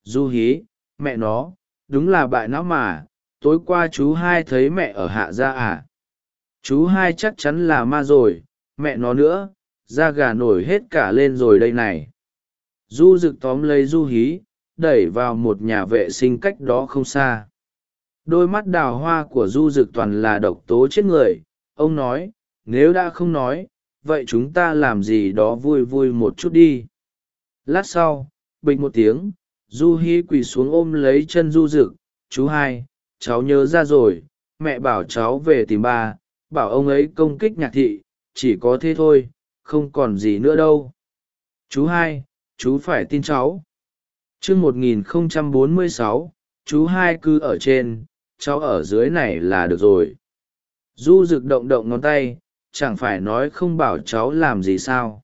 Du hí, mẹ nó, đúng là bại não mà, tối qua chú hai thấy mẹ ở hạ gia à. Chú hai chắc chắn là ma rồi, mẹ nó nữa, da gà nổi hết cả lên rồi đây này. Du rực tóm lấy du hí, đẩy vào một nhà vệ sinh cách đó không xa. Đôi mắt đào hoa của du rực toàn là độc tố chết người, ông nói nếu đã không nói, vậy chúng ta làm gì đó vui vui một chút đi. Lát sau bình một tiếng, du hi quỳ xuống ôm lấy chân du rực chú hai, cháu nhớ ra rồi, mẹ bảo cháu về tìm ba, bảo ông ấy công kích nhạc thị, chỉ có thế thôi, không còn gì nữa đâu. Chú hai, chú phải tin cháu. Chương một nghìn không trăm bốn mươi sáu, chú hai cứ ở trên, cháu ở dưới này là được rồi. Du rực động động ngón tay chẳng phải nói không bảo cháu làm gì sao.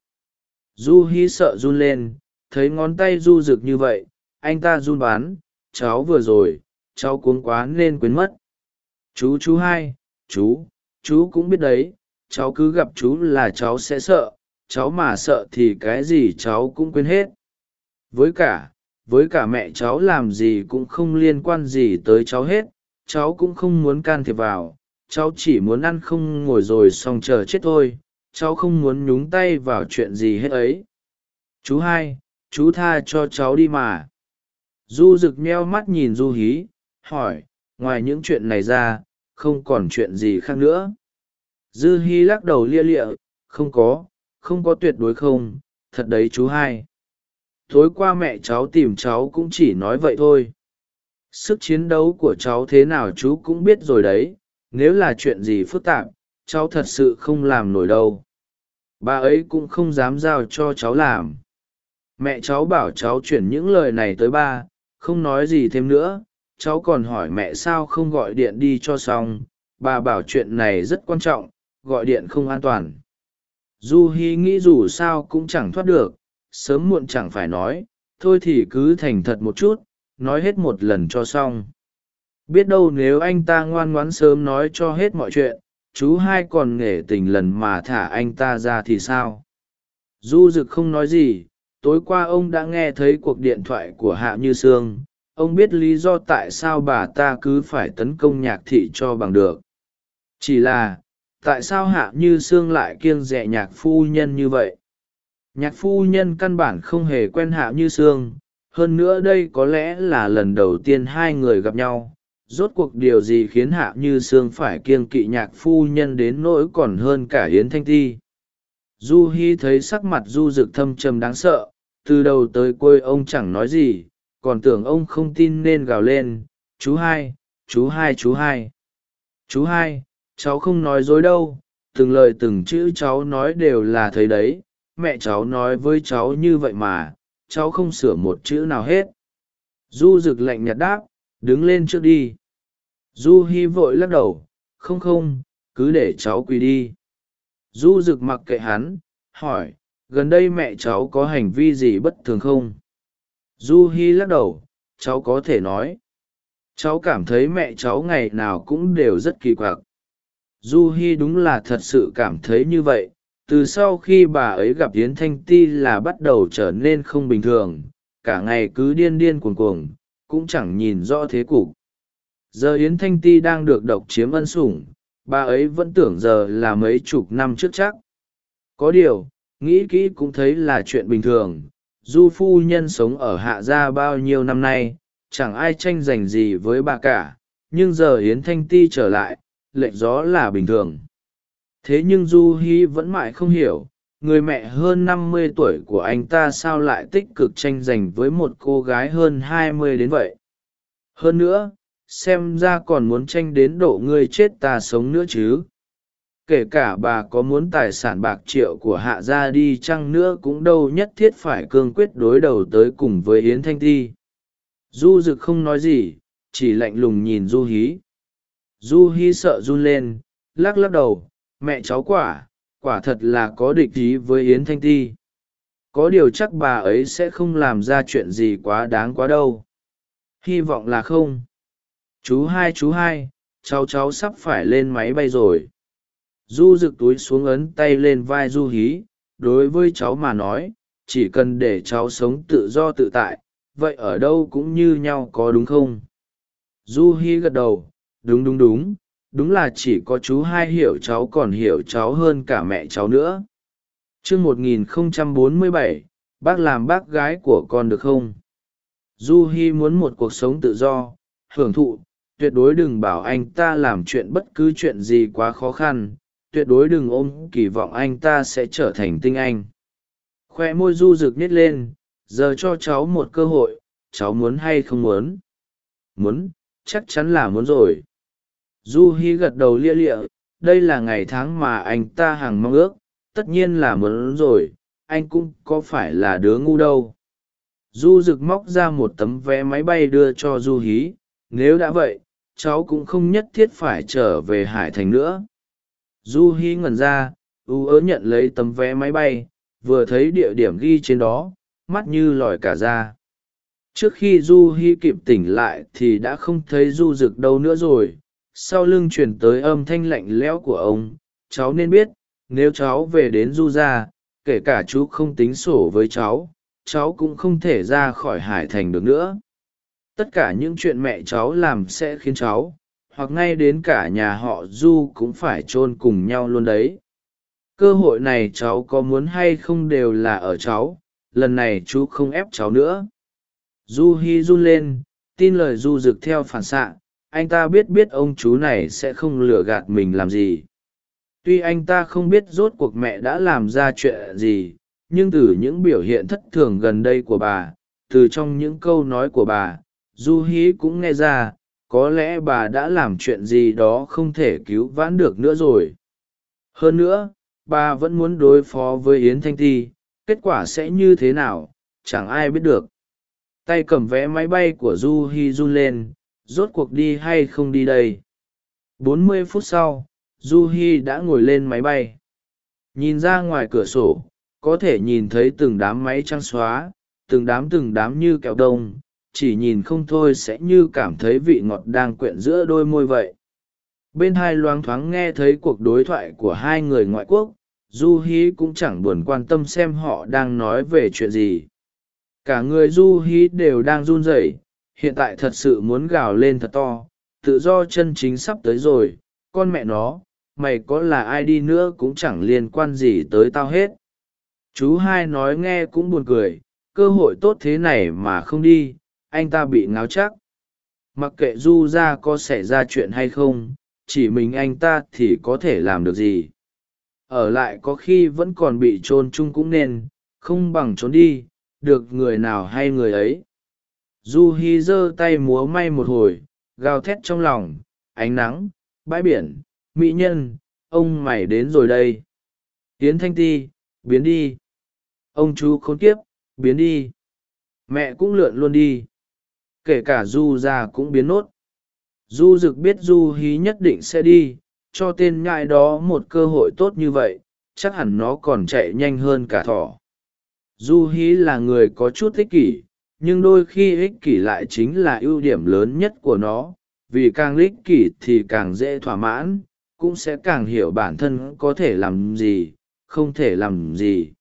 Du hí sợ run lên, thấy ngón tay du rực như vậy, anh ta run bán cháu vừa rồi, cháu cuống quá nên quên mất. Chú chú hai, chú chú cũng biết đấy, cháu cứ gặp chú là cháu sẽ sợ, cháu mà sợ thì cái gì cháu cũng quên hết. Với cả với cả mẹ cháu làm gì cũng không liên quan gì tới cháu hết, cháu cũng không muốn can thiệp vào cháu chỉ muốn ăn không ngồi rồi xong chờ chết thôi, cháu không muốn nhúng tay vào chuyện gì hết ấy. Chú hai, chú tha cho cháu đi mà. Du rực meo mắt nhìn du hí, hỏi, ngoài những chuyện này ra, không còn chuyện gì khác nữa. Dư hy lắc đầu lia lịa, không có không có tuyệt đối không, thật đấy chú hai. Tối qua mẹ cháu tìm cháu cũng chỉ nói vậy thôi. Sức chiến đấu của cháu thế nào chú cũng biết rồi đấy nếu là chuyện gì phức tạp, cháu thật sự không làm nổi đâu. Bà ấy cũng không dám giao cho cháu làm. Mẹ cháu bảo cháu chuyển những lời này tới ba, không nói gì thêm nữa. Cháu còn hỏi mẹ sao không gọi điện đi cho xong. Bà bảo chuyện này rất quan trọng, gọi điện không an toàn. Du hi nghĩ dù sao cũng chẳng thoát được, sớm muộn chẳng phải nói. Thôi thì cứ thành thật một chút, nói hết một lần cho xong biết đâu nếu anh ta ngoan ngoãn sớm nói cho hết mọi chuyện, chú hai còn nghề tình lần mà thả anh ta ra thì sao? Du rực không nói gì, tối qua ông đã nghe thấy cuộc điện thoại của hạ như sương. Ông biết lý do tại sao bà ta cứ phải tấn công nhạc thị cho bằng được. Chỉ là, tại sao hạ như sương lại kiêng dè nhạc phu nhân như vậy? Nhạc phu nhân căn bản không hề quen hạ như sương. Hơn nữa đây có lẽ là lần đầu tiên hai người gặp nhau rốt cuộc điều gì khiến hạ như sương phải kiêng kỵ nhạc phu nhân đến nỗi còn hơn cả hiến thanh ti? Du hi thấy sắc mặt du rực thâm trầm đáng sợ, từ đầu tới cuối ông chẳng nói gì, còn tưởng ông không tin nên gào lên, chú hai chú hai chú hai chú hai, cháu không nói dối đâu, từng lời từng chữ cháu nói đều là thấy đấy, mẹ cháu nói với cháu như vậy mà, cháu không sửa một chữ nào hết. Du rực lạnh nhạt đáp đứng lên trước đi. Du hi vội lắc đầu, không không, cứ để cháu quỳ đi. Du rực mặc kệ hắn, hỏi, gần đây mẹ cháu có hành vi gì bất thường không? Du hi lắc đầu, cháu có thể nói. Cháu cảm thấy mẹ cháu ngày nào cũng đều rất kỳ quặc. Du hi đúng là thật sự cảm thấy như vậy. Từ sau khi bà ấy gặp yến thanh ti là bắt đầu trở nên không bình thường. Cả ngày cứ điên điên cuồng cuồng cũng chẳng nhìn rõ thế cục. Giờ yến thanh ti đang được độc chiếm ân sủng, bà ấy vẫn tưởng giờ là mấy chục năm trước chắc. Có điều, nghĩ kỹ cũng thấy là chuyện bình thường, du phu nhân sống ở hạ gia bao nhiêu năm nay, chẳng ai tranh giành gì với bà cả, nhưng giờ yến thanh ti trở lại, lệnh gió là bình thường. Thế nhưng du hi vẫn mãi không hiểu người mẹ hơn năm mươi tuổi của anh ta sao lại tích cực tranh giành với một cô gái hơn hai mươi đến vậy? Hơn nữa, xem ra còn muốn tranh đến độ ngươi chết ta sống nữa chứ. Kể cả bà có muốn tài sản bạc triệu của hạ gia đi chăng nữa cũng đâu nhất thiết phải cương quyết đối đầu tới cùng với yến thanh ti. Du rực không nói gì, chỉ lạnh lùng nhìn du hí. Du hí sợ run lên, lắc lắc đầu, mẹ cháu quả quả thật là có địch ý với yến thanh ti. Có điều chắc bà ấy sẽ không làm ra chuyện gì quá đáng quá đâu. Hy vọng là không. Chú hai chú hai, cháu cháu sắp phải lên máy bay rồi. Du rực túi xuống ấn tay lên vai du hí, đối với cháu mà nói, chỉ cần để cháu sống tự do tự tại, vậy ở đâu cũng như nhau có đúng không? Du hi gật đầu, đúng đúng đúng đúng là chỉ có chú hai hiểu cháu còn hiểu cháu hơn cả mẹ cháu nữa. Chương một nghìn không trăm bốn mươi bảy, bác làm bác gái của con được không? Du hi muốn một cuộc sống tự do, hưởng thụ, tuyệt đối đừng bảo anh ta làm chuyện bất cứ chuyện gì quá khó khăn, tuyệt đối đừng ôm kỳ vọng anh ta sẽ trở thành tinh anh. Khoe môi du rực nít lên, giờ cho cháu một cơ hội, cháu muốn hay không muốn? Muốn, chắc chắn là muốn rồi du hi gật đầu lia lịa, đây là ngày tháng mà anh ta hằng mong ước, tất nhiên là muốn rồi, anh cũng có phải là đứa ngu đâu. Du rực móc ra một tấm vé máy bay đưa cho du hí nếu đã vậy, cháu cũng không nhất thiết phải trở về hải thành nữa. Du hí ngẩn ra, ưu ớ nhận lấy tấm vé máy bay, vừa thấy địa điểm ghi trên đó, mắt như lòi cả ra. Trước khi du hi kịp tỉnh lại thì đã không thấy du rực đâu nữa rồi sau lưng truyền tới âm thanh lạnh lẽo của ông, cháu nên biết, nếu cháu về đến du gia, kể cả chú không tính sổ với cháu cháu cũng không thể ra khỏi hải thành được nữa. Tất cả những chuyện mẹ cháu làm sẽ khiến cháu, hoặc ngay đến cả nhà họ du cũng phải chôn cùng nhau luôn đấy. Cơ hội này cháu có muốn hay không đều là ở cháu, lần này chú không ép cháu nữa. Du hi run lên, tin lời du rực theo phản xạ anh ta biết biết ông chú này sẽ không lừa gạt mình làm gì. Tuy anh ta không biết rốt cuộc mẹ đã làm ra chuyện gì, nhưng từ những biểu hiện thất thường gần đây của bà, từ trong những câu nói của bà, du hí cũng nghe ra, có lẽ bà đã làm chuyện gì đó không thể cứu vãn được nữa rồi. Hơn nữa, bà vẫn muốn đối phó với yến thanh ti, kết quả sẽ như thế nào, chẳng ai biết được. Tay cầm vé máy bay của du hi run lên rốt cuộc đi hay không đi đây? Bốn mươi phút sau du hi đã ngồi lên máy bay. Nhìn ra ngoài cửa sổ, có thể nhìn thấy từng đám máy trăng xóa, từng đám từng đám như kẹo đông, chỉ nhìn không thôi sẽ như cảm thấy vị ngọt đang quyện giữa đôi môi vậy. Bên hai loáng thoáng nghe thấy cuộc đối thoại của hai người ngoại quốc du hí cũng chẳng buồn quan tâm xem họ đang nói về chuyện gì. Cả người du hí đều đang run rẩy hiện tại thật sự muốn gào lên thật to, tự do chân chính sắp tới rồi, con mẹ nó, mày có là ai đi nữa cũng chẳng liên quan gì tới tao hết. Chú hai nói nghe cũng buồn cười, cơ hội tốt thế này mà không đi, anh ta bị ngáo chắc. Mặc kệ du ra có xảy ra chuyện hay không, chỉ mình anh ta thì có thể làm được gì. Ở lại có khi vẫn còn bị t r ô n chung cũng nên, không bằng trốn đi, được người nào hay người ấy du hi giơ tay múa may một hồi, gào thét trong lòng, ánh nắng, bãi biển, mỹ nhân, ông mày đến rồi đây. Tiến thanh ti, biến đi. Ông chú khốn kiếp, biến đi. Mẹ cũng lượn luôn đi. Kể cả du ra cũng biến nốt. Du rực biết du hí nhất định sẽ đi, cho tên nhãi đó một cơ hội tốt như vậy, chắc hẳn nó còn chạy nhanh hơn cả thỏ. Du hí là người có chút ích kỷ nhưng đôi khi ích kỷ lại chính là ưu điểm lớn nhất của nó, vì càng ích kỷ thì càng dễ thỏa mãn, cũng sẽ càng hiểu bản thân có thể làm gì, không thể làm gì.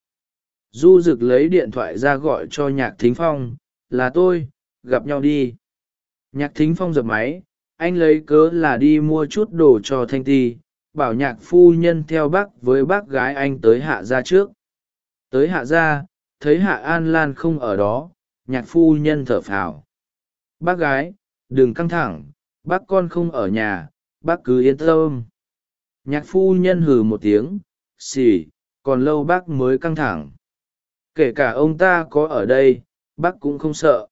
Du rực lấy điện thoại ra gọi cho nhạc thính phong, là tôi, gặp nhau đi. Nhạc thính phong dập máy, anh lấy cớ là đi mua chút đồ cho thanh ti, bảo nhạc phu nhân theo bác với bác gái anh tới hạ gia trước. Tới hạ gia, thấy hạ an lan không ở đó nhạc phu nhân thở phào. Bác gái, đừng căng thẳng, bác con không ở nhà, bác cứ yên tâm. Nhạc phu nhân hừ một tiếng, xì, còn lâu bác mới căng thẳng. Kể cả ông ta có ở đây, bác cũng không sợ.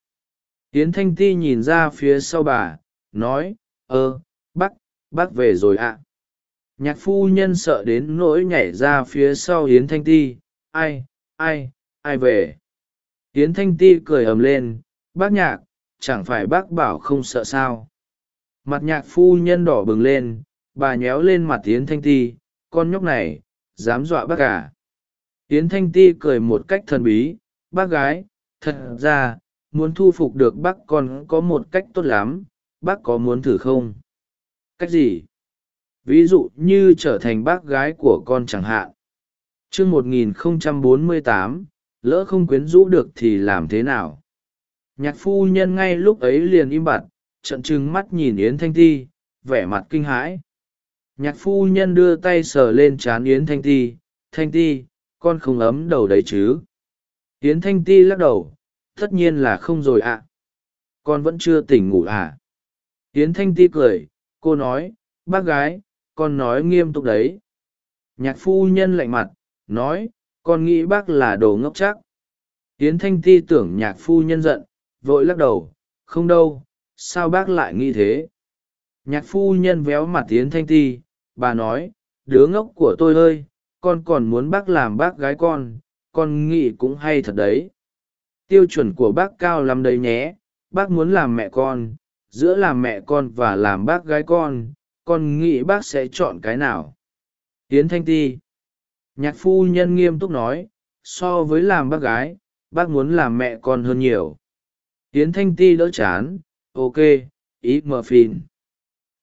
Yến thanh ti nhìn ra phía sau bà, nói ơ bác bác về rồi ạ. Nhạc phu nhân sợ đến nỗi nhảy ra phía sau yến thanh ti, ai ai ai về? Yến thanh ti cười ầm lên, bác nhạc, chẳng phải bác bảo không sợ sao? Mặt nhạc phu nhân đỏ bừng lên, bà nhéo lên mặt yến thanh ti, con nhóc này, dám dọa bác cả yến thanh ti cười một cách thần bí, bác gái, thật ra, muốn thu phục được bác con có một cách tốt lắm, bác có muốn thử không? Cách gì? Ví dụ như trở thành bác gái của con chẳng hạn. Chương một nghìn không trăm bốn mươi tám lỡ không quyến rũ được thì làm thế nào? Nhạc phu nhân ngay lúc ấy liền im bặt trận trừng mắt nhìn yến thanh ti, vẻ mặt kinh hãi. Nhạc phu nhân đưa tay sờ lên c h á n yến thanh ti thanh ti, con không ấm đầu đấy chứ? Yến thanh ti lắc đầu, tất nhiên là không rồi ạ. Con vẫn chưa tỉnh ngủ à? Yến thanh ti cười, cô nói, bác gái, con nói nghiêm túc đấy. Nhạc phu nhân lạnh mặt, nói con nghĩ bác là đồ ngốc chắc. Yến thanh ti tưởng nhạc phu nhân giận, vội lắc đầu, không đâu, sao bác lại nghĩ thế? Nhạc phu nhân véo mặt yến thanh ti, bà nói, đứa ngốc của tôi ơi, con còn muốn bác làm bác gái con con nghĩ cũng hay thật đấy. Tiêu chuẩn của bác cao lắm đấy nhé, bác muốn làm mẹ con, giữa làm mẹ con và làm bác gái con con nghĩ bác sẽ chọn cái nào? Yến thanh ti nhạc phu nhân nghiêm túc nói, so với làm bác gái, bác muốn làm mẹ con hơn nhiều. Tiến thanh ti đỡ chán, ok, ý mờ phìn.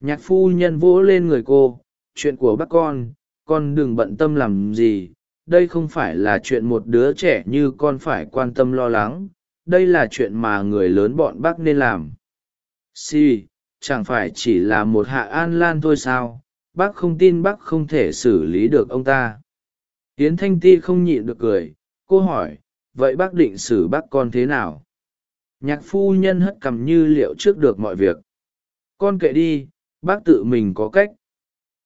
Nhạc phu nhân vỗ lên người cô, chuyện của bác con con đừng bận tâm làm gì, đây không phải là chuyện một đứa trẻ như con phải quan tâm lo lắng, đây là chuyện mà người lớn bọn bác nên làm. Si chẳng phải chỉ là một hạ an lan thôi sao, bác không tin bác không thể xử lý được ông ta yến thanh ti không nhịn được cười, cô hỏi, vậy bác định xử bác con thế nào? Nhạc phu nhân hất cằm như liệu trước được mọi việc. Con kệ đi, bác tự mình có cách.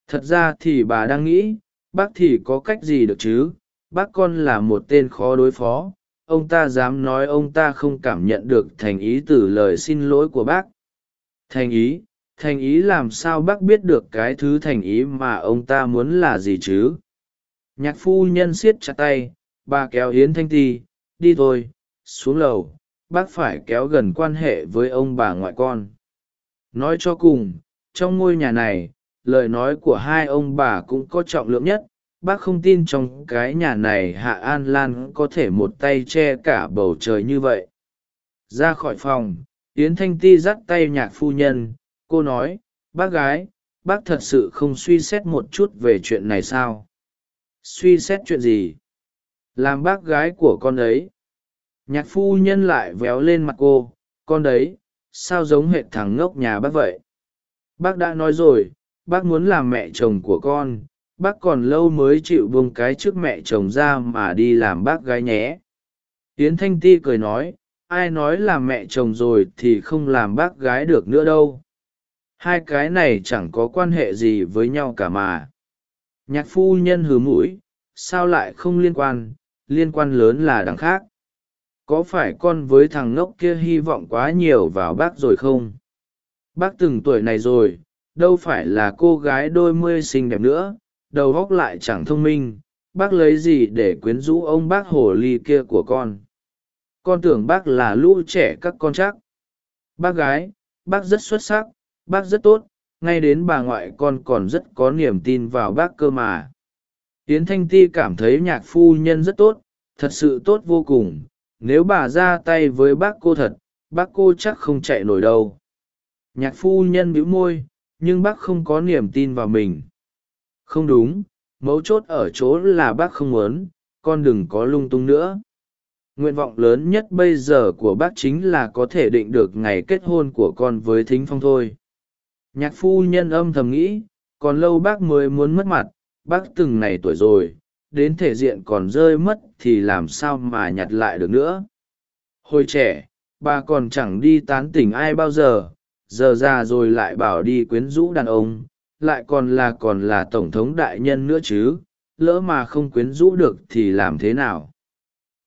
Thật ra thì bà đang nghĩ, bác thì có cách gì được chứ? Bác con là một tên khó đối phó. Ông ta dám nói ông ta không cảm nhận được thành ý từ lời xin lỗi của bác. Thành ý? Thành ý làm sao bác biết được cái thứ thành ý mà ông ta muốn là gì chứ? Nhạc phu nhân siết chặt tay, bà kéo yến thanh ti, đi thôi, xuống lầu, bác phải kéo gần quan hệ với ông bà ngoại con. Nói cho cùng, trong ngôi nhà này, lời nói của hai ông bà cũng có trọng lượng nhất, bác không tin trong cái nhà này hạ an lan có thể một tay che cả bầu trời như vậy. Ra khỏi phòng, yến thanh ti dắt tay nhạc phu nhân, cô nói, bác gái, bác thật sự không suy xét một chút về chuyện này sao? Suy xét chuyện gì? Làm bác gái của con ấy. Nhạc phu nhân lại véo lên mặt cô. Con đấy, sao giống hệ thằng ngốc nhà bác vậy? Bác đã nói rồi, bác muốn làm mẹ chồng của con. Bác còn lâu mới chịu buông cái trước mẹ chồng ra mà đi làm bác gái nhé. Tiến thanh ti cười nói, ai nói là mẹ chồng rồi thì không làm bác gái được nữa đâu. Hai cái này chẳng có quan hệ gì với nhau cả mà nhạc phu nhân hứ mũi, sao lại không liên quan liên quan lớn là đằng khác. Có phải con với thằng ngốc kia hy vọng quá nhiều vào bác rồi không? Bác từng tuổi này rồi, đâu phải là cô gái đôi mươi xinh đẹp nữa, đầu góc lại chẳng thông minh, bác lấy gì để quyến rũ ông bác hồ ly kia của con? Con tưởng bác là lũ trẻ các con chắc. Bác gái, bác rất xuất sắc, bác rất tốt ngay đến bà ngoại con còn rất có niềm tin vào bác cơ mà. Yến thanh ti cảm thấy nhạc phu nhân rất tốt, thật sự tốt vô cùng. Nếu bà ra tay với bác cô thật, bác cô chắc không chạy nổi đâu. Nhạc phu nhân bĩu môi, nhưng bác không có niềm tin vào mình. Không đúng, mấu chốt ở chỗ là bác không muốn, con đừng có lung tung nữa. Nguyện vọng lớn nhất bây giờ của bác chính là có thể định được ngày kết hôn của con với thính phong thôi nhạc phu nhân âm thầm nghĩ, còn lâu bác mới muốn mất mặt, bác từng này tuổi rồi, đến thể diện còn rơi mất thì làm sao mà nhặt lại được nữa. Hồi trẻ, bà còn chẳng đi tán tỉnh ai bao giờ giờ già rồi lại bảo đi quyến rũ đàn ông, lại còn là còn là tổng thống đại nhân nữa chứ, lỡ mà không quyến rũ được thì làm thế nào?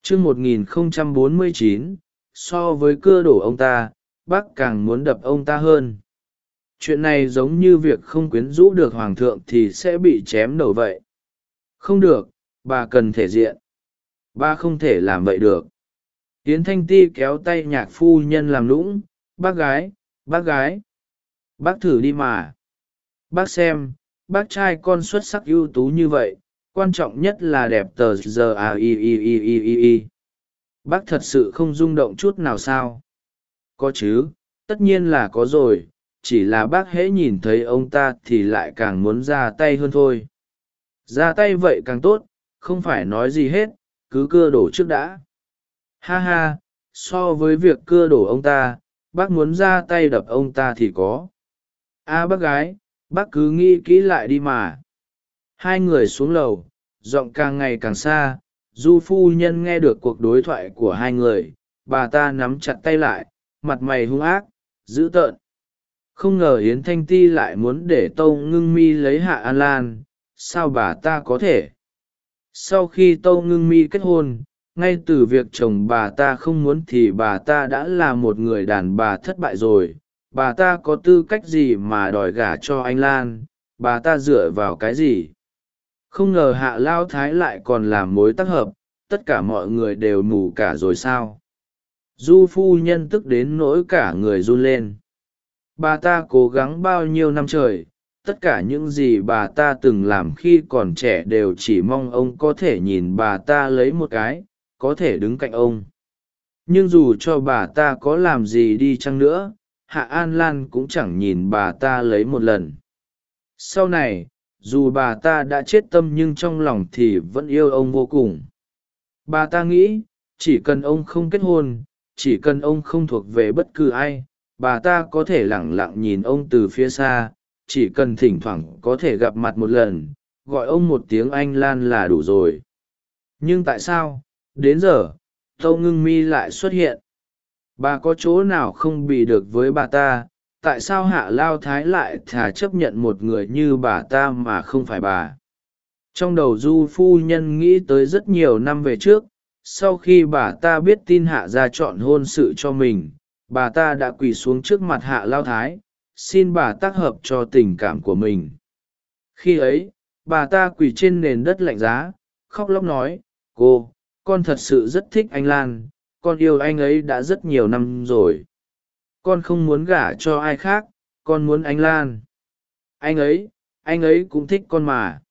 Chương một nghìn không trăm bốn mươi chín, so với cưa đổ ông ta, bác càng muốn đập ông ta hơn chuyện này giống như việc không quyến rũ được hoàng thượng thì sẽ bị chém đầu vậy. Không được, bà cần thể diện. Bà không thể làm vậy được. Yến thanh ti kéo tay nhạc phu nhân làm lũng, bác gái bác gái, bác thử đi mà. Bác xem, bác trai con xuất sắc ưu tú như vậy, quan trọng nhất là đẹp tờ giờ à i i i i i i. bác thật sự không rung động chút nào sao? Có chứ, tất nhiên là có rồi chỉ là bác hễ nhìn thấy ông ta thì lại càng muốn ra tay hơn thôi. Ra tay vậy càng tốt, không phải nói gì hết, cứ cưa đổ trước đã. Ha ha, so với việc cưa đổ ông ta, bác muốn ra tay đập ông ta thì có. A à, bác gái, bác cứ nghĩ kỹ lại đi mà. Hai người xuống lầu, giọng càng ngày càng xa, du phu nhân nghe được cuộc đối thoại của hai người, bà ta nắm chặt tay lại, mặt mày hung ác, dữ tợn không ngờ yến thanh ti lại muốn để tâu ngưng mi lấy hạ an lan, sao bà ta có thể? Sau khi tâu ngưng mi kết hôn, ngay từ việc chồng bà ta không muốn thì bà ta đã là một người đàn bà thất bại rồi. Bà ta có tư cách gì mà đòi gả cho anh lan? Bà ta dựa vào cái gì? Không ngờ hạ lao thái lại còn làm mối tác hợp, tất cả mọi người đều mù cả rồi sao? Du phu nhân tức đến nỗi cả người run lên bà ta cố gắng bao nhiêu năm trời, tất cả những gì bà ta từng làm khi còn trẻ đều chỉ mong ông có thể nhìn bà ta lấy một cái, có thể đứng cạnh ông. Nhưng dù cho bà ta có làm gì đi chăng nữa, hạ an lan cũng chẳng nhìn bà ta lấy một lần. Sau này, dù bà ta đã chết tâm nhưng trong lòng thì vẫn yêu ông vô cùng. Bà ta nghĩ, chỉ cần ông không kết hôn, chỉ cần ông không thuộc về bất cứ ai bà ta có thể lẳng lặng nhìn ông từ phía xa, chỉ cần thỉnh thoảng có thể gặp mặt một lần, gọi ông một tiếng anh lan là đủ rồi. Nhưng tại sao? Đến giờ tâu ngưng mi lại xuất hiện. Bà có chỗ nào không bị được với bà ta? Tại sao hạ lao thái lại thà chấp nhận một người như bà ta mà không phải bà? Trong đầu du phu nhân nghĩ tới rất nhiều năm về trước, sau khi bà ta biết tin hạ ra chọn hôn sự cho mình bà ta đã quỳ xuống trước mặt hạ lao thái, xin bà tác hợp cho tình cảm của mình. Khi ấy, bà ta quỳ trên nền đất lạnh giá, khóc lóc nói, cô, con thật sự rất thích anh lan, con yêu anh ấy đã rất nhiều năm rồi. Con không muốn gả cho ai khác, con muốn anh lan. Anh ấy anh ấy cũng thích con mà.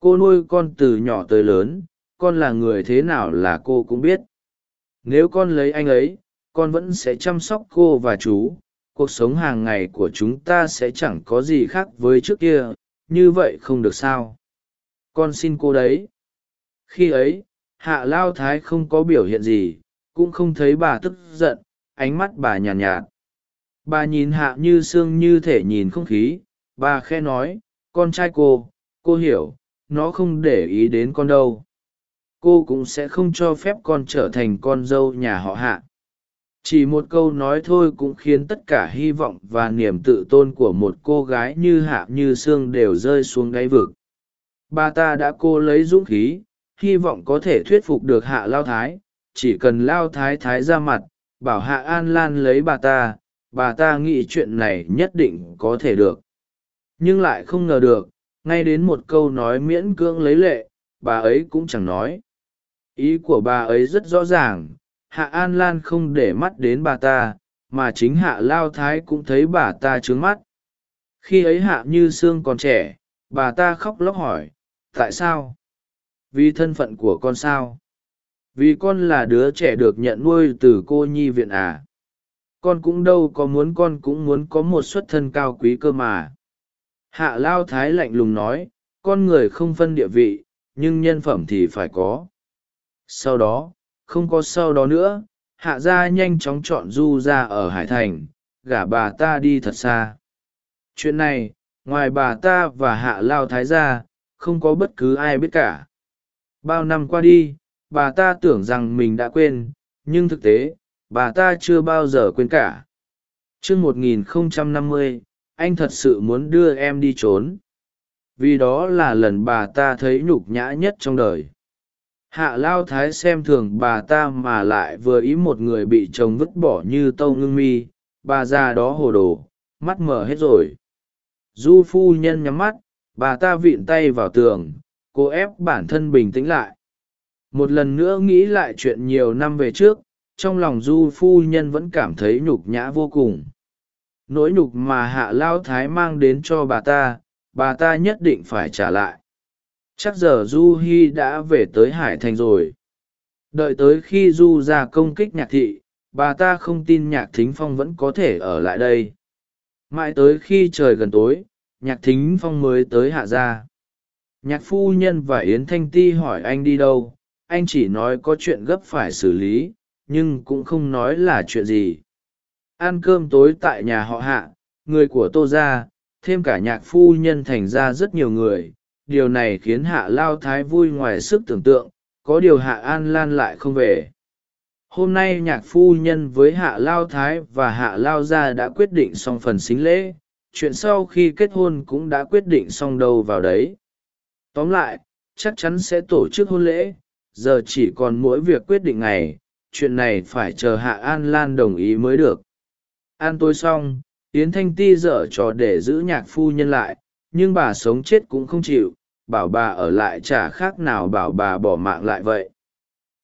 Cô nuôi con từ nhỏ tới lớn, con là người thế nào là cô cũng biết. Nếu con lấy anh ấy con vẫn sẽ chăm sóc cô và chú. Cuộc sống hàng ngày của chúng ta sẽ chẳng có gì khác với trước kia như vậy không được sao. Con xin cô đấy. Khi ấy hạ lao thái không có biểu hiện gì cũng không thấy bà tức giận ánh mắt bà nhàn nhạt, nhạt bà nhìn hạ như sương như thể nhìn không khí. Bà khe nói con trai cô cô hiểu nó không để ý đến con đâu. Cô cũng sẽ không cho phép con trở thành con dâu nhà họ hạ chỉ một câu nói thôi cũng khiến tất cả hy vọng và niềm tự tôn của một cô gái như hạ như sương đều rơi xuống đáy vực. Bà ta đã cô lấy dũng khí, hy vọng có thể thuyết phục được hạ lao thái, chỉ cần lao thái thái ra mặt, bảo hạ an lan lấy bà ta bà ta nghĩ chuyện này nhất định có thể được. Nhưng lại không ngờ được, ngay đến một câu nói miễn cưỡng lấy lệ, bà ấy cũng chẳng nói. Ý của bà ấy rất rõ ràng hạ an lan không để mắt đến bà ta, mà chính hạ lao thái cũng thấy bà ta trướng mắt. Khi ấy hạ như sương còn trẻ, bà ta khóc lóc hỏi, tại sao? Vì thân phận của con sao? Vì con là đứa trẻ được nhận nuôi từ cô nhi viện à? Con cũng đâu có muốn con cũng muốn có một xuất thân cao quý cơ mà. Hạ lao thái lạnh lùng nói, con người không phân địa vị, nhưng nhân phẩm thì phải có. Sau đó không có sau đó nữa hạ gia nhanh chóng chọn du ra ở hải thành gả bà ta đi thật xa. Chuyện này ngoài bà ta và hạ lao thái gia không có bất cứ ai biết cả. Bao năm qua đi bà ta tưởng rằng mình đã quên nhưng thực tế bà ta chưa bao giờ quên cả. T r ư ớ c 1050, anh thật sự muốn đưa em đi trốn. Vì đó là lần bà ta thấy nhục nhã nhất trong đời hạ lao thái xem thường bà ta mà lại vừa ý một người bị chồng vứt bỏ như tâu ngưng mi, bà già đó hồ đồ, mắt mở hết rồi. Du phu nhân nhắm mắt, bà ta vịn tay vào tường cố ép bản thân bình tĩnh lại. Một lần nữa nghĩ lại chuyện nhiều năm về trước, trong lòng du phu nhân vẫn cảm thấy nhục nhã vô cùng. Nỗi nhục mà hạ lao thái mang đến cho bà ta bà ta nhất định phải trả lại chắc giờ du hi đã về tới hải thành rồi. Đợi tới khi du ra công kích nhạc thị, bà ta không tin nhạc thính phong vẫn có thể ở lại đây. Mãi tới khi trời gần tối, nhạc thính phong mới tới hạ gia. Nhạc phu nhân và yến thanh ti hỏi anh đi đâu. Anh chỉ nói có chuyện gấp phải xử lý, nhưng cũng không nói là chuyện gì. Ăn cơm tối tại nhà họ hạ, người của tô ra thêm cả nhạc phu nhân thành ra rất nhiều người điều này khiến hạ lao thái vui ngoài sức tưởng tượng, có điều hạ an lan lại không về. Hôm nay nhạc phu nhân với hạ lao thái và hạ lao gia đã quyết định xong phần xính lễ, chuyện sau khi kết hôn cũng đã quyết định xong đâu vào đấy. Tóm lại, chắc chắn sẽ tổ chức hôn lễ, giờ chỉ còn mỗi việc quyết định ngày, chuyện này phải chờ hạ an lan đồng ý mới được. An tôi xong, yến thanh ti dở trò để giữ nhạc phu nhân lại, nhưng bà sống chết cũng không chịu bảo bà ở lại chả khác nào bảo bà bỏ mạng lại vậy.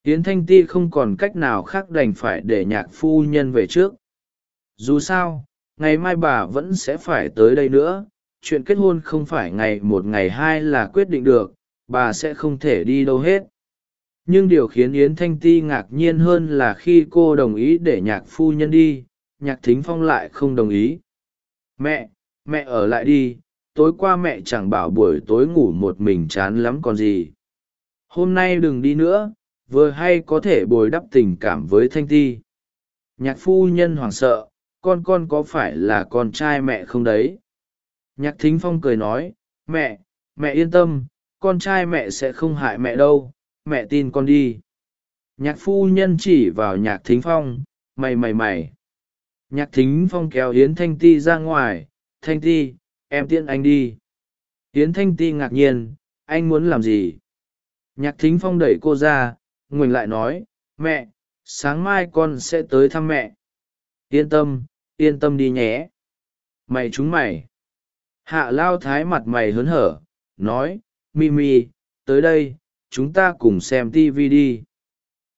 Yến thanh ti không còn cách nào khác đành phải để nhạc phu nhân về trước. Dù sao, ngày mai bà vẫn sẽ phải tới đây nữa, chuyện kết hôn không phải ngày một ngày hai là quyết định được, bà sẽ không thể đi đâu hết. Nhưng điều khiến yến thanh ti ngạc nhiên hơn là khi cô đồng ý để nhạc phu nhân đi, nhạc thính phong lại không đồng ý. Mẹ mẹ ở lại đi tối qua mẹ chẳng bảo buổi tối ngủ một mình chán lắm còn gì. Hôm nay đừng đi nữa, vừa hay có thể bồi đắp tình cảm với thanh ti. Nhạc phu nhân hoảng sợ, con con có phải là con trai mẹ không đấy? Nhạc thính phong cười nói, mẹ mẹ yên tâm, con trai mẹ sẽ không hại mẹ đâu, mẹ tin con đi. Nhạc phu nhân chỉ vào nhạc thính phong, mày mày mày. Nhạc thính phong kéo hiến thanh ti ra ngoài, thanh ti em tiễn anh đi. Hiến thanh ti ngạc nhiên, anh muốn làm gì? Nhạc thính phong đẩy cô ra, ngoảnh lại nói, mẹ, sáng mai con sẽ tới thăm mẹ. Yên tâm yên tâm đi nhé. Mày chúng mày. Hạ lao thái mặt mày hớn hở, nói mimi tới đây, chúng ta cùng xem tv đi.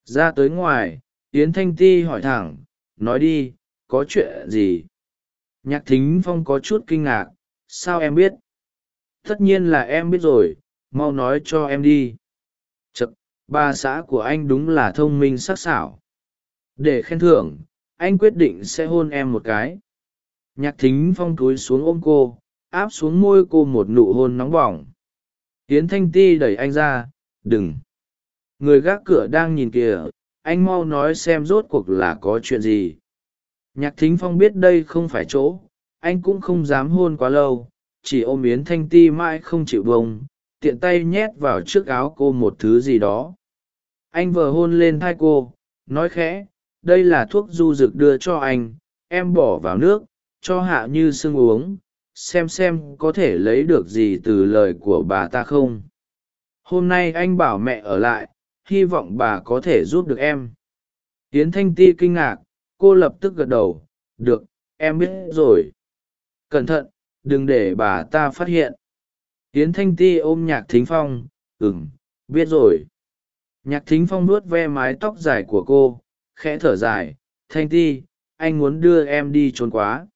Ra tới ngoài, yến thanh ti hỏi thẳng, nói đi, có chuyện gì? Nhạc thính phong có chút kinh ngạc sao em biết? Tất nhiên là em biết rồi, mau nói cho em đi. Chật ba xã của anh đúng là thông minh sắc sảo. Để khen thưởng, anh quyết định sẽ hôn em một cái. Nhạc thính phong túi xuống ôm cô, áp xuống môi cô một nụ hôn nóng bỏng. Tiến thanh ti đẩy anh ra, đừng. Người gác cửa đang nhìn kìa, anh mau nói xem rốt cuộc là có chuyện gì. Nhạc thính phong biết đây không phải chỗ anh cũng không dám hôn quá lâu, chỉ ôm yến thanh ti mãi không chịu bông tiện tay nhét vào trước áo cô một thứ gì đó. Anh vừa hôn lên thai cô, nói khẽ, đây là thuốc du rực đưa cho anh, em bỏ vào nước, cho hạ như sưng uống, xem xem có thể lấy được gì từ lời của bà ta không. Hôm nay anh bảo mẹ ở lại, hy vọng bà có thể giúp được em. Tiến thanh ti kinh ngạc, cô lập tức gật đầu, được, em biết rồi cẩn thận, đừng để bà ta phát hiện. Tiến thanh ti ôm nhạc thính phong ừng biết rồi. Nhạc thính phong nuốt ve mái tóc dài của cô, khẽ thở dài, thanh ti, anh muốn đưa em đi trốn quá.